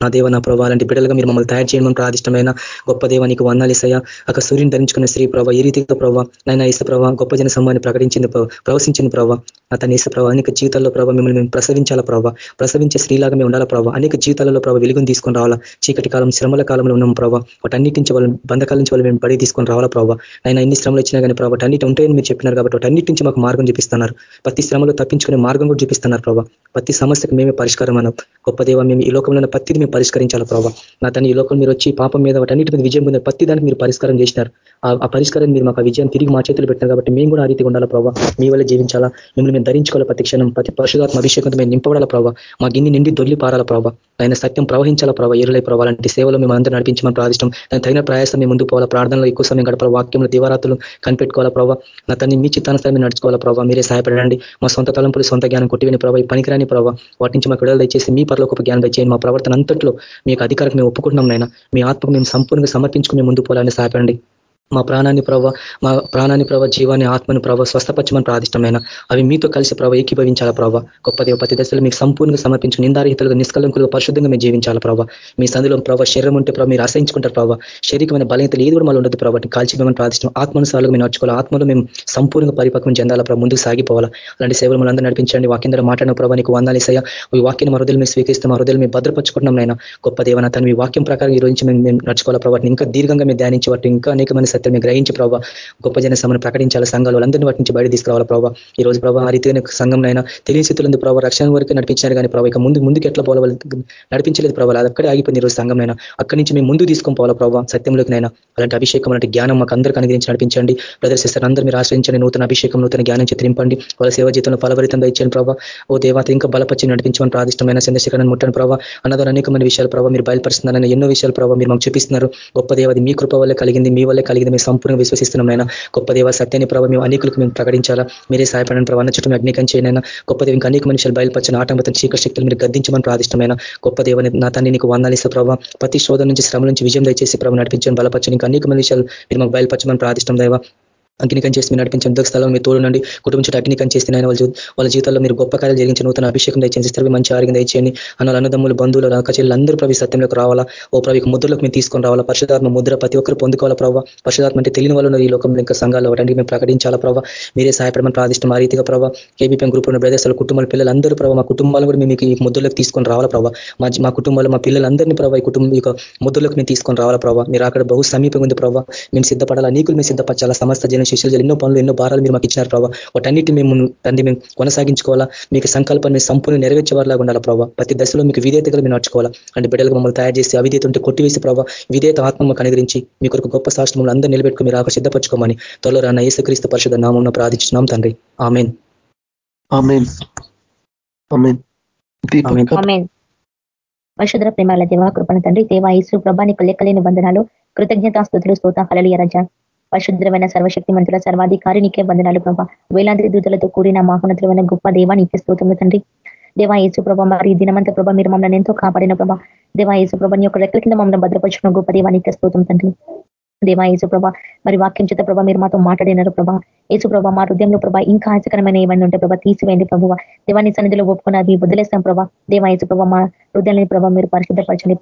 నా దేవ నా ప్రభావ అలాంటి బిడ్డలుగా మీరు మమ్మల్ని తయారు చేయడం ప్రాదిష్టమైన గొప్ప దేవ నీకు వందాలిసయ్య అక్కడ సూర్యుని ధరించుకున్న స్త్రీ ప్రభావ ఈ రీతితో ప్రభావ నైనా ఇసు ప్రభావ గొప్ప జన సమూహాన్ని ప్రకటించింది ప్రవశించింది ప్రభావ అతని ఇసు ప్రభావ అనేక జీవితాల్లో ప్రభావ మిమ్మల్ని మేము ప్రసవించాలా ప్రభావ ప్రసవించే స్త్రీలాగా మేము ఉండాలా ప్రభావ అనేక జీవితాలలో ప్రభావ వెలుగుని తీసుకొని రావాలా. చీకటి కాలం శ్రమల కాలంలో ఉన్నాం ప్రభావ వాటన్నిటి నుంచి వాళ్ళని బంధకాల నుంచి వాళ్ళు మేము బడి తీసుకొని రావాలా ప్రభావ నైనా ఎన్ని శ్రమలు వచ్చినా కానీ ప్రభావ అన్నిటి ఉంటాయని మీరు చెప్పినారు కాబట్టి వాటన్నిటి నుంచి మాకు మార్గం చూపిస్తున్నారు. ప్రతి శ్రమలో తప్పించుకునే మార్గం కూడా చూపిస్తున్నారు ప్రభావ ప్రతి సమస్యకు మేమే పరిష్కారం అన్నాం. గొప్ప దేవ మేము ఈ లోకంలో ప్రతిది మేము పరిష్కరించాలా ప్రభావ నా తన ఈ లోకం మీరు వచ్చి పాపం మీద వాటన్నిటి మీద విజయం పొందారు ప్రతి దానికి మీరు పరిష్కారం చేసినారు. ఆ పరిష్కారం మీరు మాకు విజయం తిరిగి మా చేతులు పెట్టినారు కాబట్టి మేము కూడా ఆ రీతిగా ఉండాలి ప్రభావ మీ వల్ల జీవించాలా. మిమ్మల్ని మేము ధరించుకోవాలి ప్రతి క్షణం. ప్రతి పరిశుధాత్మ అభిషేకంతో మేము నింపబడాల ప్రభావ మా గిన్ని నిండి దొల్లి పారాల ప్రభావ ఆయన సత్యం ప్రవహించాల ప్రభావ ఏరులై ప్రభావ లాంటి సేవలు మేము అందరూ నడిపించమని ప్రార్థిష్టం. దాని తగిన ప్రయాసం మేము ముందు పోవాలా. ప్రార్థనలో ఎక్కువ సమయం గడపాల. వాక్యంలో దివారాతులు కనిపెట్టుకోవాలా ప్రభావ నా తన్ని మీ చిత్తానుసారం నడుచుకోవాలా ప్రభావ మీరే సహాయపడండి. మా సొంత తలంపులు సొంత జ్ఞానం కొట్టివిని ప్రభావ పనికిరాని ప్రభావ వాటి నుంచి మాకు విడుదల దయచేసి మీ పరలోకి జ్ఞానం దయచేయండి. మా ప్రవర్తన అంతా అంతట్లో మీకు అధికారికి మేము ఒప్పుకుంటున్నాం నైనా మీ ఆత్మకు మేము సంపూర్ణంగా సమర్పించుకుని ముందు పోలాలని సాపండి మా ప్రాణాన్ని ప్రభావ మా ప్రాణాన్ని ప్రభ జీవాన్ని ఆత్మని ప్రభ స్వస్థపచ్చమని ప్రాదిష్టమైన అవి మీతో కలిసి ప్రభ ఏకీభవించాలా ప్రభావ గొప్ప దేవ ప్రతి దశలో మీకు సంపూర్ణంగా సమర్పించి నిందారహితలుగా నిష్కలంకులుగా పరిశుద్ధంగా మేము జీవించాలా ప్రభావ మీ సందులో ప్రభావ శరీరం ఉంటే ప్రభావ మీరు అసహించుకుంటారు ప్రభావ శరీరమైన బలహీనతలు ఏది కూడా మళ్ళీ ఉండదు ప్రభావం కాల్చి మేము ప్రాదిష్టం ఆత్మనుసారులుగా మేము నడుచుకోవాలి. ఆత్మలో మేము సంపూర్ణంగా పరిపక్వం చెందాలా ప్రభావ ముందుకు సాగిపోవాలా. అలాంటి సేవలు మనందరూ నడిపించండి. వాకిందరూ మాట్లాడిన ప్రభావ నీకు వందాలు ఇస్తాయా ఈ వాక్యం మా హృదయలు మేము స్వీకరిస్తాం. మా హృదయలు మేము భద్రపరచుకుంటున్నాం నైనా గొప్ప దేవన తను మీ వాక్యం ప్రకారం ఈ రోజు మేము నడుచుకోవాలా ఇంకా దీర్ఘంగా మేము ధ్యానించి వాటి ఇంకా అనేకమైన సత్యం గ్రహించి ప్రభావ గొప్ప జన సమను ప్రకటించాలి. సంఘాలు వాళ్ళందరినీ వాటి నుంచి బయట తీసుకురావాలి ప్రభావ ఈ రోజు ప్రభావ ఆ రీతిగా సంఘంలో తెలియని స్థితులందు ప్రభావ రక్షణ వరకు నడిపించారు కానీ ప్రభావ ఇక ముందు ముందుకు ఎట్లా పోవాలి నడిపించలేదు ప్రభావ అది అక్కడే ఆగిపోయింది ఈ రోజు సంఘంలో అక్కడి నుంచి మేము ముందు తీసుకొని పోవాలి ప్రభావ సత్యంలోకినైనా అలాంటి అభిషేకం అలాంటి జ్ఞానం మాకు అందరికీ అనుగ్రహించి నడిపించండి. బ్రదర్ సిస్టర్ అందరూ మీరు ఆశ్రయించండి. నూతన అభిషేకం నూతన జ్ఞానం చిత్రింపండి వాళ్ళ సేవ జీతంలో ఫలభరితంగా ఇచ్చాను ప్రభావ ఓ దేవాత ఇంకా బలపరిచి నడిపించమని ప్రాదిష్టమైన చంద్రశేఖరణ ముట్టని ప్రభావ అన్నదాన్ని అనేకమైన విషయాలు ప్రభావ మీరు బయలుపరుస్తున్నారని ఎన్నో విషయాలు ప్రభావ మీరు మాకు చూపిస్తున్నారు. గొప్ప దేవది మీ కృప వల్లే కలిగింది మీ వల్లే కలిగింది మేము సంపూర్ణంగా విశ్వసిస్తున్నాం నాయన. గొప్ప దేవ సత్యాన్ని ప్రభావ మేము అనేకులకు మేము ప్రకటించాలా. మీరే సహాయపడని ప్రభావ చుట్టూ అగ్నికం చేయనైనా గొప్ప దేవ ఇంకా అనేక మనుషులు బయలుపరిచిన ఆటంకతం చీకటి శక్తులు మీరు గద్దించమని ప్రాదిష్టమైన గొప్ప దేవని నా తండ్రి నీకు వందాలిస్తే ప్రభావ ప్రతి శోధన నుంచి శ్రమ నుంచి విజయం దయచేసి ప్రభావ నడిపించని బలపరచని ఇంకా అనేక మనుషులు మీరు మాకు బయలుపరచమని ప్రాదిష్టం దేవ. అగ్నికం చేసి మీరు నడిపించిన ఉద్యోగ మీ మీరు తోడునండి కుటుంబం చుట్టూ అగ్నికం చేసిన వాళ్ళ వాళ్ళ జీవితాల్లో మీరు గొప్ప కార్యాలు జరిగించి నూతన అభిషేకం దయచేసి మంచి ఆరోగ్యం దయచేయండి. అన్న అన్నదమ్ములు బంధువులు రాకచెల్లు అందరూ ప్రభు సత్యంలోకి రావాలా? ఓ ప్రభు ముద్రలోకి మేము తీసుకొని రావాలా? పరిశుధాత్మ ముద్ర ప్రతి ఒక్కరు పొందుకోవాలా ప్రభావ పరిశుధాత్మ అంటే తెలియని వాళ్ళు ఈ లోకంలో ఇంకా సంఘాలు అవడానికి మేము ప్రకటించాలా ప్రభావ మీరే సహాయపడమని ప్రార్థిష్టం ఆ రీతిగా ప్రభావ కేబీపీఎం గ్రూప్ ఉన్న బ్రదర్స్ కుటుంబాల పిల్లలు అందరూ ప్రభావ మా కుటుంబాలు కూడా మేము ఈ ముద్రలోకి తీసుకొని రావాలా ప్రభావ మా మా కుటుంబాలు మా పిల్లలందరినీ ప్రభావ ఈ కుటుంబం యొక్క ముద్రలోకి మేము తీసుకొని రావాలా ప్రభావ మీరు అక్కడ బహు సమీపంగా ఉంది ప్రభావ మేము సిద్ధపడాలా? నీకులు మేము సిద్ధపరచాలా? సమస్త జన శిష్యులు ఎన్నో పనులు ఎన్నో భారాలు మీరు మాకు ఇచ్చినారు ప్రభావ వాటన్నిటి మేము తండ్రి మేము కొనసాగించుకోవాలా? మీకు సంకల్పాన్ని సంపూర్ణ నెరవేర్చేవారిలాగా ఉండాలి ప్రభావ ప్రతి దశలో మీకు విధేతగా మేము నడుచుకోవాలా అంటే బిడ్డలకు మమ్మల్ని తయారు చేసి అవిధేత ఉంటే కొట్టివేసి ప్రభావ విధేత ఆత్మ మాకు అనుగ్రహించి మీ కొరకు గొప్ప సాష్టములు అందరూ నిలబెట్టుకుని మీరు ఆక సిద్ధపరచుకోమని త్వరలో రాన్న యేసుక్రీస్తు పరిషత్ నామం ప్రార్థించున్నాం తండ్రి. ఆమెన్. పరిశుద్ర ప్రేమాల దేవ కృపణ తండ్రి దేవా ఈసు ప్రభా నీకు లెక్కలేని బంధనాలు కృతజ్ఞతాస్తుతులు స్తోత కలలియ రజ. పరిశుద్ధమైన సర్వశక్తి మంత్రుల సర్వాధికారి నీకే బంధనాలు ప్రభా. వేలాంతి దూతలతో కూడిన మహోన్నతులమైన గొప్ప దేవా నీకే స్తోత్రములు తండ్రి. దేవా యేసు ప్రభ మరి దినమంత ప్రభ మీరు మమ్మల్ని ఎంతో కాపాడిన ప్రభ. దేవా యేసు ప్రభ నీ యొక్క రెక్కల కింద మమ్మల్ని భద్రపరుచుకున్న గొప్ప దేవా నీకే స్తోత్రం తండ్రి. దేవా యేసు ప్రభ మరి వాక్యం చేత ప్రభ మీరు మాతో మాట్లాడినారు ప్రభా. యేసు ప్రభ మా హృదయంలో ప్రభా ఇంకా ఆచకరమైన ఏమైనా ఉంటే ప్రభా తీసివేయండి ప్రభువ. దేవాన్ని సన్నిధిలో ఒప్పుకుని అది వదిలేస్తాం ప్రభా దేవా యేసు ప్రభ మా హృదయాన్ని ప్రభా మీరు పరిశుద్ధపరచండి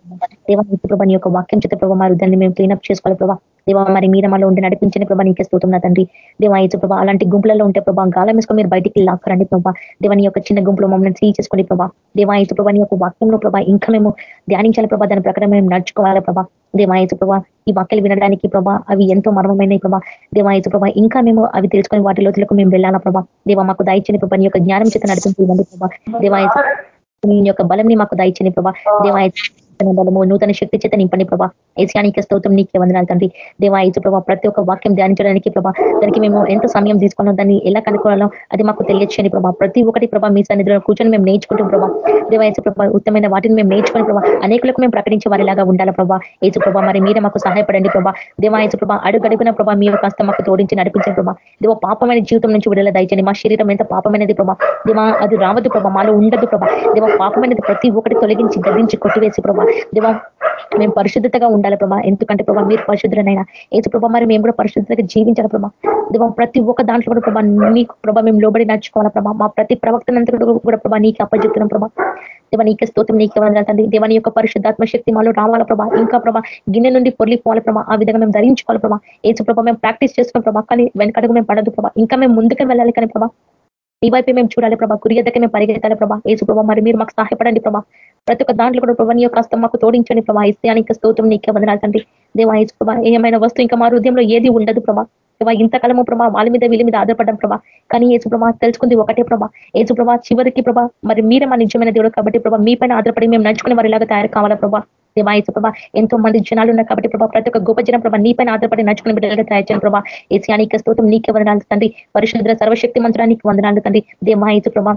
దేవా యేసు ప్రభ నీ యొక్క వాక్యం చేత ప్రభా మా హృదయాన్ని మేము క్లీనప్ చేసుకోవాలి ప్రభా. దేవా మరి మీరు మాలో ఉండి నడిపించని ప్రభా నీకే స్తోతున్నా తండ్రి. దేవా యేసు ప్రభా అలాంటి గుంపులలో ఉంటే ప్రభా గాలం వేసుకొని మీరు బయటికి లాక్కరండి ప్రభా. దేవాని యొక్క చిన్న గుంపులో మమ్మల్ని సీ చేసుకోండి ప్రభా. దేవా యేసు ప్రభా నీ యొక్క వాక్యంలో ప్రభా ఇంకా మేము ధ్యానించాలి ప్రభా దాని ప్రకారం మేము నడుచుకోవాలి ప్రభా. దేవాయచు ప్రభా ఈ వాక్యలు వినడానికి ప్రభా అవి ఎంతో మర్మమైన ప్రభా. దేవాయచు ప్రభా ఇంకా మేము అవి తెలుసుకొని వాటి లోతులకు మేము వెళ్ళాలా ప్రభా? దేవ మాకు దాయిచ్చని ప్రభా యొక్క జ్ఞానం చేత నడిపించండి ప్రభా దేవాయచు యొక్క బలం మాకు దాయిచ్చని ప్రభా నూతన బలము నూతన శక్తి చేత నింపండి ప్రభా. ఏసియానికి స్తోత్రం నీకే వందనాలు తండ్రి. దేవాయచు ప్రభా ప్రతి ఒక్క వాక్యం ధ్యానించడానికి ప్రభా దానికి మేము ఎంత సమయం తీసుకున్నాం దాన్ని ఎలా కనుక్కోవాలో అది మాకు తెలియచేయండి ప్రభా. ప్రతి ఒక్కటి ప్రభా మీ సన్నిధిలో కూర్చొని మేము నేర్చుకుంటాం ప్రభా. దేవాయచు ప్రభా ఉత్తమైన వాటిని మేము నేర్చుకుని ప్రభా అనేకులకు మేము ప్రకటించే వారిలాగా ఉండాలి ప్రభా. ఏచు ప్రభా మరి మీరే మాకు సహాయపడండి ప్రభా. దేవాయచు ప్రభా అడుగడుగున ప్రభా మీ కాస్త మాకు తోడించి నడిపించండి ప్రభా. దేవ పాపమైన జీవితం నుంచి విడుదల దయచండి మా శరీరం ఎంత పాపమైనది ప్రభా. దేవా అది రావద్దు ప్రభా. మాలో ఉండదు ప్రభా. దేవ పాపమైనది ప్రతి ఒక్కటి తొలగించి గదించి కొట్టివేసి ప్రభా. దేవ మేము పరిశుద్ధతగా ఉండాలి ప్రభా. ఎందుకంటే ప్రభా మీరు పరిశుద్ధులనైనా. ఏసు ప్రభా మరి మేము కూడా పరిశుద్ధతగా జీవించాలి ప్రభా. దేవ ప్రతి ఒక్క దాంట్లో కూడా ప్రభా నీకు ప్రభా మేము లోబడి నడుచుకోవాలి ప్రభా. మా ప్రతి ప్రవక్తనంతా కూడా ప్రభా నీకు అప్పచెప్తున్నాం ప్రభా. దేవ నీకే స్తోత్రం నీకే వందలు తండ్రి. దేవని యొక్క పరిశుద్ధాత్మ శక్తి మాలో రావాల ప్రభా. ఇంకా ప్రభా గిన్నె నుండి పొర్లిపోవాలి ప్రభా. ఆ విధంగా మేము ధరించుకోవాలి ప్రభా. ఏసు ప్రభా మేము ప్రాక్టీస్ చేసుకోవాలి ప్రభా కానీ వెనకడుగు మేము పడదు ప్రభా. ఇంకా మేము ముందుకు వెళ్ళాలి కానీ ప్రభా ఈ వైపు మేము చూడాలి ప్రభా. గురి ఎద్దకే మేము పరిగెత్తాలి ప్రభా. ఏసు ప్రభా మరి మీరు మాకు సహాయపడండి ప్రభా. ప్రతి ఒక్క దాంట్లో కూడా ప్రభా నీ యొక్క హస్తం మాకు తోడించండి ప్రభా. ఇస్తానికి స్తోత్రం నీకే వందనాలు తండ్రి. దేవా ఏసు ప్రభా ఏమైనా వస్తువు ఇంకా మా హృదయంలో ఏది ఉండదు ప్రభా. ప్రభా ఇంతకాలము ప్రభా వాళ్ళ మీద వీళ్ళ మీద ఆధారపడడం ప్రభా. కానీ ఏసు ప్రభా తెలుసుకుంది ఒకటే ప్రభా. ఏసు ప్రభా చివరికి ప్రభా మరి మీరే మా నిజమైన దేవుడు కాబట్టి ప్రభా మీ పైన ఆధారపడి మేము నడుచుకునే వారిలాగా తయారు కావాలా ప్రభా. దేవాయసు ప్రభా ఎంతో మంది జనాలు ఉన్నారు కాబట్టి ప్రభా ప్రతి ఒక్క గొప్ప జనం ప్రభా నీ పైన ఆధారపడి నడుచుకుని బిడ్డలుగా తయారు చేయను ప్రభా. ఏసియానికి స్తోత్రం నీకే వందనాలు తండ్రి. పరిశుద్ర సర్వశక్తి మంత్రానికి వందనాలు తండ్రి. దేవాయసు ప్రభా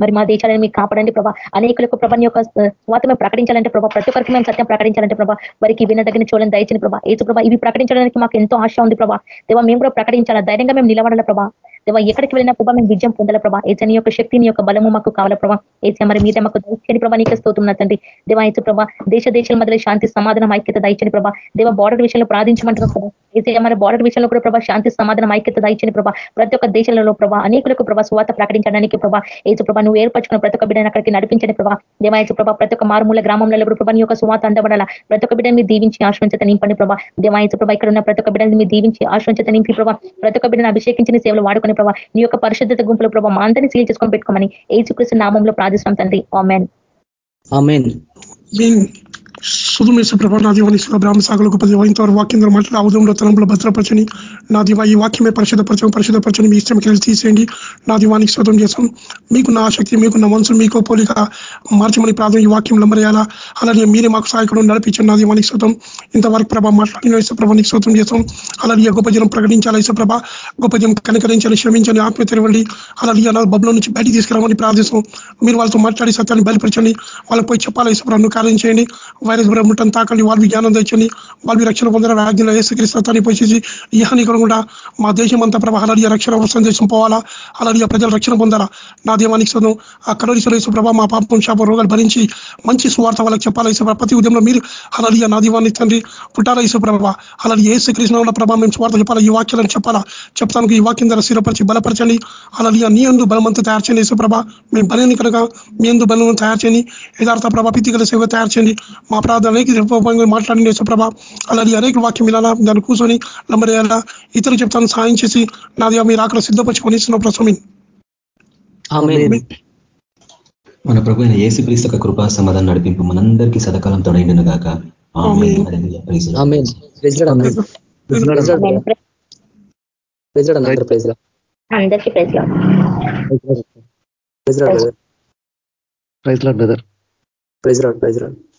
మరి మా దేశాలను మీకు కాపాడండి ప్రభా. అనేకులకు ప్రభా యొక్క స్వాతం ప్రకటించాలంటే ప్రభా ప్రతి ఒక్కరికి మేము సత్యం ప్రకటించాలంటే ప్రభా వారికి వినదగిన చూడని దయచిన ప్రభా. ఏసు ప్రభా ఇవి ప్రకటించడానికి మాకు ఎంతో ఆశ ఉంది ప్రభా. దేవా మేము కూడా ప్రకటించాలా? ధైర్యంగా మేము నిలబడాల ప్రభా? దేవా ఎక్కడికి వెళ్ళినా ప్రభావ మేము విజయం పొందాల ప్రభా? ఏసని యొక్క శక్తిని యొక్క బలము మాకు కావాల ప్రభా? ఏసీ మరి మీద మాకు దయచని ప్రభా నీకే స్తోత్రం తండ్రి. దేవా ఏసు ప్రభా దేశ దేశాల మధ్యలో శాంతి సమాధానం ఐక్యత దయచని ప్రభా. దేవ బార్డర్ విషయంలో ప్రార్థించమంటున్నాం ప్రభా. ఏసీ మరి బార్డర్ విషయంలో కూడా ప్రభా శాంతి సమాధానం ఐక్యత దయచని ప్రభా. ప్రతి ఒక్క దేశాలలో ప్రభా అనేకులకు ప్రభా స్వాత ప్రకటించడానికి ప్రభా ఏసు ప్రభా నువ్వు ఏర్పరచుకున్న ప్రతి ఒక్క బిడ్డను అక్కడికి నడిపించండి ప్రభా. దేవాయసు ప్రభా ప్రతి ఒక్క మారుమూల గ్రామంలో కూడా ప్రభా నీ యొక్క సువాత అందబడాల? ప్రతి ఒక్క బిడ్డని మీరు దీవించి ఆశ్రయించత నింపండి ప్రభా. దేవాయసు ప్రభా ఇక్కడ ఉన్న ప్రతి ఒక్క బిడ్డని మీరు దీవించి ఆశ్రయించత నింపి ప్రభా. ప్రతి ఒక్క బిడ్డను అభిషేకించిన సేవలు వాడుకుని ప్రభా నీ యొక్క పరిశుద్ధత గుంపులో ప్రభా మా అందరినీ సీల్ చేసుకొని పెట్టుకోమని ఏసుకృష్ణ నామంలో ప్రార్థిస్తున్నాం తండ్రి. ఆమెన్. ఆమెన్ సుధుమేశ్వ ప్రభా నా దీవానికి బ్రాహ్మణ సాగులు గొప్ప దేవ ఇంతవరకు వాక్యం మాట్లాడి ఆ ఉదయంలో తలంపులు భద్రపరచని నా దివా ఈ వాక్యమే పరిశుద్ధపరచం పరిశుద్ధపరచని మీ ఇష్టం కలిసి తీసేయండి. నా దివానికి శోధం చేసాం మీకు నా ఆసక్తి మీకు నా మనసు మీకు పోలిక మార్చమని ప్రార్థన ఈ వాక్యంలో మరయాలా అలాగే మీరే మాకు సహాయకుడు నడిపించండి. నా దీవానికి శోతం ఇంతవరకు ప్రభా మాట్లాడిన ఇష్టప్రభానికి శోతం చేసాం అలాగే గొప్ప జనం ప్రకటించాలి ఇష్టప్రభ గొప్ప జనం కనికరించాలి శ్రమించండి ఆత్మ తెరవండి. అలాగే అలా బబ్బుల నుంచి బయటికి తీసుకురామని ప్రార్థిస్తాం. మీరు వాళ్ళతో మాట్లాడి సత్యాన్ని బయలుపరచండి. వాళ్ళకి పోయి చెప్పాలి ఇష్టప్రభను కార్యం చేయండి. వైరస్ ముట్టని తాకండి వాళ్ళు జ్ఞానం తెచ్చని వాళ్ళు రక్షణ పొందిన వ్యాధిలో ఏసుక్రీస్తాన్ని పోషించి ఇహాని హాని కూడా మా దేశం అంతా ప్రభా అలాగే రక్షణ సందేశం పోవాలా? అలాగే ప్రజలు రక్షణ పొందాలా? నా దేవానికి సొంతం ఆ కరోడిశ్వరేశ్వ ప్రభా మా పాపం శాప రోగాలు భరించి మంచి స్వార్థ వాళ్ళకి చెప్పాలా ఇసు ప్రతి ఉదయంలో మీరు అలాగే నా దీవాన్ని తండ్రి పుట్టాలా ఇసు ప్రభా? అలాగే ఏసు ప్రభా మేము స్వార్థ చెప్పాలా? ఈ వాక్యాలను చెప్పాలా? చెప్తాను ఈ వాక్యం ద్వారా స్థిరపరిచి బలపరచండి. అలాగే నీ అందు బలమంతా తయారు చేయండి యేసు ప్రభా. మేము బలని కనుక మీ అందు బలం తయారు చేయండి. యథార్థ ప్రభా పితికల సేవ తయారు చేయండి. మా ప్రార్థన ప్రార్థనకి మాట్లాడిన యేసుప్రభ. అలాగే అనేక వాక్యం ఇలా దాన్ని కూర్చొని నమ్మరేయాలా ఇతరులు చెప్తాను సాయం చేసి నాది మీరు అక్కడ సిద్ధపరచుకొని ఇస్తున్న ప్రసమీన్ మన ప్రభు అయిన ఏసుక్రీస్తు యొక్క కృపా సమాధానం నడిపింపు మనందరికీ సదకాలం తొడైండను గాక. అందరికీ praise brother praise lord praise lord